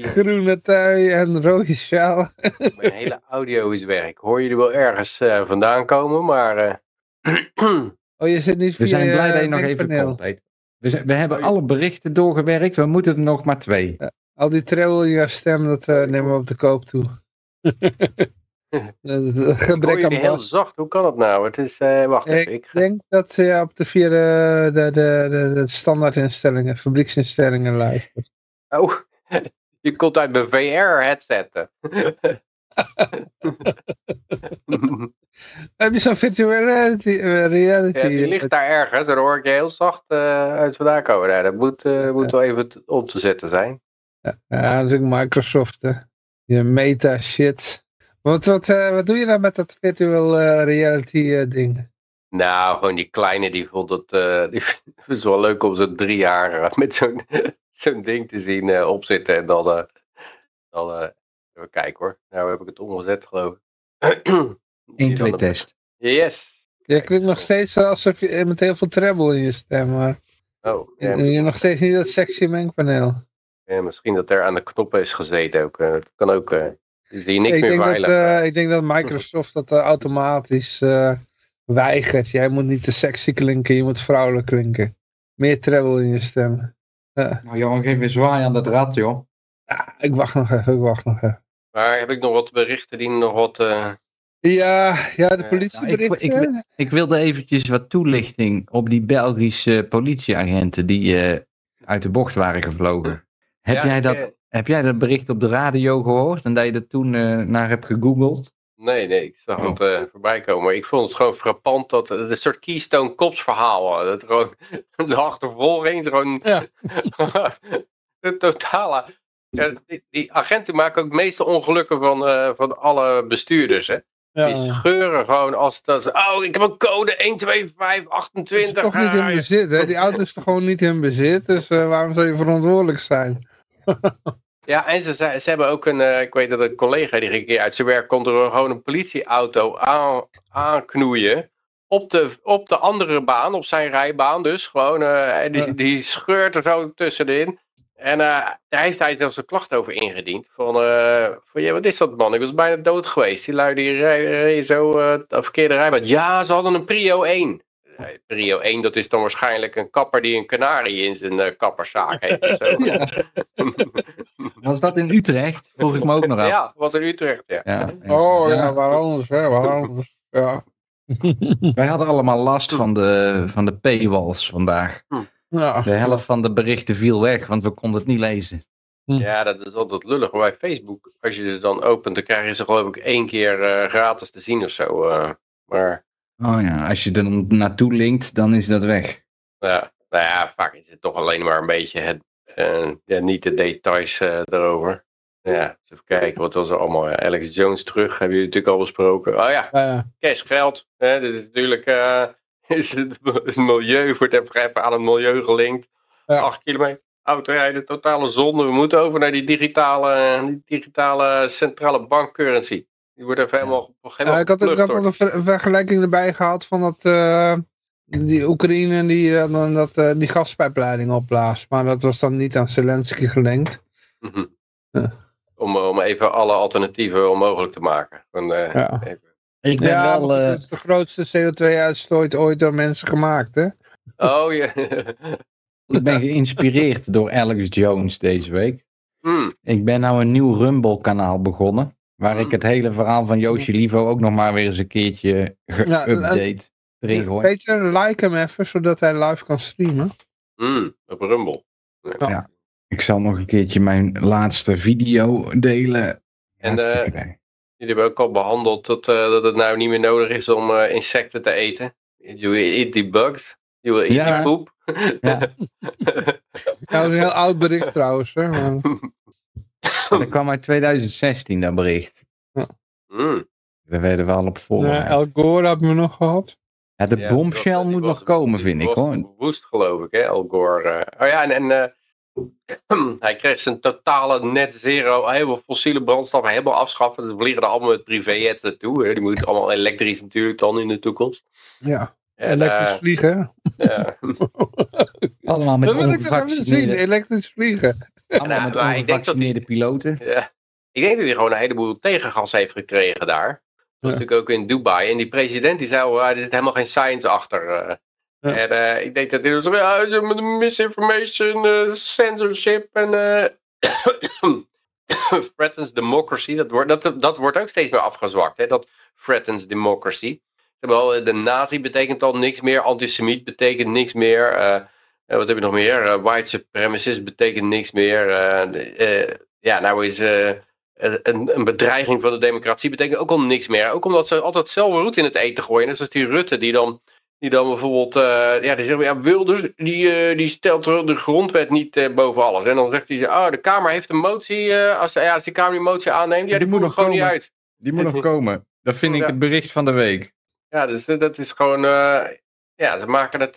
Groene trui en rode sjaal. Mijn hele audio is weg. Ik hoor jullie wel ergens uh, vandaan komen, maar... Uh... Oh, je zit niet via We zijn blij dat je uh, nog even komt, Peter. We, zijn- we hebben alle berichten doorgewerkt. We moeten er nog maar twee. Al die treble in stem, dat uh, nemen we op de koop toe. Gebrek aan heel zacht. Hoe kan dat nou? Het is... eh, wacht even. Ik denk dat je op de via de, de, de, standaardinstellingen, fabrieksinstellingen luistert. Oh, je komt uit mijn VR-headset. Heb je zo'n virtual reality? eh, reality Ja, die ligt daar ergens. Daar hoor ik je heel zacht uh, uit vandaan komen. Ja, dat moet, uh, moet wel even op te zetten zijn. Ja, dat is ook Microsoft, hè. Je meta shit. Wat, wat, uh, wat doe je nou met dat virtual uh, reality uh, ding? Nou, gewoon die kleine, die vond het, uh, die was wel leuk om zo'n drie jaar uh, met zo'n zo'n ding te zien uh, opzitten. En dan, uh, dan uh, even kijken hoor. Nou heb ik het omgezet geloof ik. 1, 2 test. Yes. Je klinkt nog steeds alsof je met heel veel treble in je stem, maar Oh, je, ja, je hebt nog steeds niet dat sexy mengpaneel. ja, misschien dat er aan de knoppen is gezeten ook. dat kan ook. Zie je niks ik meer denk veilig. Dat, uh, ik denk dat Microsoft dat uh, automatisch uh, weigert. Jij moet niet te sexy klinken, je moet vrouwelijk klinken. Meer treble in je stem. Ja. Nou Johan, geef weer zwaai aan dat rad joh. Ja, ik wacht nog even, ik wacht nog even. Maar heb ik nog wat berichten die nog wat... Uh... Ja, ja, de Ja, politieberichten. Nou, ik, ik, ik, wilde eventjes wat toelichting op die Belgische politieagenten die uh, uit de bocht waren gevlogen. Heb, Ja, jij dat, eh, heb jij dat bericht op de radio gehoord en dat je er toen uh, naar hebt gegoogeld? Nee, nee, ik zag het uh, voorbij komen. Maar ik vond het gewoon frappant dat het een soort Keystone Cops verhaal. Dat gewoon de achtervolging, gewoon Ja. de totale. Ja, die, die agenten maken ook de meeste ongelukken van, uh, van alle bestuurders. Hè? Ja, die scheuren gewoon als dat. Oh, ik heb een code Het is 12528. toch niet in ah, bezit, hè? Die auto is toch gewoon niet in bezit, dus uh, waarom zou je verantwoordelijk zijn? Ja, en ze, ze, hebben ook een, uh, ik weet dat een collega die een keer uit zijn werk komt er gewoon een politieauto aan, aanknoeien. Op de, op de andere baan, op zijn rijbaan dus. Gewoon, uh, die, die scheurt er zo tussenin. En uh, daar heeft hij zelfs een klacht over ingediend. Van, uh, van ja, wat is dat man? Ik was bijna dood geweest. Die lui die rijden zo uh, de verkeerde rijbaan. Ja, ze hadden een Prio 1. Prio 1, dat is dan waarschijnlijk een kapper die een kanarie in zijn uh, kapperszaak heeft. zo. Was dat in Utrecht? Vroeg ik me ook nog af. ja, was in Utrecht, ja. Ja, Oh ja, waar anders, hè? Waar anders. Ja. Wij hadden allemaal last van de, van de paywalls vandaag. Ja. De helft van de berichten viel weg, want we konden het niet lezen. Ja, dat is altijd lullig. Maar bij Facebook, als je het dan opent, dan krijg je ze geloof ik één keer uh, gratis te zien of zo. Uh, maar Oh ja, als je er dan naartoe linkt, dan is dat weg. ja, nou ja, vaak is het toch alleen maar een beetje het, ja, niet de details uh, erover. Ja, even kijken, wat was er allemaal? Alex Jones terug, hebben jullie natuurlijk al besproken. Oh ja, uh. cash, geld. Hè, dit is natuurlijk uh, is het, het, milieu, wordt even aan het milieu gelinkt. 8 kilometer autorijden, totale zonde. We moeten over naar die digitale, die digitale centrale bankcurrency. Die wordt even helemaal, helemaal ja, Ik had, ik had al een vergelijking erbij gehad van dat... Uh, die Oekraïne die dan dat, uh, die gaspijpleiding opblaast. Maar dat was dan niet aan Zelensky gelinkt. Mm -hmm. ja om, om even alle alternatieven onmogelijk te maken. Van, uh, ja. Even. Ik ben ja, wel, het is de grootste CO2-uitstoot ooit door mensen gemaakt, hè? Oh ja. ik ben geïnspireerd door Alex Jones deze week. Mm. Ik ben nou een nieuw Rumble-kanaal begonnen. Waar ik het hele verhaal van Yoshi Livo ook nog maar weer eens een keertje geüpdate. Ja, Peter, like hem even, zodat hij live kan streamen. Mm, op Rumble. Ja. ja. Ik zal nog een keertje mijn laatste video delen. En uh, jullie hebben ook al behandeld dat, uh, dat het nou niet meer nodig is om uh, insecten te eten. You eat the bugs. You will eat ja. the poop. Ja. dat is een heel oud bericht trouwens. Hè? Dat kwam uit 2016 dat bericht. Ja. Mm. Daar werden we al op voor. Ja, El Gore hebben we nog gehad. Ja, de ja, bombshell moet nog komen, vind ik hoor. Woest geloof ik, hè, El Gore. oh ja, en, en hij kreeg zijn totale net zero, helemaal fossiele brandstoffen helemaal afschaffen. Dus we vliegen er allemaal met privéjets naartoe. Hè. Die moeten allemaal elektrisch natuurlijk dan in de toekomst. Ja, en, elektrisch uh, vliegen. Ja. allemaal met dat wil ik even zien, elektrisch vliegen. Allemaal met maar ik denk dat die, piloten. Ja. Ik denk dat hij gewoon een heleboel tegengas heeft gekregen daar. Dat was ja. natuurlijk ook in Dubai. En die president die zei, oh, er zit helemaal geen science achter. Ja. En uh, ik denk dat dit was misinformation, uh, censorship en threatens democracy. Dat wordt, dat, dat wordt ook steeds meer afgezwakt. Hè? Dat threatens democracy. Terwijl de nazi betekent al niks meer, antisemiet betekent niks meer. Wat heb je nog meer? white supremacist betekent niks meer. ja, nou is een, een, bedreiging van de democratie betekent ook al niks meer. Ook omdat ze altijd zelf roet in het eten gooien. Net zoals die Rutte die dan die dan bijvoorbeeld, uh, ja, die zeggen, ja, Wilders, die, uh, die stelt de grondwet niet uh, boven alles. En dan zegt hij, oh, de Kamer heeft een motie, als, ja, als die Kamer die motie aanneemt, ja, die, die moet nog gewoon komen. niet uit. Die moet nog komen. Dat vind ik het bericht van de week. Ja, dus dat is gewoon, ja, ze maken het,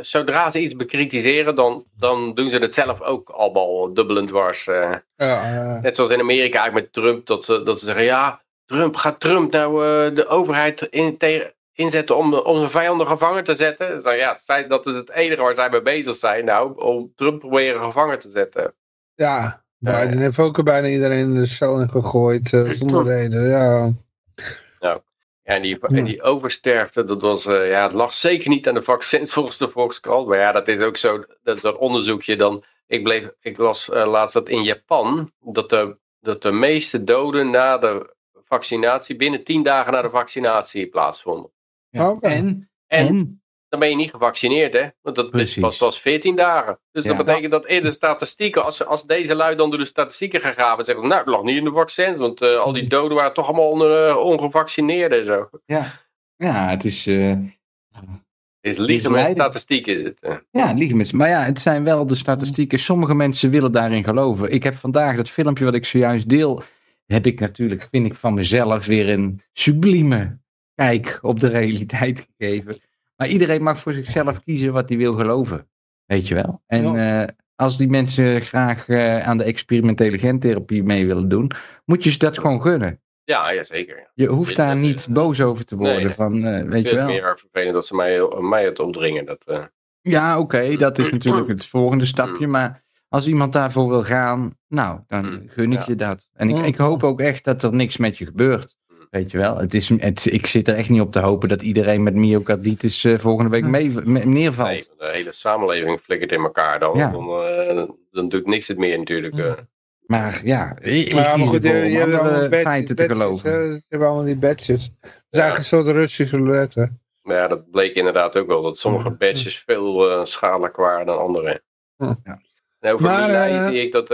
zodra ze iets bekritiseren, dan, dan doen ze het zelf ook allemaal dubbelend dwars. Ja, Net zoals in Amerika eigenlijk met Trump, dat ze, dat ze zeggen, ja, Trump, gaat Trump nou de overheid in, tegen inzetten om, om zijn vijanden gevangen te zetten. Dus ja, dat is het enige waar zij mee bezig zijn nou, om Trump proberen gevangen te zetten. Ja, Biden uh, heeft ook bijna iedereen in de cel in gegooid, uh, zonder reden, ja. Ja, en die, en die oversterfte, dat was, uh, ja, het lag zeker niet aan de vaccins volgens de Volkskrant. Maar ja, dat is ook zo, dat is een onderzoekje dan. Ik, bleef, ik las laatst dat in Japan, dat de, dat de meeste doden na de vaccinatie, binnen tien dagen na de vaccinatie plaatsvonden. Ja. En, en, dan ben je niet gevaccineerd, hè? Want dat is pas, pas 14 dagen. Dus dat betekent dat in de statistieken, als, als deze lui dan door de statistieken gaan graven, zeggen ze, nou, het lag niet in de vaccins, want uh, al die doden waren toch allemaal onder, uh, ongevaccineerden en zo. Ja, ja het is... Uh, het is liegen met statistiek is het. Ja, liegen met Maar ja, het zijn wel de statistieken. Sommige mensen willen daarin geloven. Ik heb vandaag dat filmpje wat ik zojuist deel, heb ik natuurlijk, vind ik van mezelf weer een sublieme kijk op de realiteit gegeven. Maar iedereen mag voor zichzelf kiezen wat hij wil geloven. Weet je wel. En eh, als die mensen graag uh, aan de experimentele gentherapie mee willen doen, moet je ze dat gewoon gunnen. Ja, ja zeker. Je hoeft daar niet boos over te worden. Nee, van, uh, weet je wel. Het meer vervelend dat ze mij, mij het opdringen. Dat, Ja, oké, dat is natuurlijk het volgende stapje. Maar als iemand daarvoor wil gaan, nou, dan mm. gun ik je dat. En ik, ik hoop ook echt dat er niks met je gebeurt. Weet je wel, het is, het, ik zit er echt niet op te hopen dat iedereen met myocarditis uh, volgende week mee, neervalt. Nee, de hele samenleving flikkert in elkaar dan. Ja. Dan, uh, dan doet niks het meer natuurlijk. Uh. Maar ja, ik, maar, maar goed, je, je hebt allemaal feiten te geloven. Je hebt allemaal die badges. Dat is eigenlijk een soort Russische roulette. Ja, dat bleek inderdaad ook wel. Dat sommige badges veel schadelijker waren dan andere. Ja. En over maar, zie ik dat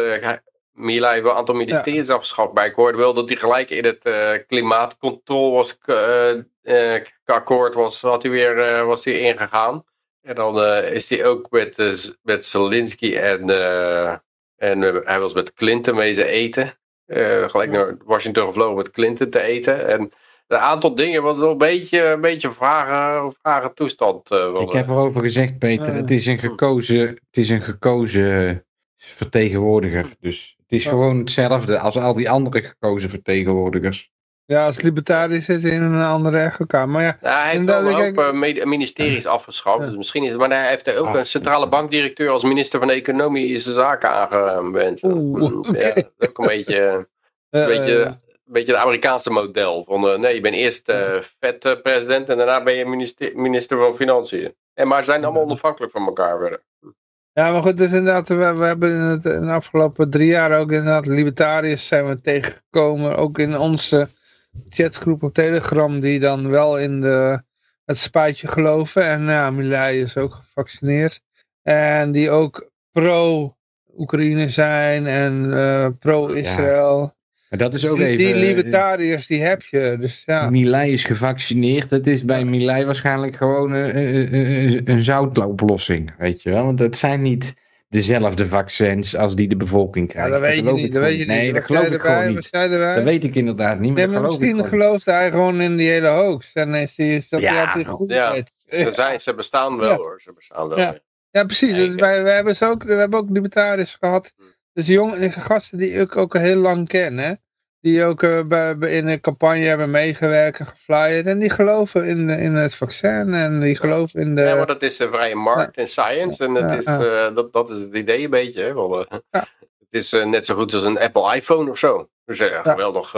Mila heeft een aantal ministeries ja. afgeschaft. Maar ik hoorde wel dat hij gelijk in het uh, klimaatcontrole was, uh, uh, akkoord was, had hij weer, was hij ingegaan. En dan is hij ook met, met Zelensky en, en hij was met Clinton mee ze eten. gelijk naar Washington gevlogen met Clinton te eten. En een aantal dingen was wel een beetje, een beetje vragen, vragen toestand. ik heb erover gezegd, Peter, het is een gekozen, het is een gekozen vertegenwoordiger. Dus het is gewoon hetzelfde als al die andere gekozen vertegenwoordigers. Ja, als libertariër zit in een andere echo Maar ja, hij heeft wel ook uh, ministeries afgeschaft. Dus misschien is, maar hij heeft ook een centrale bankdirecteur als minister van Economische Zaken aangewend. Oeh, ja, dat is ook een beetje, een beetje, een beetje het Amerikaanse model. Van, uh, nee, je bent eerst uh, vet-president en daarna ben je minister, minister van Financiën. En, maar ze zijn allemaal onafhankelijk van elkaar verder. Ja, maar goed, dus inderdaad, we, hebben in, het, de afgelopen drie jaar ook inderdaad libertariërs zijn we tegengekomen. Ook in onze chatgroep op Telegram die dan wel in de, het spuitje geloven. En ja, is ook gevaccineerd. En die ook pro-Oekraïne zijn en uh, pro-Israël. Maar dat is dus ook die, even... Die libertariërs, die heb je. Dus, ja. Milei is gevaccineerd. Het is bij Milei waarschijnlijk gewoon een, een, een zoutoplossing, weet je wel. Want het zijn niet dezelfde vaccins als die de bevolking krijgt. Ja, dat, weet je niet. Dat weet je nee, niet. dat geloof ik gewoon niet. Dat weet ik inderdaad niet. Maar, nee, maar misschien gelooft hij gewoon in die hele hoax. En is hij, dat ja, hij goed ja. Ze, zijn, ze bestaan wel hoor. Ze bestaan wel. Ja, ja precies. Dus wij, wij hebben ook, we hebben ook libertariërs gehad. Hm. Dus jonge gasten die ik ook heel lang ken. Hè? die ook uh, bij, in een campagne hebben meegewerkt en geflyerd. En die geloven in, in het vaccin en die geloven in de... Ja, maar dat is de vrije markt en science. En het is, uh, dat, dat is het idee een beetje. Hè, uh, het is net zo goed als een Apple iPhone of zo. Dus ja, geweldig.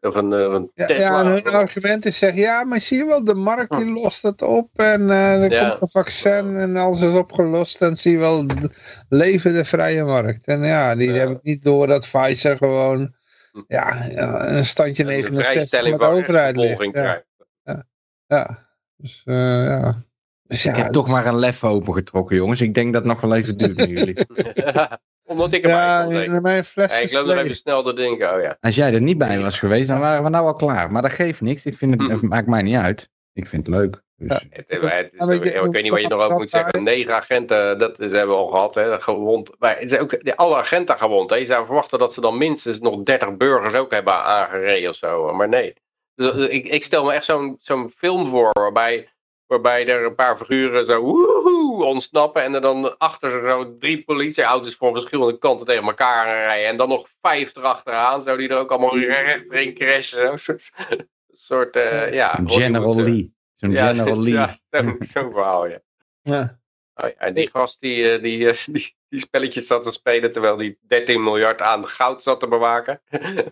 of een, een ja, hun argument is zeggen, ja, maar zie je wel, de markt die hm. lost het op. En er komt een vaccin en alles is opgelost. Dan zie je wel, leven de vrije markt. En ja, die hebben het niet door dat Pfizer gewoon ja, ja, een standje 69 van de overheid ligt. Ja. Ja. ja. Dus, uh, ja. Dus, ja, ik heb toch maar een lef opengetrokken, jongens. Ik denk dat het nog wel even duurt met jullie. Omdat ik erbij ja, kon mijn fles Ik loop nog even snel door denken. Oh, ja. Als jij er niet bij was geweest, dan waren we nou al klaar. Maar dat geeft niks. Ik vind het, het maakt mij niet uit. Ik vind het leuk. Dus. Ja. Het, het is, ik weet niet wat je nog over moet zeggen. Negen agenten, dat is, hebben we al gehad. Hè, gewond. Maar het ook alle agenten gewond. Hè. Je zou verwachten dat ze dan minstens nog 30 burgers ook hebben aangereden of zo. Maar nee. Dus, dus ik, ik, stel me echt zo'n zo'n film voor waarbij, waarbij er een paar figuren zo woehoe, ontsnappen. En er dan achter zo drie politieauto's van verschillende kanten tegen elkaar rijden. En dan nog vijf erachteraan. Zo die er ook allemaal recht in crashen. Zo'n soort, uh, ja. General Lee. Zo'n ja, General Lee. Ja, zo'n zo verhaal, ja. ja. Oh, ja. En die gast die, eh, die, eh, die, die, spelletjes zat te spelen terwijl die 13 miljard aan goud zat te bewaken.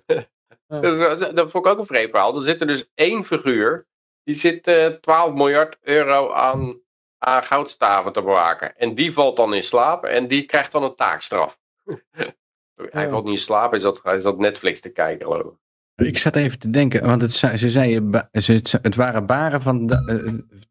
dat, dat vond ik ook een vreemd verhaal. Er zit er dus één figuur, die zit uh, 12 miljard euro aan, aan goudstaven te bewaken. En die valt dan in slaap en die krijgt dan een taakstraf. Hij valt niet in slaap, hij zat, hij zat Netflix te kijken geloof ik. Ik zat even te denken, want het, ze zeiden, het waren baren van 12,5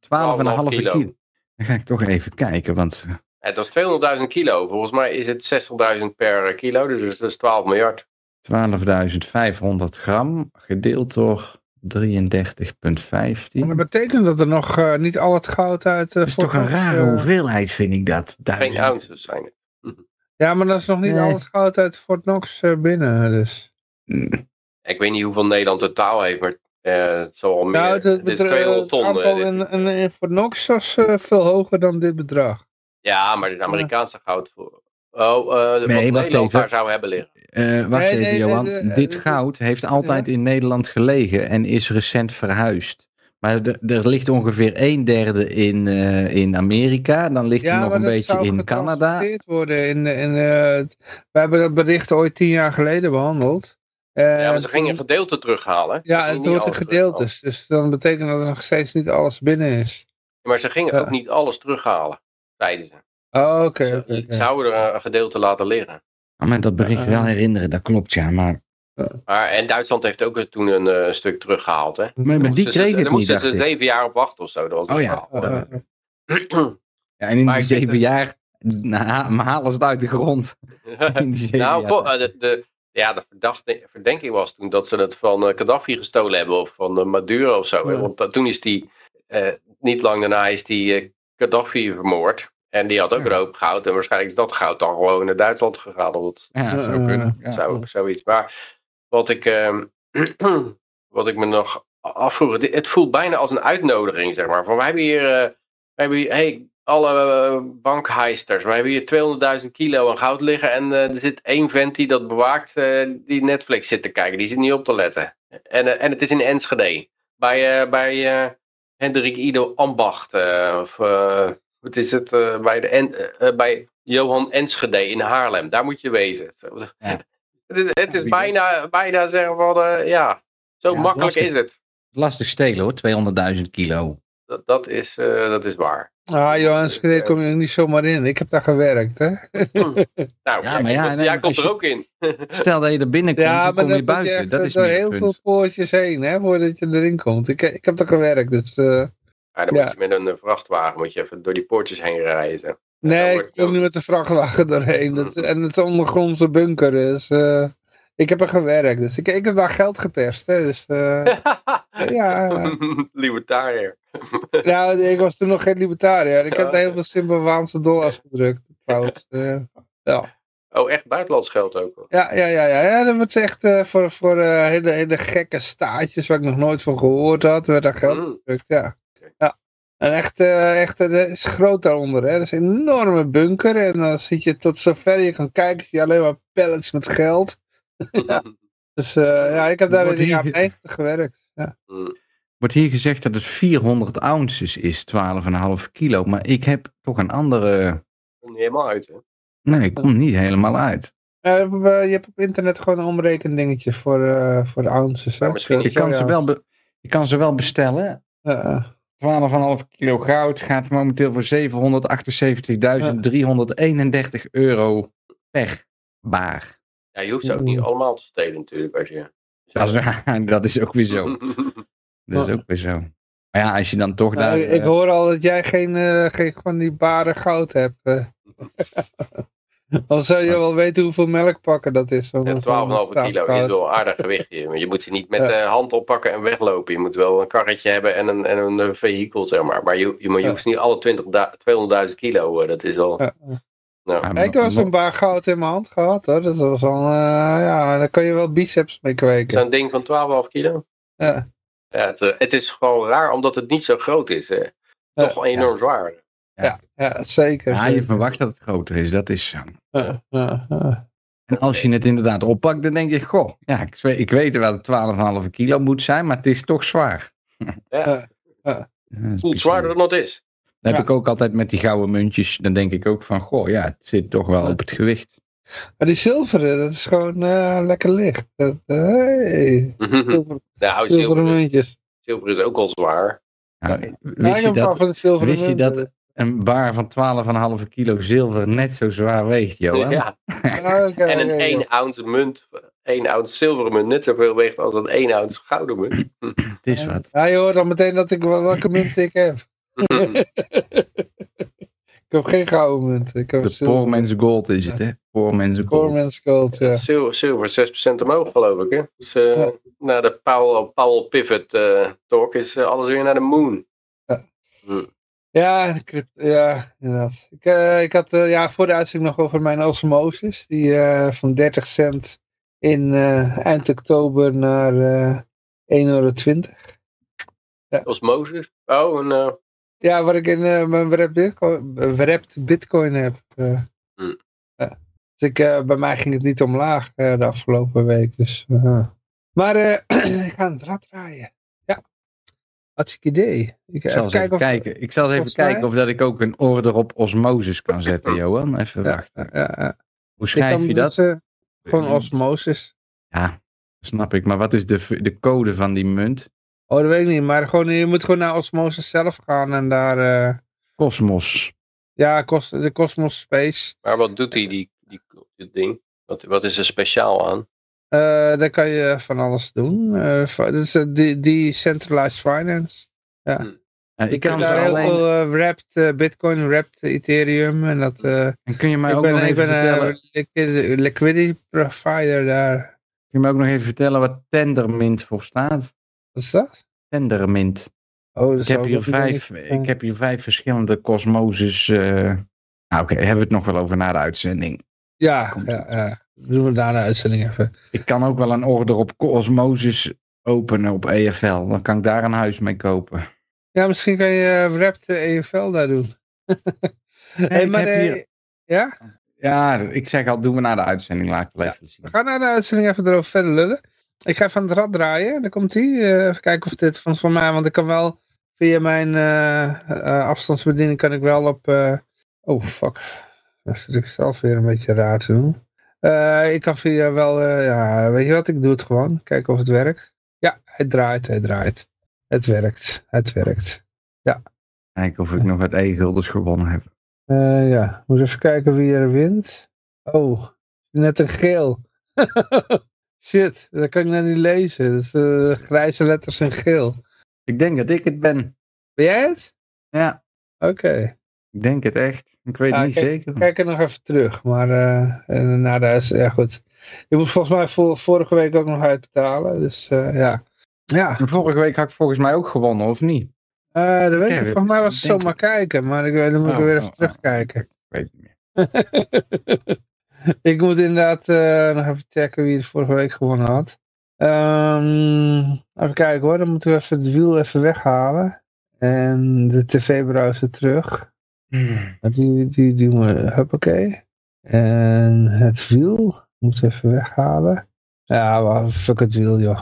kilo. kilo. Dan ga ik toch even kijken, want... Het was 200.000 kilo. Volgens mij is het 60.000 per kilo, dus dat is 12 miljard. 12.500 gram, gedeeld door 33,15. Dat betekent dat er nog uh, niet al het goud uit... Uh, dat is toch een rare uh, hoeveelheid, vind ik dat. Geen ounces zijn het. Ja, maar dat is nog niet nee. al het goud uit Fort Knox binnen, dus... Ik weet niet hoeveel Nederland totaal heeft, maar uh, het zal wel meer. Nou, het, het, dit is 200 ton. Het aantal in, in, in Fort Knox was uh, veel hoger dan dit bedrag. Ja, maar het Amerikaanse goud voor. Oh, uh, nee, wat Nederland daar zou hebben liggen. Uh, wacht nee, even, nee, Johan. Nee, Dit goud heeft altijd ja. in Nederland gelegen en is recent verhuisd. Maar er ligt ongeveer een derde in, uh, in Amerika. Dan ligt ja, er nog een beetje in Canada. Worden in, in, uh, we hebben dat bericht ooit tien jaar geleden behandeld. Uh, ja, maar ze gingen een gedeelte terughalen. Ja, het wordt een gedeelte. Dus dan betekent dat er nog steeds niet alles binnen is. Maar ze gingen ook niet alles terughalen, zeiden ze. Oh, oké. Okay, okay, okay. zouden er een gedeelte laten liggen. Oh, maar dat bericht wel herinneren, dat klopt ja, maar... maar en Duitsland heeft ook toen een uh, stuk teruggehaald, hè? Maar, maar die kregen het Daar moesten ze zeven jaar op wachten of zo. Dat was oh ja. Uh, ja, en in die zeven jaar nou, halen ze het uit de grond. nou, de, de, ja, de verdachte, verdenking was toen dat ze het van uh, Gaddafi gestolen hebben of van uh, Maduro of zo. Ja. Want toen is die, uh, niet lang daarna is die Gaddafi vermoord. En die had ook een hoop goud. En waarschijnlijk is dat goud dan gewoon naar Duitsland het, Ja, dat zou Eh, kunnen. Ja. zou, zoiets. Maar wat ik, ehm, wat ik me nog afvroeg. Het, voelt bijna als een uitnodiging, zeg maar. Van, we hebben hier, eh, we hebben hier hey, alle uh, bankheisters. We hebben hier 200.000 kilo aan goud liggen. En uh, er zit één vent die dat bewaakt. Uh, die Netflix zit te kijken. Die zit niet op te letten. En, en het is in Enschede. Bij, uh, bij uh, Hendrik Ido Ambacht. uh, of wat is het? uh, bij, de en, uh, bij Johan Enschede in Haarlem. Daar moet je wezen. Ja. Het is, het is bijna, bijna zeggen van, uh, ja, zo ja, makkelijk lastig, is het. Lastig stelen hoor, 200.000 kilo. Dat, dat, is, uh, dat is waar. Ah, Johan Enschede kom je niet zomaar in. Ik heb daar gewerkt, hè. nou, ja, jij, maar ja, nee, jij komt er ook in. Stel dat je er binnenkomt, ja, dan maar kom je dan buiten. Je echt, dat is door heel veel poortjes heen, hè, voordat je erin komt. Ik, ik heb daar gewerkt, dus... Ja, dan moet je met een vrachtwagen moet je even door die poortjes heen reizen. Nee, ik kom niet met de vrachtwagen doorheen. Dat, en het is ondergrondse bunker, dus... Uh, ik heb er gewerkt, dus ik, ik heb daar geld geperst. Hè, dus, uh, ja. Libertariër. ja, ik was toen nog geen libertariër. Ik heb daar heel veel Zimbabweanse dollars gedrukt, trouwens. Uh, ja. Oh, echt buitenlands geld ook? Ja, ja, ja, ja. ja dat wordt echt uh, voor, voor uh, hele, hele gekke staatjes waar ik nog nooit van gehoord had. werd daar geld mm. gedrukt, ja. Ja. En echt, echt dat is groot daaronder. Hè. Dat is een enorme bunker. En dan zit je tot zover je kan kijken, zie je alleen maar pallets met geld. ja. Dus uh, ja, ik heb daar in de jaren 90 gewerkt. Ja. Mm. Wordt hier gezegd dat het 400 ounces is, 12,5 kilo. Maar ik heb toch een andere... Komt niet helemaal uit, hè? Nee, ik kom niet helemaal uit. Uh, je hebt op internet gewoon een omrekendingetje voor, uh, voor de ounces. Hè? Misschien je, kan ze wel je kan ze wel bestellen. Uh, 12,5 kilo goud gaat momenteel voor 778.331 euro per baar. Ja, je hoeft ze ook niet allemaal te stelen natuurlijk. Als je... Dat is, dat is ook weer zo. dat is ook weer zo. Maar ja, als je dan toch daar... ik hoor al dat jij geen, uh, geen van die baren goud hebt. Dan zou je wel weten hoeveel melkpakken dat is. Ja, 12,5 kilo is wel aardig gewichtje. Je moet ze niet met de ja. hand oppakken en weglopen. Je moet wel een karretje hebben en een, en een vehikel, zeg maar. Maar je, je, maar je ja. hoeft niet alle 200.000 kilo. Dat is al... Ja. Nou. ik heb zo'n baar goud in mijn hand gehad hoor. Dat was al, uh, ja, daar kan je wel biceps mee kweken. Zo'n ding van 12,5 kilo? Ja. ja het, het, is gewoon raar omdat het niet zo groot is. Hè. Toch enorm zwaar. Ja, ja, zeker. Ja, je verwacht dat het groter is, dat is zo. Ja, ja, ja. En als je het inderdaad oppakt, dan denk je, goh, ja, ik, ik weet wel dat 12,5 kilo moet zijn, maar het is toch zwaar. Ja, het voelt zwaarder dan het is. Dat heb ik ook altijd met die gouden muntjes, dan denk ik ook van, goh, ja, het zit toch wel op het gewicht. Maar die zilveren, dat is gewoon uh, lekker licht. Dat, uh, hey. zilver, nou, zilveren muntjes. Zilver is ook al zwaar. Nou, wist je dat, wist je dat een bar van 12,5 kilo zilver net zo zwaar weegt, Johan. Ja. okay, en een 1 okay. ounce munt, 1 ounce zilveren munt net zoveel weegt als een 1 ounce gouden munt. Het is wat. Ja, je hoort al meteen dat ik, welke munt ik heb. ik heb geen gouden munt. Ik heb de poor man's gold is het, hè? Poor man's gold. Poor man's gold, ja. Zilver, zilver 6% omhoog, geloof ik, hè? Dus uh, ja. na de Powell, Powell Pivot uh, talk is uh, alles weer naar de moon. Ja. Hm. Ja, ja, inderdaad. Ik, uh, ik had uh, ja, voor de uitzending nog over mijn osmosis. Die uh, van 30 cent in eind oktober naar 1,20 euro. Ja. Osmosis? Oh, en, Ja, waar ik in mijn wrapped bitcoin, wrapped bitcoin heb. hm. Dus ik, bij mij ging het niet omlaag de afgelopen week. Dus, maar ik ga het rad draaien. Hartstikke idee. Ik, ik zal eens even, kijken, of, ik zal eens even kijken of dat ik ook een order op osmosis kan zetten, Johan. Even ja, wachten. Ja, ja. Hoe schrijf je dat? Dus, uh, gewoon osmosis. Ja, snap ik. Maar wat is de, de code van die munt? Oh, dat weet ik niet. Maar gewoon, je moet gewoon naar osmosis zelf gaan en daar... Uh... Cosmos. Ja, de Cosmos Space. Maar wat doet die, die, die, die ding? Wat, wat is er speciaal aan? Uh, daar kan je van alles doen. Dat is uh, decentralized finance. Ja. Hm. Ja, ik, ik heb daar heel alleen... veel wrapped Bitcoin, wrapped Ethereum. En, dat, en kun je mij ik ook ben, nog ik even ben vertellen... liquidity, liquidity provider daar. Kun je me ook nog even vertellen wat Tendermint voor staat? Wat is dat? Tendermint. Oh, ik, heb hier vijf, ik heb hier vijf verschillende Cosmoses. Uh... Nou, oké, hebben we het nog wel over na de uitzending. Ja, ja, ja, doen we daar de uitzending even. Ik kan ook wel een order op Cosmoses openen op EFL. Dan kan ik daar een huis mee kopen. Ja, misschien kan je uh, wrapped EFL daar doen. hey, maar, hier... Ja? Ja, ik zeg al, doen we na de uitzending. Laat ik wel even zien. We gaan na de uitzending even erover verder lullen. Ik ga even aan het rad draaien. Dan komt hij. Uh, even kijken of dit van, van mij... Want ik kan wel via mijn uh, afstandsbediening kan ik wel op... oh, fuck. Dat zit ik zelf weer een beetje raar te doen. Ik kan via wel... ja, weet je wat? Ik doe het gewoon. Kijken of het werkt. Ja, het draait, het draait. Het werkt, het werkt. Ja. Kijken of ik nog wat e-gulders gewonnen heb. Uh, ja, moet even kijken wie er wint. Oh, net een geel. Shit, dat kan ik net niet lezen. Dat is grijze letters en geel. Ik denk dat ik het ben. Ben jij het? Ja. Oké. Ik denk het echt. Ik weet het niet kijk, zeker. Kijk er nog even terug. Maar uh, na de, ja goed. Je moet volgens mij voor, vorige week ook nog uitbetalen. Dus ja. ja. vorige week had ik volgens mij ook gewonnen, of niet? Uh, dat weet ik, volgens mij was het zomaar kijken, maar ik, dan moet ik oh, weer even oh, oh. terugkijken. Ik weet niet meer. ik moet inderdaad uh, nog even checken wie het vorige week gewonnen had. Um, even kijken hoor, dan moeten we even het wiel even weghalen. En de tv-browser terug. Hmm. Die, die doen we, huppakee. En het wiel moeten we even weghalen. Ja, fuck het wiel joh.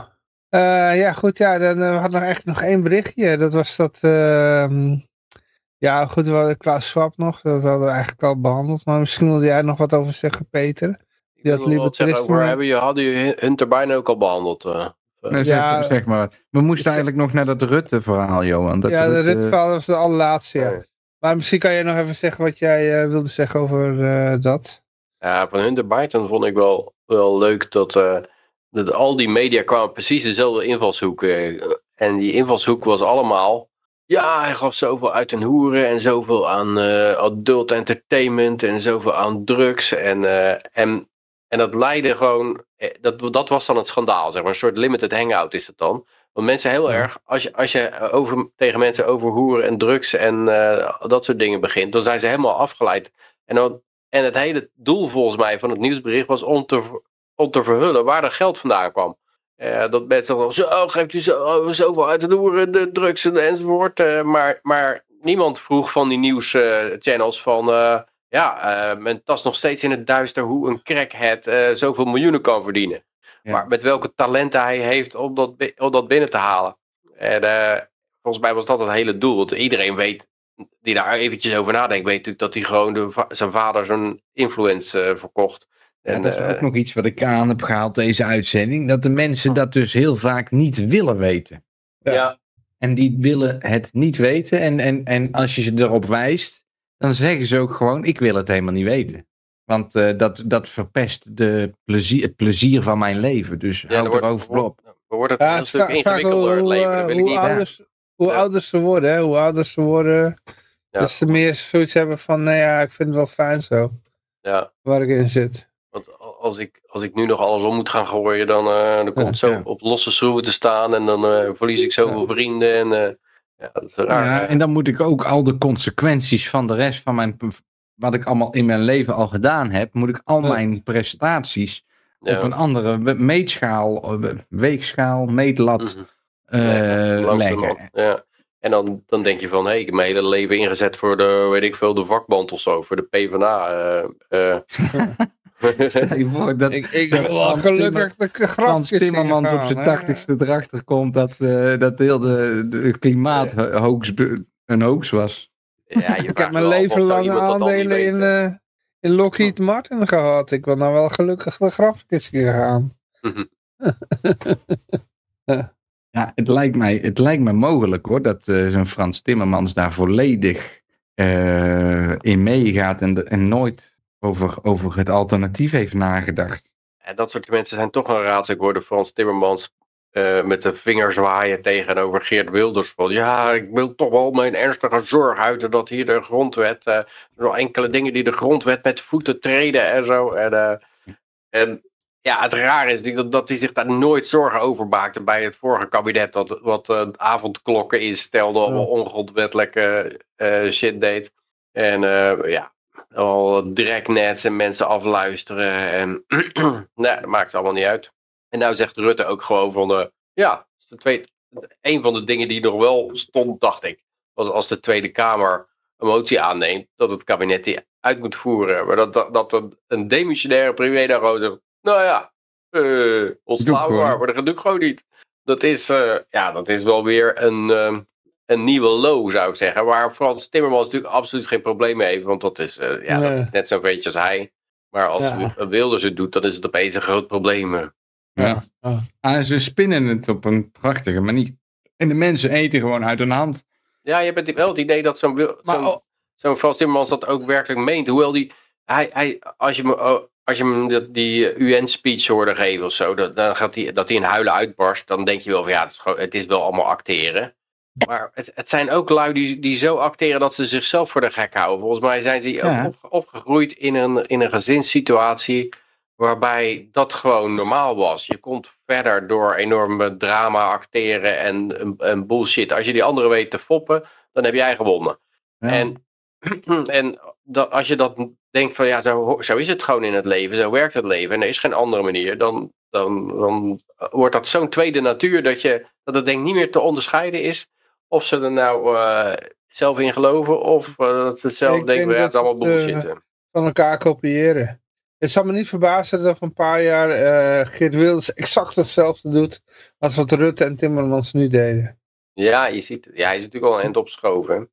Uh, ja, goed. Ja, dan uh, we hadden nog echt nog één berichtje. Dat was dat... Uh, ja, goed. We hadden Klaus Schwab nog. Dat hadden we eigenlijk al behandeld. Maar misschien wilde jij nog wat over zeggen, Peter. Ik dat wil wat over hebben. Je hadden je Hunter bijna ook al behandeld. Uh, nee, zeg, zeg, maar. We moesten eigenlijk nog naar dat Rutte-verhaal, Johan. Dat ja, Rutte... de Rutte-verhaal was de allerlaatste, ja. Maar misschien kan je nog even zeggen wat jij wilde zeggen over dat. Ja, van Hunter Biden vond ik wel, wel leuk dat dat al die media kwamen precies dezelfde invalshoek. Eh, en die invalshoek was allemaal. Ja, hij gaf zoveel uit een hoeren en zoveel aan adult entertainment en zoveel aan drugs. En, en, en dat leidde gewoon. Dat, dat was dan het schandaal, zeg maar. Een soort limited hangout is het dan. Want mensen heel erg, als je, als je over, tegen mensen over hoeren en drugs en uh, dat soort dingen begint, dan zijn ze helemaal afgeleid. En, dan, en het hele doel volgens mij van het nieuwsbericht was om te, om te verhullen waar er geld vandaan kwam. Uh, dat mensen dan zo, geeft u zo, oh, zoveel uit de doeren, de drugs en, enzovoort. Uh, maar, maar niemand vroeg van die nieuwschannels van... Ja, men tast nog steeds in het duister hoe een crackhead zoveel miljoenen kan verdienen. Maar met welke talenten hij heeft om dat, om dat binnen te halen. En volgens mij was dat het hele doel. Want iedereen weet, die daar eventjes over nadenkt, weet natuurlijk dat hij gewoon de, zijn vader zo'n influence verkocht. En, dat is ook eh, nog iets wat ik aan heb gehaald deze uitzending. Dat de mensen dat dus heel vaak niet willen weten. Ja. En die willen het niet weten. En, en, en als je ze erop wijst, dan zeggen ze ook gewoon: Ik wil het helemaal niet weten. Want uh, dat, dat verpest de plezier, het plezier van mijn leven. Dus ja, hou erover op. Dan wordt het ja, een stuk ingewikkelder hoe, leven. Dat wil hoe, ik niet ouders, hoe ouder ze worden, hè? hoe ouder ze worden, ja. dat ze meer zoiets hebben van: Nou ja, ik vind het wel fijn zo. Ja. Waar ik in zit. Want als ik, als ik nu nog alles om moet gaan gooien, dan, uh, dan komt het zo op losse schroeven te staan. En dan uh, verlies ik zoveel vrienden. En, uh, ja, dat is raar. Ja, en dan moet ik ook al de consequenties van de rest van mijn, wat ik allemaal in mijn leven al gedaan heb, moet ik al mijn prestaties op een andere meetschaal, weegschaal, meetlat mm leggen. Ja. En dan, dan denk je van, hé, hey, ik heb mijn hele leven ingezet voor de, weet ik veel, de vakband of zo, voor de PvdA. Je voor dat, ik, ik dat gelukkig de Frans Timmermans op zijn tachtigste erachter komt dat, uh, dat heel de, de klimaathoax een hoax was. Ja, je ik heb mijn leven lang aandelen in, uh, in Lockheed Martin gehad. Ik ben nou wel gelukkig de grafkist gegaan. ja, het lijkt, mij, het lijkt mij mogelijk hoor, dat uh, zo'n Frans Timmermans daar volledig in meegaat en, en nooit over, over het alternatief heeft nagedacht. En dat soort mensen zijn toch een raadsel geworden. Frans Timmermans uh, met de vinger zwaaien tegenover Geert Wilders. Van ja, ik wil toch wel mijn ernstige zorg uiten dat hier de grondwet. Uh, er enkele dingen die de grondwet met voeten treden en zo. En, uh, en ja, het raar is natuurlijk dat, hij zich daar nooit zorgen over maakte bij het vorige kabinet. Dat, wat avondklokken instelde, allemaal ongrondwettelijke shit deed. En ja, al dragnets en mensen afluisteren. En nee, dat maakt allemaal niet uit. En nou zegt Rutte ook gewoon van, de, ja, de twee, een van de dingen die nog wel stond, dacht ik, was als de Tweede Kamer een motie aanneemt, dat het kabinet die uit moet voeren. Maar dat, dat, dat een, een demissionaire premier daar gewoon zegt, nou ja, uh, ontslaan maar, maar dat doe ik gewoon niet. Dat is, uh, ja, dat is wel weer een, uh, een nieuwe low, zou ik zeggen. Waar Frans Timmermans natuurlijk absoluut geen probleem mee heeft. Want dat is, uh, ja, dat is net zo'n beetje als hij. Maar als ja. Wilders het doet, dan is het opeens een groot probleem. Ja. ja. Ah, ze spinnen het op een prachtige manier. En de mensen eten gewoon uit hun hand. Ja, je hebt wel het idee dat zo'n zo zo Frans Timmermans dat ook werkelijk meent. Hoewel die, hij, hij, als je me als je hem die UN-speech hoorde geven of zo, dan gaat hij, dat hij in huilen uitbarst, dan denk je wel van ja, het is, gewoon, het is wel allemaal acteren. Maar het, het zijn ook lui die, die zo acteren dat ze zichzelf voor de gek houden. Volgens mij zijn ze ja. ook op, opgegroeid in een, in een gezinssituatie waarbij dat gewoon normaal was. Je komt verder door enorme drama acteren en, en bullshit. Als je die anderen weet te foppen, dan heb jij gewonnen. Ja. En, en dat, als je dat denkt van ja, zo, zo is het gewoon in het leven, zo werkt het leven en er is geen andere manier, dan, dan, dan wordt dat zo'n tweede natuur dat, je, dat het denk niet meer te onderscheiden is of ze er nou uh, zelf in geloven of uh, dat ze zelf denken, ja, het allemaal bullshit. Uh, van elkaar kopiëren. Het zal me niet verbazen dat over een paar jaar Geert Wilders exact hetzelfde doet als wat Rutte en Timmermans nu deden. Ja, je ziet, ja hij is natuurlijk al een eind opgeschoven.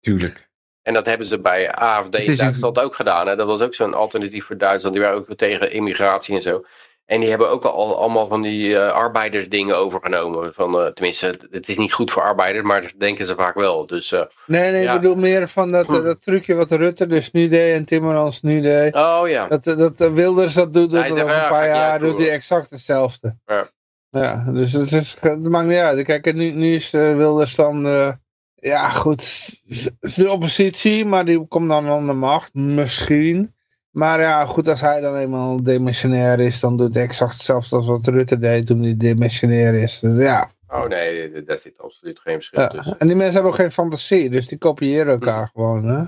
Tuurlijk. En dat hebben ze bij AFD in Duitsland ook gedaan. Hè? Dat was ook zo'n alternatief voor Duitsland. Die waren ook weer tegen immigratie en zo. En die hebben ook al allemaal van die uh, arbeidersdingen overgenomen. Van, uh, tenminste, het is niet goed voor arbeiders, maar dat denken ze vaak wel. Dus, uh, nee, nee, ja. ik bedoel meer van dat, dat trucje wat Rutte dus nu deed en Timmermans nu deed. Oh ja. Dat, dat Wilders dat doet, dat over een paar jaar doet hij exact hetzelfde. Ja. Ja, dus het, is, het maakt niet uit. Kijk, nu, nu is Wilders dan ja, goed. Het is de oppositie, maar die komt dan aan de macht. Misschien. Maar ja, goed, als hij dan eenmaal demissionair is, dan doet hij exact hetzelfde als wat Rutte deed toen hij demissionair is. Dus ja. Oh nee, daar zit absoluut geen verschil ja. tussen. En die mensen hebben ook geen fantasie, dus die kopiëren elkaar mm. gewoon. Hè?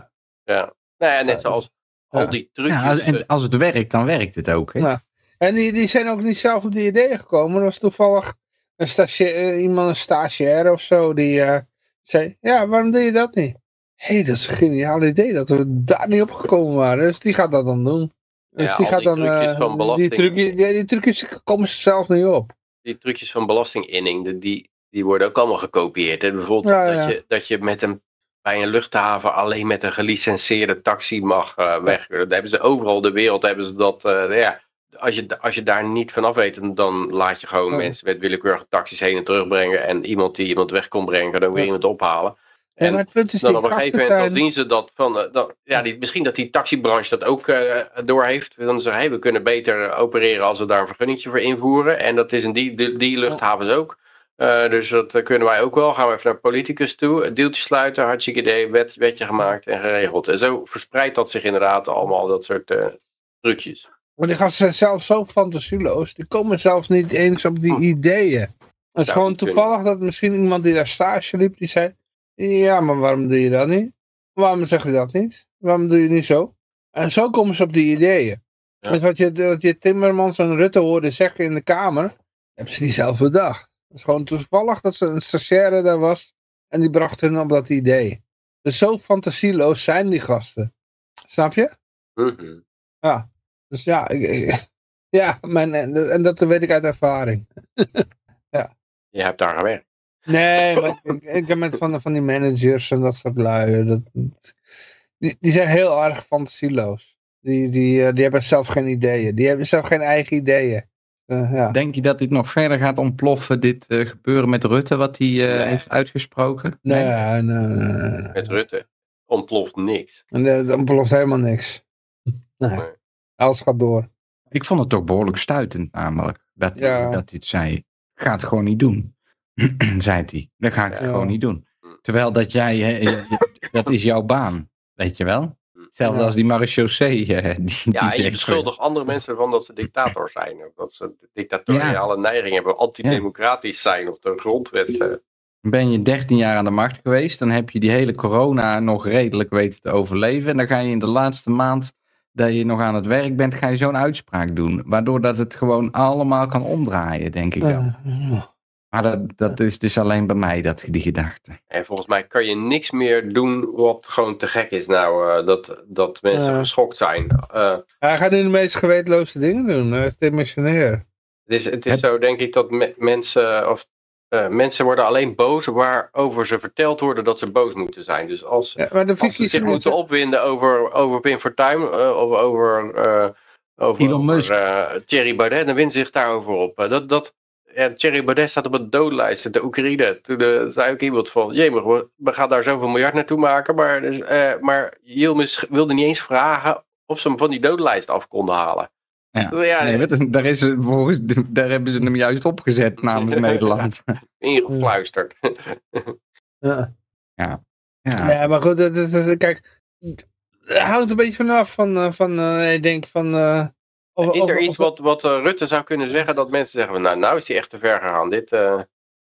Ja, nou ja, net zoals ja. al die trucjes. Ja, en als het werkt, dan werkt het ook. Hè? Ja. En die, die zijn ook niet zelf op die ideeën gekomen. Er was toevallig een stagiair, iemand, een stagiair of zo, die... Uh, zei, ja, waarom deed je dat niet? Hé, hey, dat is een geniaal idee dat we daar niet op gekomen waren. Dus die gaat dat dan doen. Dus ja, die gaat die dan. Uh, die, trucjes, die trucjes komen ze zelf niet op. Die trucjes van belastinginning, die, die worden ook allemaal gekopieerd. Hè? Bijvoorbeeld ja, dat, Je, dat je met een, bij een luchthaven alleen met een gelicenseerde taxi mag uh, weg. Dat hebben ze overal de wereld hebben ze dat. Uh, ja, als je, als je daar niet vanaf weet, dan laat je gewoon mensen met willekeurige taxis heen en terug brengen. En iemand die iemand weg kon brengen, kan ook weer iemand ophalen. En maar het punt is dan op een gegeven moment zien ze dat van, uh, dat, ja, die, misschien dat die taxibranche dat ook uh, door heeft. Dan zeggen hey, we kunnen beter opereren als we daar een vergunningje voor invoeren. En dat is in die, die, die luchthavens ook. Uh, dus dat kunnen wij ook wel. Gaan we even naar politicus toe. Een deeltje sluiten, hartstikke idee, wet, wetje gemaakt en geregeld. En zo verspreidt dat zich inderdaad allemaal, dat soort trucjes. Maar die gasten zijn zelf zo fantasieloos. Die komen zelfs niet eens op die ideeën. Het is gewoon toevallig dat misschien iemand die daar stage liep, die zei... Ja, maar waarom doe je dat niet? Waarom zeg je dat niet? Waarom doe je niet zo? En zo komen ze op die ideeën. Ja. Dus wat je, wat je Timmermans en Rutte hoorde zeggen in de Kamer, hebben ze niet zelf bedacht. Het is gewoon toevallig dat ze een stagiaire daar was en die bracht hun op dat idee. Dus zo fantasieloos zijn die gasten. Snap je? Mm -hmm. Ja. Dus ja, ik, ja mijn, en dat weet ik uit ervaring. ja. Je hebt daar gewerkt. Nee, maar ik, ik heb met van, van die managers en dat soort lui. Dat, die, die zijn heel erg fantasieloos. Die, die, eh, die hebben zelf geen ideeën. Die hebben zelf geen eigen ideeën. Uh, ja. Denk je dat dit nog verder gaat ontploffen, dit uh, gebeuren met Rutte, wat hij uh, nee. heeft uitgesproken? Nee, nee, nee, nee, Met Rutte ontploft niks. En er ontploft helemaal niks. Nee. nee. Alles gaat door. Ik vond het toch behoorlijk stuitend namelijk. Dat, ja. dat hij het zei. Ga het gewoon niet doen. zei hij. Dan ga ik het ja. gewoon niet doen. Terwijl dat jij, dat is jouw baan. Weet je wel? Hetzelfde als die marechaussee. Uh, die, ja, die je beschuldigt andere mensen ervan dat ze dictator zijn. Of dat ze dictatoriale ja. neiging hebben, antidemocratisch zijn of de grondwet. Uh. Ben je 13 jaar aan de macht geweest, dan heb je die hele corona nog redelijk weten te overleven. En dan ga je in de laatste maand dat je nog aan het werk bent, ga je zo'n uitspraak doen. Waardoor dat het gewoon allemaal kan omdraaien, denk ik wel. Maar dat, dat is dus alleen bij mij, dat, die gedachte. En volgens mij kan je niks meer doen wat gewoon te gek is nou, uh, dat, dat mensen geschokt zijn. Uh, Hij gaat nu de meest gewetenloze dingen doen, dat is dimensionair. Het is, het is zo denk ik dat me, mensen, of uh, mensen worden alleen boos waarover ze verteld worden dat ze boos moeten zijn. Dus als, ja, maar de als ze zich moeten opwinden over, over Pim Fortuyn uh, of over, uh, over, Elon Musk. over Thierry Baudet, dan winnen ze zich daarover op. dat, dat, ja, Thierry Baudet staat op een doodlijst, de Oekraïne. Toen zei ook iemand van, jemig, we, we gaan daar zoveel miljard naartoe maken. Maar, dus, maar Yilmaz wilde niet eens vragen of ze hem van die doodlijst af konden halen. Ja. ja nee, daar, is, volgens, daar hebben ze hem juist opgezet namens Nederland. Ingefluisterd. ja. Ja. Ja. ja, maar goed, dat, dat, kijk, het houdt een beetje vanaf van, van uh, ik denk van... Of, is er of, iets wat, wat uh, Rutte zou kunnen zeggen dat mensen zeggen, nou, nou is hij echt te ver gegaan, dit...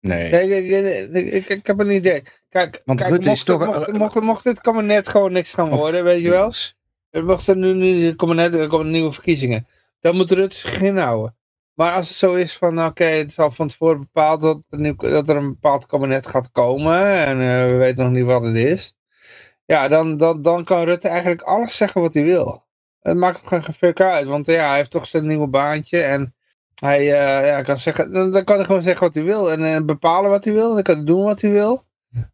Nee. nee ik, ik, ik, ik, heb een idee. Kijk, Want kijk Rutte mocht, is toch... mocht, mocht, mocht dit kabinet gewoon niks gaan worden, weet je wel? Mocht er nu, nu er komen net er komen nieuwe verkiezingen dan moet Rutte zich inhouden. Maar als het zo is van, oké, okay, het is al van tevoren bepaald dat er, nu, dat er een bepaald kabinet gaat komen en uh, we weten nog niet wat het is. Ja, dan, dan, dan kan Rutte eigenlijk alles zeggen wat hij wil. Het maakt hem geen fuck uit, want ja, hij heeft toch zijn nieuwe baantje en hij uh, ja, kan zeggen, dan, dan, kan hij gewoon zeggen wat hij wil en uh, bepalen wat hij wil. Dan kan hij doen wat hij wil.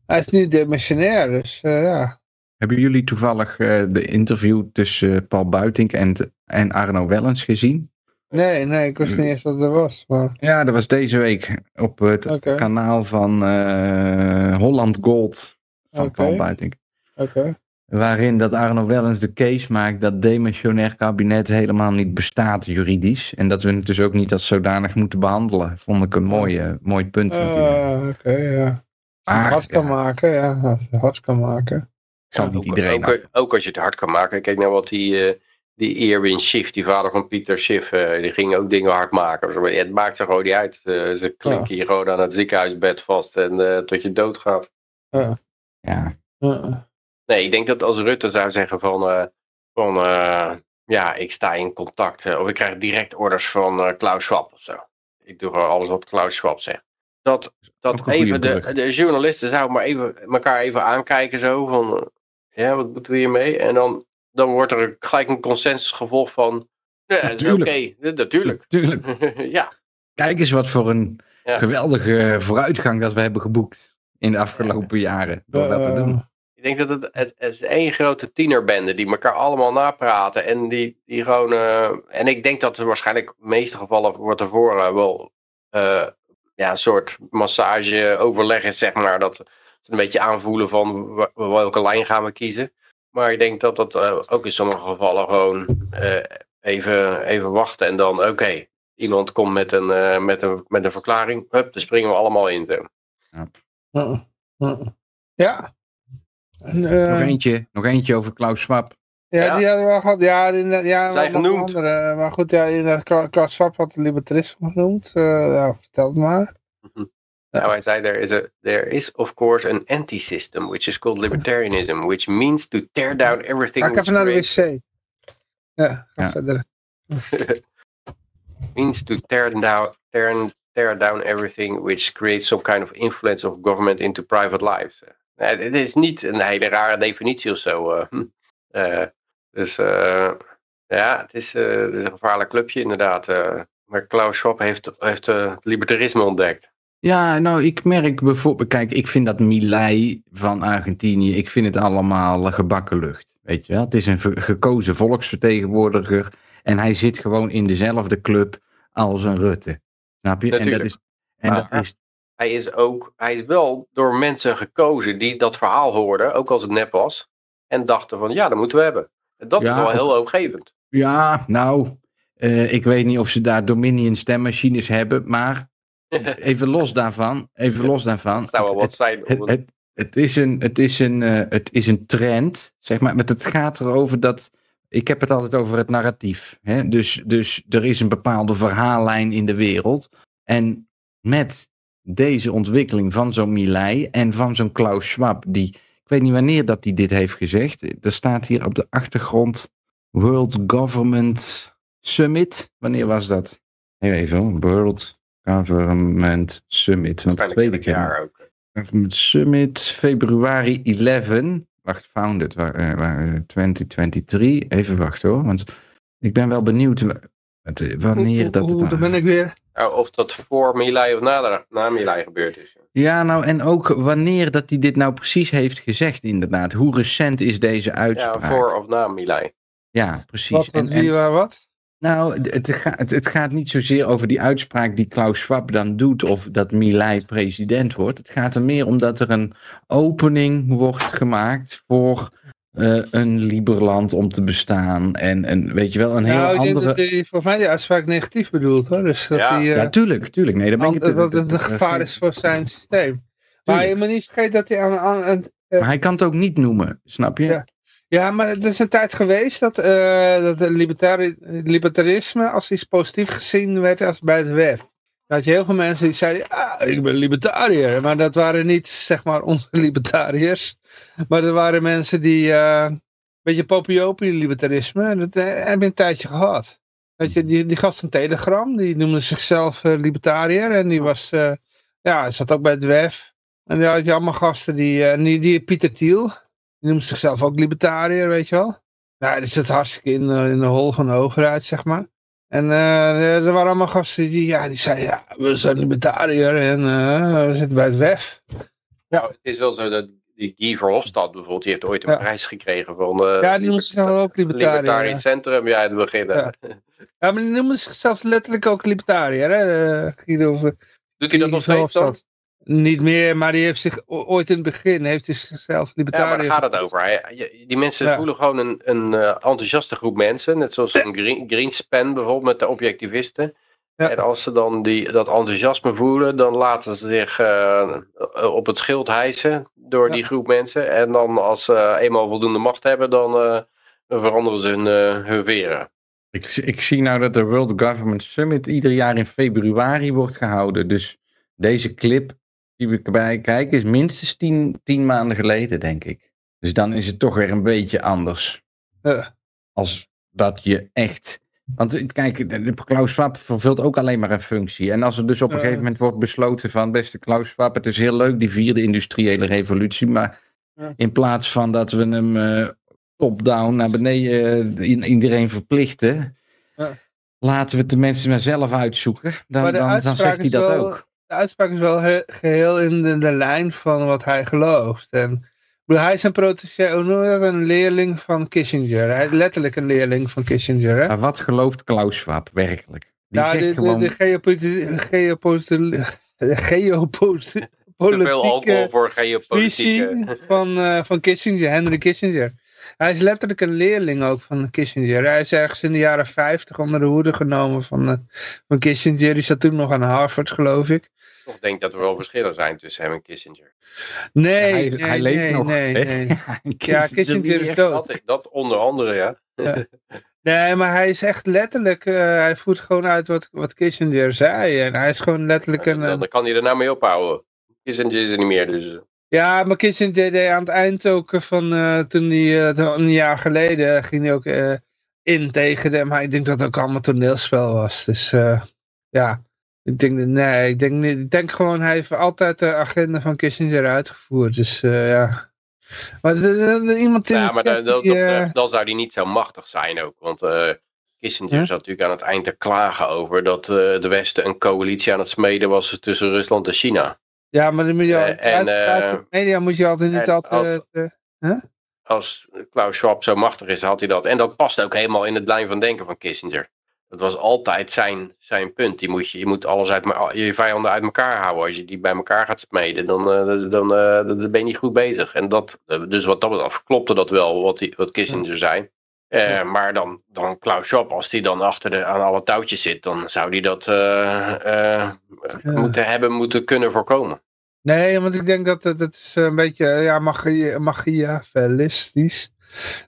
Hij is nu demissionair, dus ja. Hebben jullie toevallig de interview tussen Paul Buitink en en Arno Wellens gezien? Nee, nee, ik wist niet eens dat er was. Maar... Ja, dat was deze week op het okay. kanaal van Holland Gold van okay. Paul Buitink. Oké. Waarin dat Arno Wellens de case maakt dat demissionair kabinet helemaal niet bestaat juridisch. En dat we het dus ook niet als zodanig moeten behandelen. Vond ik een mooie, mooi punt. Uh, Oké, okay, ja. Als het hard kan maken, ja. Als het hard kan maken. Zal niet ook, iedereen. Ook, ook, als je het hard kan maken. Kijk nou wat die... Uh, die Erwin Schiff, die vader van Pieter Schiff, uh, die ging ook dingen hard maken. Het maakt er gewoon niet uit. Uh, ze klinken ja. hier gewoon aan het ziekenhuisbed vast en uh, tot je dood gaat. Ja. ja. Nee, ik denk dat als Rutte zou zeggen van, van ja, ik sta in contact, of ik krijg direct orders van Klaus Schwab of zo. Ik doe gewoon alles wat Klaus Schwab zegt. Dat, dat even de, de journalisten zouden maar even, elkaar even aankijken zo van, ja, wat moeten we hiermee? En dan dan wordt er gelijk een consensus gevolgd van, ja, dat is oké, okay. natuurlijk. Natuurlijk. ja. Kijk eens wat voor een ja. geweldige vooruitgang dat we hebben geboekt in de afgelopen jaren door uh, dat te doen. Ik denk dat het, het, is één grote tienerbende die elkaar allemaal napraten en die, die gewoon, uh, en ik denk dat er waarschijnlijk in de meeste gevallen wordt ervoor uh, wel uh, ja, een soort massage overleg is, zeg maar, dat ze een beetje aanvoelen van welke lijn gaan we kiezen. Maar ik denk dat dat ook in sommige gevallen gewoon even, even wachten en dan, oké, iemand komt met een, met, een, met een verklaring, hup, dan springen we allemaal in. Ja. ja. Nog, eentje, nog eentje over Klaus Schwab. Ja, ja. die hadden we gehad. Ja, die, ja Zijn genoemd. Andere, maar goed, ja, Klaus Schwab had de libertarisme genoemd. ja, vertel het maar. Now, I say there is a there is of course an anti-system which is called libertarianism, which means to tear down everything. Ga ik even naar de wc. Ja, ga ja. verder. means to tear down tear, tear down everything which creates some kind of influence of government into private lives. Het is niet een hele rare definitie of zo. Uh, uh, dus ja, het is, het is, een gevaarlijk clubje inderdaad. maar Klaus Schwab heeft, heeft libertarisme ontdekt. Ja, nou, ik merk bijvoorbeeld, kijk, ik vind dat Milei van Argentinië, ik vind het allemaal gebakken lucht. Weet je wel, het is een gekozen volksvertegenwoordiger en hij zit gewoon in dezelfde club als een Rutte. Snap je? Natuurlijk. En dat is, en maar dat is, hij is ook, hij is wel door mensen gekozen die dat verhaal hoorden, ook als het nep was, en dachten van, ja, dat moeten we hebben. En dat Ja, is wel heel hoopgevend. ja, nou, eh, ik weet niet of ze daar Dominion stemmachines hebben, maar even los daarvan, even los daarvan. Het zou wel het- wat zijn. Het, het, het is een, het is een, uh, het is een trend, zeg maar. Met het gaat erover dat. Ik heb het altijd over het narratief. Hè? Dus, dus er is een bepaalde verhaallijn in de wereld. En met deze ontwikkeling van zo'n Milei en van zo'n Klaus Schwab, die. Ik weet niet wanneer dat hij dit heeft gezegd. Er staat hier op de achtergrond World Government Summit. Wanneer was dat? Even, World Government Summit. Want dat weet ik jaar ook. Government Summit, februari 11. Wacht, founded, waar, uh, waar, 2023. Even wachten hoor, want ik ben wel benieuwd wanneer dat... Oeh, daar ben ik weer. of dat voor Milai of na, na Milai gebeurd is. Ja, nou en ook wanneer dat hij dit nou precies heeft gezegd inderdaad. Hoe recent is deze uitspraak? Ja, voor of na Milai. Ja, precies. Wat, wat, wie, waar, wat? Nou, het, gaat, het gaat niet zozeer over die uitspraak die Klaus Schwab dan doet of dat Milei president wordt. Het gaat er meer om dat er een opening wordt gemaakt voor uh, een Liberland om te bestaan. En, en weet je wel, een nou, heel andere... Dat die voor mij die uitspraak negatief bedoelt hoor. Dus dat ja. Die, uh, ja, tuurlijk, tuurlijk. Nee, dat ben ik het, dat het een gevaar is voor zijn systeem. Maar je moet niet vergeten dat hij aan... aan, aan uh, maar hij kan het ook niet noemen, snap je? Ja. Ja, maar er is een tijd geweest dat, uh, dat de libertari libertarisme als iets positief gezien werd als bij het WEF. Dat je heel veel mensen die zeiden, ah, ik ben libertariër. Maar dat waren niet, zeg maar, onze libertariërs. Maar er waren mensen die, uh, een beetje popiopie libertarisme. Dat uh, heb je een tijdje gehad. Weet je, die, die gast van Telegram, die noemde zichzelf uh, libertariër. En die was, ja, zat ook bij het WEF. En die had je allemaal gasten, die, die, die Pieter Thiel, die noemt zichzelf ook libertariër, weet je wel. Nou, die zit hartstikke in, in de hol van de overheid, zeg maar. En uh, er waren allemaal gasten die, ja, die zeiden, ja, we zijn libertariër en uh, we zitten bij het WEF. Ja. Nou, het is wel zo dat die Guy Verhofstadt bijvoorbeeld, die heeft ooit een ja. prijs gekregen van uh, ja, die noemt zichzelf ook libertariër. Libertarisch Centrum, ja, in het begin. Ja. ja, maar die noemen zichzelf letterlijk ook libertariër, hè, Guido. Doet hij dat nog steeds dan? Niet meer, maar die heeft zich ooit in het begin heeft hij zichzelf libertariër. Ja, maar daar gaat het over. Hè? Die mensen ja. voelen gewoon een, een uh, enthousiaste groep mensen. Net zoals een green, Greenspan bijvoorbeeld met de objectivisten. Ja. En als ze dan die, dat enthousiasme voelen, dan laten ze zich uh, op het schild hijsen door ja. die groep mensen. En dan als ze eenmaal voldoende macht hebben, dan uh, veranderen ze hun, hun veren. Ik, ik zie nou dat de World Government Summit ieder jaar in februari wordt gehouden. Dus deze clip die we erbij kijken is minstens tien, tien maanden geleden, denk ik. Dus dan is het toch weer een beetje anders. Uh. Als dat je echt... Want kijk, Klaus Schwab vervult ook alleen maar een functie. En als er dus op een uh. gegeven moment wordt besloten van... beste Klaus Schwab, het is heel leuk die vierde industriële revolutie... maar uh. in plaats van dat we hem uh, top-down naar beneden iedereen verplichten... laten we het de mensen maar zelf uitzoeken. Dan, dan, dan zegt hij dat wel... ook de uitspraak is wel he geheel in de, de, lijn van wat hij gelooft. En, hij is een protégé, een leerling van Kissinger. Hij is letterlijk een leerling van Kissinger. Hè? Maar wat gelooft Klaus Schwab werkelijk? Die nou, de, gewoon... de, geopolitieke... geopolitieke veel alcohol voor geopolitieke. van, uh, van Kissinger, Henry Kissinger. Hij is letterlijk een leerling ook van Kissinger. Hij is ergens in de jaren 50 onder de hoede genomen van, uh, van Kissinger. Die zat toen nog aan Harvard, geloof ik. Ik denk dat er wel verschillen zijn tussen hem en Kissinger. Nee, hij, nee, hij leeft nee, nog. nee, nee. ja, Kissinger is dood. Dat, dat, onder andere, ja. ja. Nee, maar hij is echt letterlijk, uh, hij voert gewoon uit wat, wat Kissinger zei. En hij is gewoon letterlijk ja, een... Dan, dan kan hij er nou mee ophouden. Kissinger is er niet meer, dus... Ja, maar Kissinger deed aan het eind ook van uh, toen hij uh, een jaar geleden ging hij ook uh, in tegen de, maar ik denk dat het ook allemaal toneelspel was. Dus ja, ik denk nee, ik denk ik denk gewoon hij heeft altijd de agenda van Kissinger uitgevoerd. Dus ja. Maar iemand in ja, maar dan, dan, die, dan, zou hij niet zo machtig zijn ook, want Kissinger Ja? zat natuurlijk aan het eind te klagen over dat de Westen een coalitie aan het smeden was tussen Rusland en China. Ja, maar dan moet je Eh, altijd, en, uitspraken eh, de media moet je altijd niet altijd... als- eh, als Klaus Schwab zo machtig is, had hij dat. En dat past ook helemaal in het lijn van denken van Kissinger. Dat was altijd zijn, zijn punt. Die moet je, je moet alles uit, je vijanden uit elkaar houden. Als je die bij elkaar gaat smeden, dan, dan, dan ben je niet goed bezig. En dat, dus wat dat betreft klopte dat wel, wat, die, wat Kissinger zei. Eh, Ja. Maar dan, dan Klaus Schwab, als die dan achter de, aan alle touwtjes zit, dan zou die dat eh, eh, moeten hebben, moeten kunnen voorkomen. Nee, want ik denk dat het, het is een beetje ja, machiavellistisch.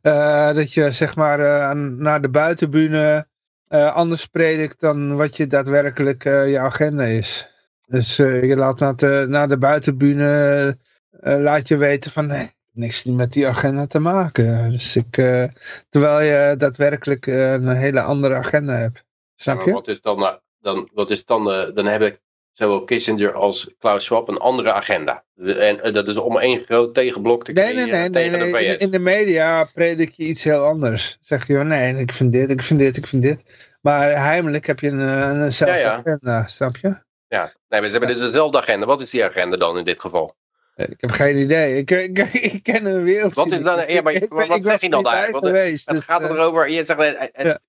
Dat je zeg maar naar de buitenbühne anders predikt dan wat je daadwerkelijk je agenda is. Dus je laat naar de, naar de buitenbühne, laat je weten van nee, niks met die agenda te maken. Dus ik, terwijl je daadwerkelijk een hele andere agenda hebt. Snap je? wat is dan, dan, wat is dan, dan heb ik zowel Kissinger als Klaus Schwab een andere agenda. En eh, dat is om één groot tegenblok te creëren nee, nee, nee, tegen nee, de In, de media predik je iets heel anders. Zeg je, nee, ik vind dit, ik vind dit, ik vind dit. Maar heimelijk heb je een, een, eenzelfde ja, ja. agenda, snap je? Ja, nee, maar ze hebben dus dezelfde agenda. Wat is die agenda dan in dit geval? Ik heb geen idee. Ik, ik, ik ken een wereld. Wat is dan? Ja, maar, wat zeg je dan eigenlijk? Geweest, het dus, gaat uh, erover. Je zegt, het, het,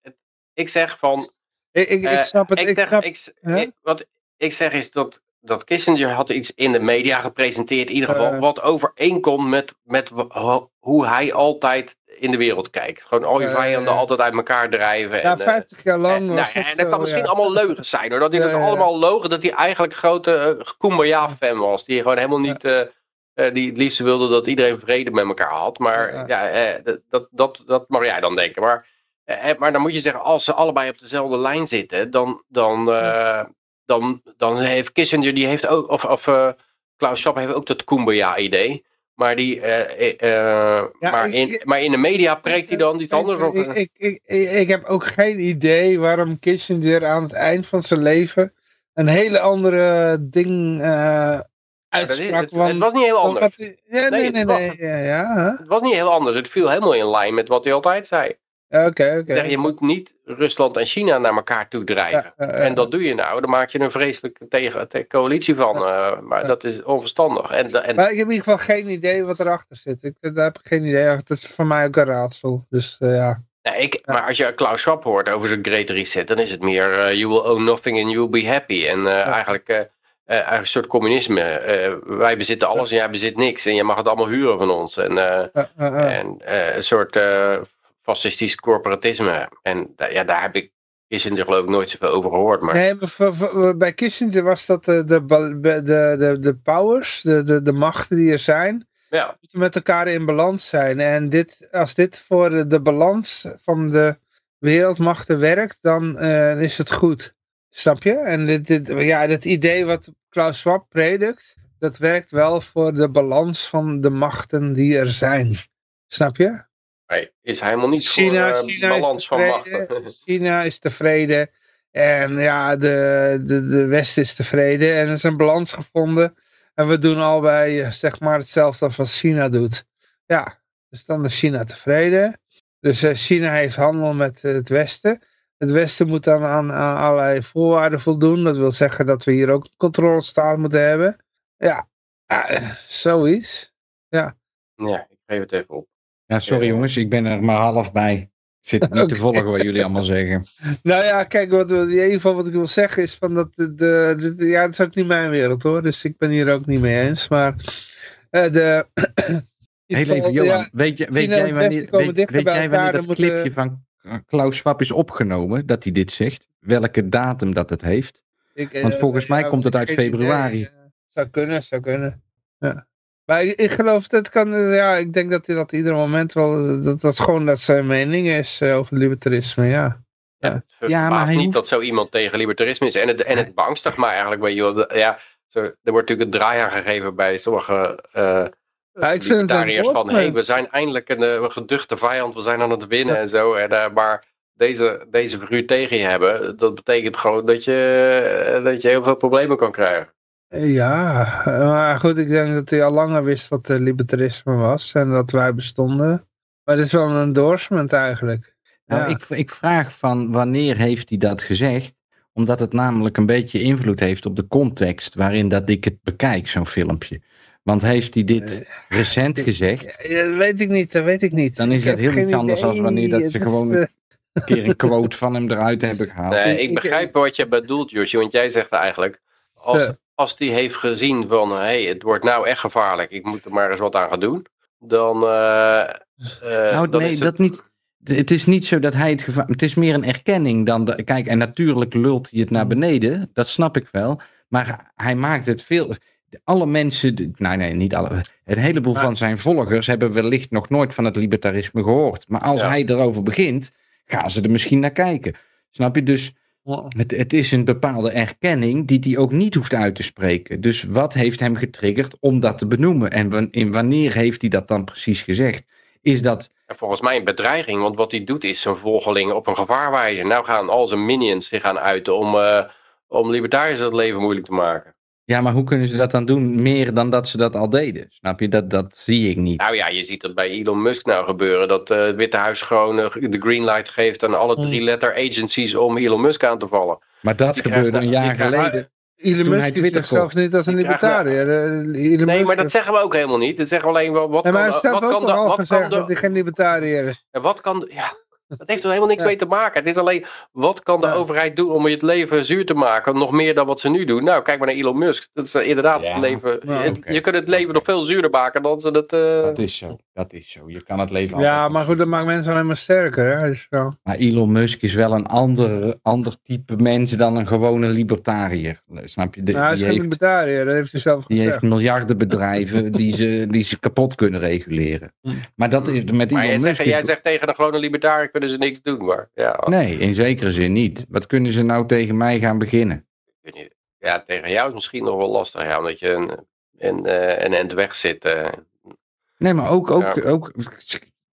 ik zeg van. Ik, ik, ik snap het. Ik, ik snap, ik, wat, ik zeg is dat, dat Kissinger had iets in de media gepresenteerd, in ieder geval, uh, wat overeenkomt met, met hoe hij altijd in de wereld kijkt. Gewoon al je uh, vijanden altijd uit elkaar drijven. Ja, en, 50 eh, jaar lang. En, nou, en dat kan misschien allemaal leugens zijn hoor. Dat hij dat allemaal logen, dat hij eigenlijk grote uh, Kumbaya-fan was. Die gewoon helemaal niet. Uh, die het liefst wilde dat iedereen vrede met elkaar had. Maar ja, dat, dat, dat mag jij dan denken. Maar, maar dan moet je zeggen, als ze allebei op dezelfde lijn zitten, dan, dan, dan, dan heeft Kissinger, die heeft ook, of, of uh, Klaus Schwab heeft ook dat Kumbaya-idee. Maar, die, uh, maar, in, maar in de media preekt hij dan iets anders op. Ik, ik, ik, heb ook geen idee waarom Kissinger aan het eind van zijn leven een hele andere ding het, het, was niet heel anders. ja, nee, nee, nee. ja, ja. Het was niet heel anders. Het viel helemaal in lijn met wat hij altijd zei. Oké, oké. je moet niet Rusland en China naar elkaar toe drijven. en dat doe je nou, dan maak je een vreselijke tegen, coalitie van. Uh, maar dat is onverstandig. En, en... Maar ik heb in ieder geval geen idee wat erachter zit. Ik, daar heb ik geen idee. Dat is voor mij ook een raadsel. Dus uh, ja. Ik, maar als je Klaus Schwab hoort over zijn Great Reset, dan is het meer you will own nothing and you will be happy. En eigenlijk een soort communisme. wij bezitten alles en jij bezit niks. En je mag het allemaal huren van ons. En, en een soort fascistisch corporatisme. En ja, daar heb ik Kissinger geloof ik nooit zoveel over gehoord. Maar... Nee, maar bij Kissinger was dat de, de, de, de, de powers, de, de, de machten die er zijn, ja. moeten met elkaar in balans zijn. En dit, als dit voor de, de balans van de wereldmachten werkt, dan uh, is het goed. Snap je? En dit, dit, ja, het idee wat Klaus Schwab predikt, dat werkt wel voor de balans van de machten die er zijn. Snap je? Nee, is helemaal niet China, voor uh, balans van machten. China is tevreden. En ja, de, de, de West is tevreden. En er is een balans gevonden. En we doen allebei eh, zeg maar hetzelfde als wat China doet. Ja, dus dan is China tevreden. Dus uh, China heeft handel met het Westen. Het Westen moet dan aan, aan, allerlei voorwaarden voldoen. Dat wil zeggen dat we hier ook een controlestaat moeten hebben. Ja, uh, zoiets. Ja. ja, ik geef het even op. Ja, sorry jongens, ik ben er maar half bij. Ik zit niet te volgen wat jullie allemaal zeggen. Nou ja, kijk, wat, in ieder geval wat ik wil zeggen is van dat de, de, ja, dat is ook niet mijn wereld hoor, dus ik ben hier ook niet mee eens, maar uh, de... Heel even Johan, weet, je, weet jij wanneer, weet, weet jij wanneer dat clipje van Klaus Schwab is opgenomen, dat hij dit zegt? Welke datum dat het heeft? Ik, Want eh, volgens mij komt het uit februari. Idee, zou kunnen, zou kunnen. Ja. Maar ik, ik, geloof dat kan, ja, ik denk dat hij dat ieder moment wel, dat dat gewoon dat zijn mening is uh, over libertarisme, ja. Ja, ja maar niet dat zo iemand tegen libertarisme is. En het, en het beangstigt maar eigenlijk, bij je, ja, zo, er wordt natuurlijk een draai aan gegeven bij sommige uh, ja, ik libertariërs van, hey, we zijn eindelijk een, een, geduchte vijand, we zijn aan het winnen en zo. En, uh, maar deze, deze figuur tegen je hebben, dat betekent gewoon dat je, dat je heel veel problemen kan krijgen. Ja, maar goed, ik denk dat hij al langer wist wat libertarisme was en dat wij bestonden. Maar het is wel een endorsement eigenlijk. Nou, ik, ik vraag van wanneer heeft hij dat gezegd? Omdat het namelijk een beetje invloed heeft op de context waarin dat ik het bekijk, zo'n filmpje. Want heeft hij dit eh, recent gezegd? Ja, dat weet ik niet, dat weet ik niet. Dan is dat heel iets anders dan wanneer dat ze gewoon een keer een quote van hem eruit hebben gehaald. Nee, ik begrijp wat je bedoelt, Josje, want jij zegt eigenlijk, als, als die heeft gezien van, hé, hey, het wordt nou echt gevaarlijk, ik moet er maar eens wat aan gaan doen, dan... Uh, uh, nou, nee, dat niet. Het is niet zo dat hij het gevaar... Het is meer een erkenning dan... De, kijk, en natuurlijk lult hij het naar beneden, dat snap ik wel. Maar hij maakt het veel... alle mensen, nee nee, niet alle, een heleboel van zijn volgers hebben wellicht nog nooit van het libertarisme gehoord. Maar als hij erover begint, gaan ze er misschien naar kijken. Snap je? Dus het, het is een bepaalde erkenning die hij ook niet hoeft uit te spreken. Dus wat heeft hem getriggerd om dat te benoemen? En in wanneer heeft hij dat dan precies gezegd? Is dat... volgens mij een bedreiging, want wat hij doet is zijn volgelingen op een gevaar wijzen. Nou gaan al zijn minions zich gaan uiten om, uh, om libertariërs het leven moeilijk te maken. Ja, maar hoe kunnen ze dat dan doen? Meer dan dat ze dat al deden. Snap je? Dat, dat zie ik niet. Nou ja, je ziet dat bij Elon Musk nou gebeuren. Dat uh, het Witte Huis gewoon uh, de green light geeft aan alle drie letter agencies om Elon Musk aan te vallen. Maar dat gebeurde een jaar geleden. Elon Musk ziet zichzelf niet als een libertariër. Eh, nee, maar dat zeggen we ook helemaal niet. Dat zeggen we alleen wel wat kan, wat kan de, wat kan de, dat hij geen libertariër is. En wat kan, ja, dat heeft er helemaal niks mee te maken. Het is alleen, wat kan de overheid doen om je het leven zuur te maken? Nog meer dan wat ze nu doen. Nou, kijk maar naar Elon Musk. Dat is inderdaad het leven. Je kunt het leven nog veel zuurder maken dan ze dat... Uh... Dat is zo. Dat is zo. Je kan het leven Ja, maar goed, dat maakt mensen alleen maar sterker. Hè? Dus Maar Elon Musk is wel een ander, ander type mens dan een gewone libertariër. Snap je? De, nou, hij is geen libertariër, dat heeft hij zelf gezegd. Die heeft miljarden bedrijven die, ze, die ze kapot kunnen reguleren. Maar dat is met Elon jij Musk... Zegt, jij zegt tegen de gewone libertariër kunnen ze niks doen. Maar, ja. Nee, in zekere zin niet. Wat kunnen ze nou tegen mij gaan beginnen? Ja, tegen jou is misschien nog wel lastig, ja, omdat je een, een, eh, een end weg zit. Uh. Nee, maar ook, ook, ja. ook,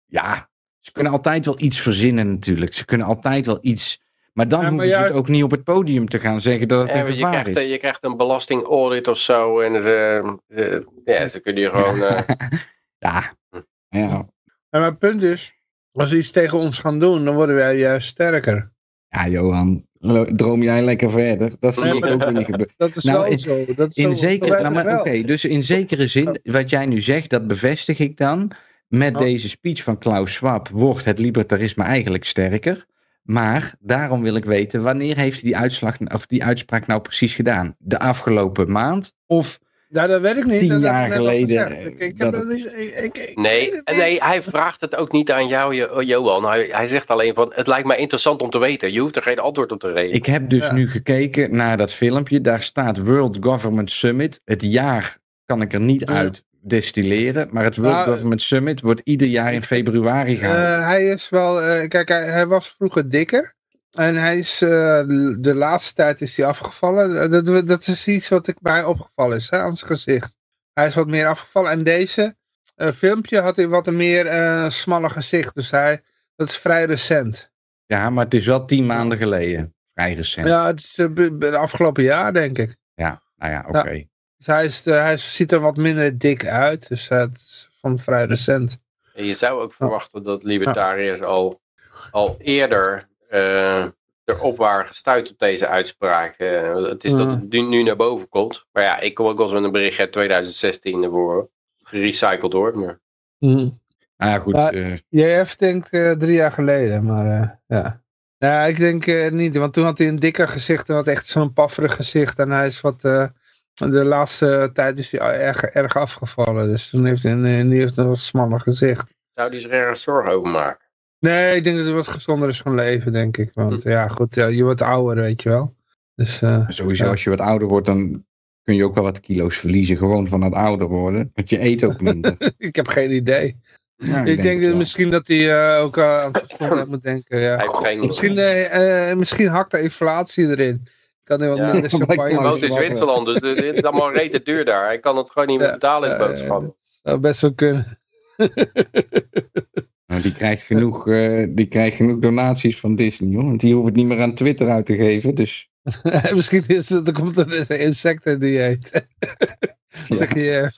ja, ze kunnen altijd wel iets verzinnen natuurlijk. Ze kunnen altijd wel iets... Maar dan ja, hoeven ze het ook niet op het podium te gaan zeggen dat het ja, een je krijgt, is. Je krijgt een belastingaudit of zo en ze, uh, ja, ze kunnen je gewoon... ja, ja. Maar het punt is, als ze iets tegen ons gaan doen, dan worden wij juist sterker. Ja, Johan, droom jij lekker verder? Dat zie ik ook niet gebeuren. Dat is nou, in, zo. Dat is in zo, zekere, nou, maar, Oké, dus in zekere zin, wat jij nu zegt, dat bevestig ik dan. Met Oh. deze speech van Klaus Schwab wordt het libertarisme eigenlijk sterker. Maar daarom wil ik weten, wanneer heeft hij die, uitslag, of die uitspraak nou precies gedaan? De afgelopen maand? Of Nou, dat weet ik niet. Tien jaar geleden, Nee, nee, hij vraagt het ook niet aan jou, Jo- Johan. Hij, hij zegt alleen van, het lijkt mij interessant om te weten. Je hoeft er geen antwoord op te geven. Ik heb dus Ja. nu gekeken naar dat filmpje. Daar staat World Government Summit. Het jaar kan ik er niet Ja. uit destilleren. Maar het World Nou, Government Summit wordt ieder jaar in februari gehouden. Eh, hij is wel, eh, kijk, hij, hij was vroeger dikker. En hij is, eh, de laatste tijd is hij afgevallen. Eh, Dat, dat is iets wat ik mij opgevallen is, hè, aan zijn gezicht. Hij is wat meer afgevallen. En deze eh, filmpje had hij wat een meer eh smalle gezicht. Dus hij, dat is vrij recent. ja, maar het is wel tien maanden geleden. Vrij recent. Ja, Ja, het is de afgelopen jaar, denk ik. nou ja, oké. Dus hij, is, hij ziet er wat minder dik uit. Dus het is van vrij recent. En je zou ook verwachten dat libertariërs al, al eerder erop waren gestuurd op deze uitspraak. Eh, het is dat het nu, nu naar boven komt. Maar ja, ik kom ook wel eens met een berichtje uit 2016 naar voren. Gerecycled hoor. Maar Nou ja, goed. Ja. eh, JF denkt eh, drie jaar geleden, maar eh, ja. Ja, ik denk eh, niet, want toen had hij een dikker gezicht en had echt zo'n pafferig gezicht. En hij is wat, eh, de laatste tijd is hij erg, erg afgevallen. Dus toen heeft hij een, eh, nu heeft hij een wat smaller gezicht. zou die zich ergens zorgen over maken? Nee, ik denk dat hij wat gezonder is gaan leven, denk ik. Want ja, goed, ja, je wordt ouder, weet je wel. Dus eh, sowieso, Ja. als je wat ouder wordt, dan kun je ook wel wat kilo's verliezen. Gewoon van het ouder worden. Want je eet ook minder. ik heb geen idee. Ja, ik denk het dat wel. misschien dat hij eh, ook eh, aan het gezondheid moet denken. Ja. Hij heeft geen... Misschien, eh, eh, misschien hakt de inflatie erin. Kan hij wat Ja. minder champagne Hij woont in. Zwitserland, dus dit is allemaal rete duur daar. Hij kan het gewoon niet meer Ja, betalen in de eh, boodschap. Zou best wel kunnen. Nou, die, krijgt genoeg, eh, die krijgt genoeg donaties van Disney, hoor. Want die hoeft het niet meer aan Twitter uit te geven. Dus misschien is het, er komt er een insectendieet. zeg je.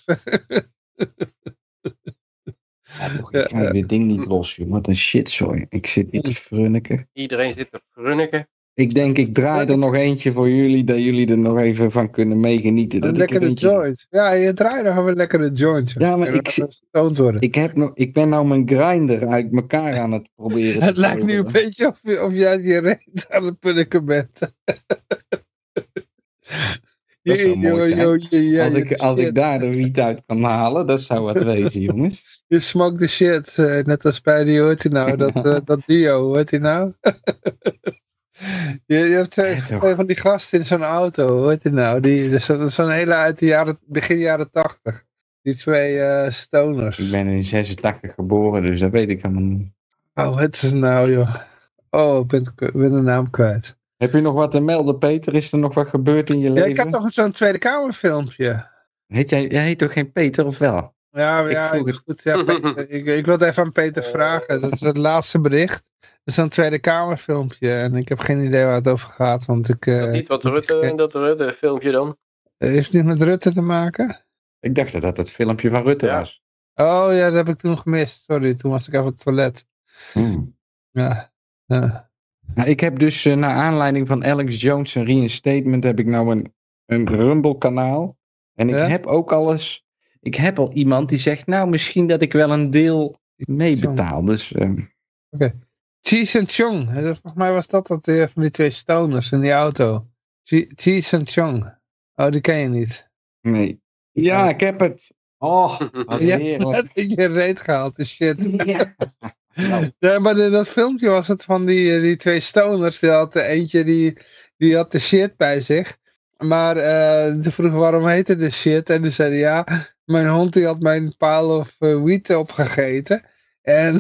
ja, toch, Ja, ik krijg dit ding niet los, joh. Wat een shitzooi. Ik zit niet te frunniken. Iedereen zit te frunniken. Ik denk, ik draai er nog eentje voor jullie, dat jullie er nog even van kunnen meegenieten. Een er lekkere eentje- joint. Ja, je draait nog een lekkere joint. Ja, maar ik- worden. Ik, heb nog, ik ben nou mijn grinder uit elkaar aan het proberen. het lijkt nu een beetje of, je- of jij die reet aan het punniken bent. Mooi zijn. Yo, yo, yo, yo, Als ik, als ik daar de wiet uit kan halen, dat zou wat wezen, jongens. Je smoke the shit. eh, net als bij die, heet die nou? Dat, eh, dat Dio, hoe heet die nou? Je, je hebt twee, twee van die gasten in zo'n auto, hoe heet het nou? Die, Zo'n zo hele uit de jaren, begin jaren tachtig. Die twee uh, stoners. Ik ben in 86 geboren, dus dat weet ik helemaal niet. Oh, het is nou joh. Oh, ik ben, ben de naam kwijt. Heb je nog wat te melden, Peter? Is er nog wat gebeurd in je leven? Ja, ik had toch zo'n Tweede Kamer filmpje. Heet jij, jij heet toch geen Peter, of wel? Ja, ik ja, goed, ja Peter, ik, ik wilde even aan Peter vragen. Dat is het laatste bericht. Dat is een Tweede Kamer filmpje. En ik heb geen idee waar het over gaat. Want ik, uh, dat niet wat Rutte in dat Rutte filmpje dan? Heeft het niet met Rutte te maken? Ik dacht dat dat het filmpje van Rutte was. Oh ja, dat heb ik toen gemist. Sorry, toen was ik even op het toilet. Hmm. Ja. Nou, ik heb dus uh, naar aanleiding van Alex Jones reinstatement heb ik nou een, een Rumble kanaal. En ik heb ook alles. Ik heb al iemand die zegt, nou misschien dat ik wel een deel meebetaal. Dus. Um... Oké. Okay. Cheese and Chong. Volgens mij was dat dat uh, van die twee stoners in die auto. Cheese and Chong. Oh, die ken je niet. Nee. Ja, ik heb het. Oh, wat heerlijk. Ja, dat je reet gehaald, is shit. Ja. Ja, maar dat filmpje was het van die, eh, die twee stoners. Die had eentje die, die had de shit bij zich. Maar uh, toen vroeg waarom heette de shit. En toen zei hij ja, mijn hond die had mijn paal of uh, wiet opgegeten. En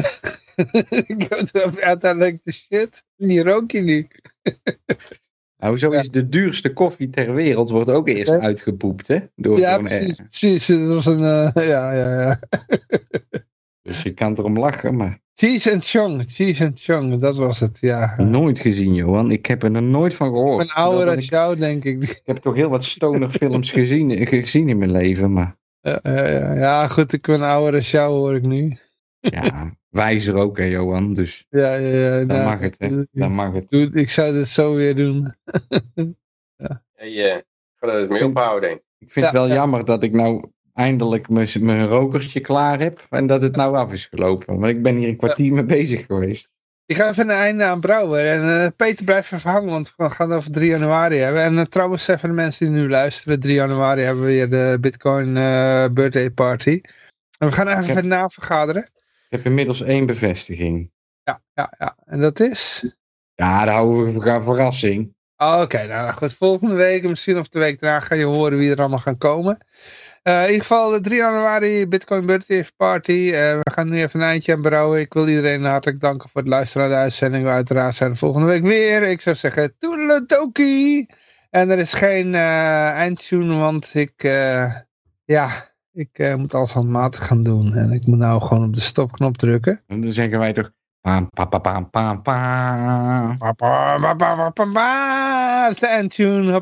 ik heb uiteindelijk de shit. Die rook je niet. Nou, zo is de duurste koffie ter wereld wordt ook eerst uitgepoept, hè? Door ja, precies, precies. Dat was een, uh, ja, ja, ja. dus je kan erom lachen, maar... Cheese and Chong, Cheese and Chong, dat was het, ja. Nooit gezien, Johan. Ik heb er nog nooit van gehoord. Een ouder als jou, denk ik. Ik heb toch heel wat stoner films gezien, gezien in mijn leven, maar... Ja, ja, ja, goed, ik ben ouder als jou, hoor ik nu. Ja, wijzer ook, hè, Johan, dus... Ja, ja, ja. Dan nou, mag het, hè. Dan mag het. ik zou dit zo weer doen. ja. Hey, uh, ik ga er eens mee ophouden, denk ik. vind het wel jammer dat ik nou eindelijk mijn rokertje klaar heb en dat het nou af is gelopen. Want ik ben hier een kwartier mee bezig geweest. Ik ga even een einde aan brouwen. En uh, Peter blijft even hangen, want we gaan het over 3 januari hebben. En uh, trouwens, even de mensen die nu luisteren. 3 januari hebben we weer de Bitcoin uh, birthday party. En we gaan even heb, navergaderen. Ik heb inmiddels één bevestiging. Ja, ja, ja. En dat is? Ja, daar houden we voor verrassing. Oh, Oké, nou goed. Volgende week, misschien of de week daarna, ga je horen wie er allemaal gaan komen. Uh, in ieder geval 3 januari Bitcoin Birthday Party. Uh, we gaan nu even een eindje aan brouwen. Ik wil iedereen hartelijk danken voor het luisteren naar de uitzending. We uiteraard zijn volgende week weer. Ik zou zeggen toedeledokie. En er is geen uh, eindtune, want ik, ja, ik moet alles handmatig gaan doen. En ik moet nou gewoon op de stopknop drukken. En dan zeggen wij toch... Pam, pam, pam, pam, pam, pam. Dat is de eindtune.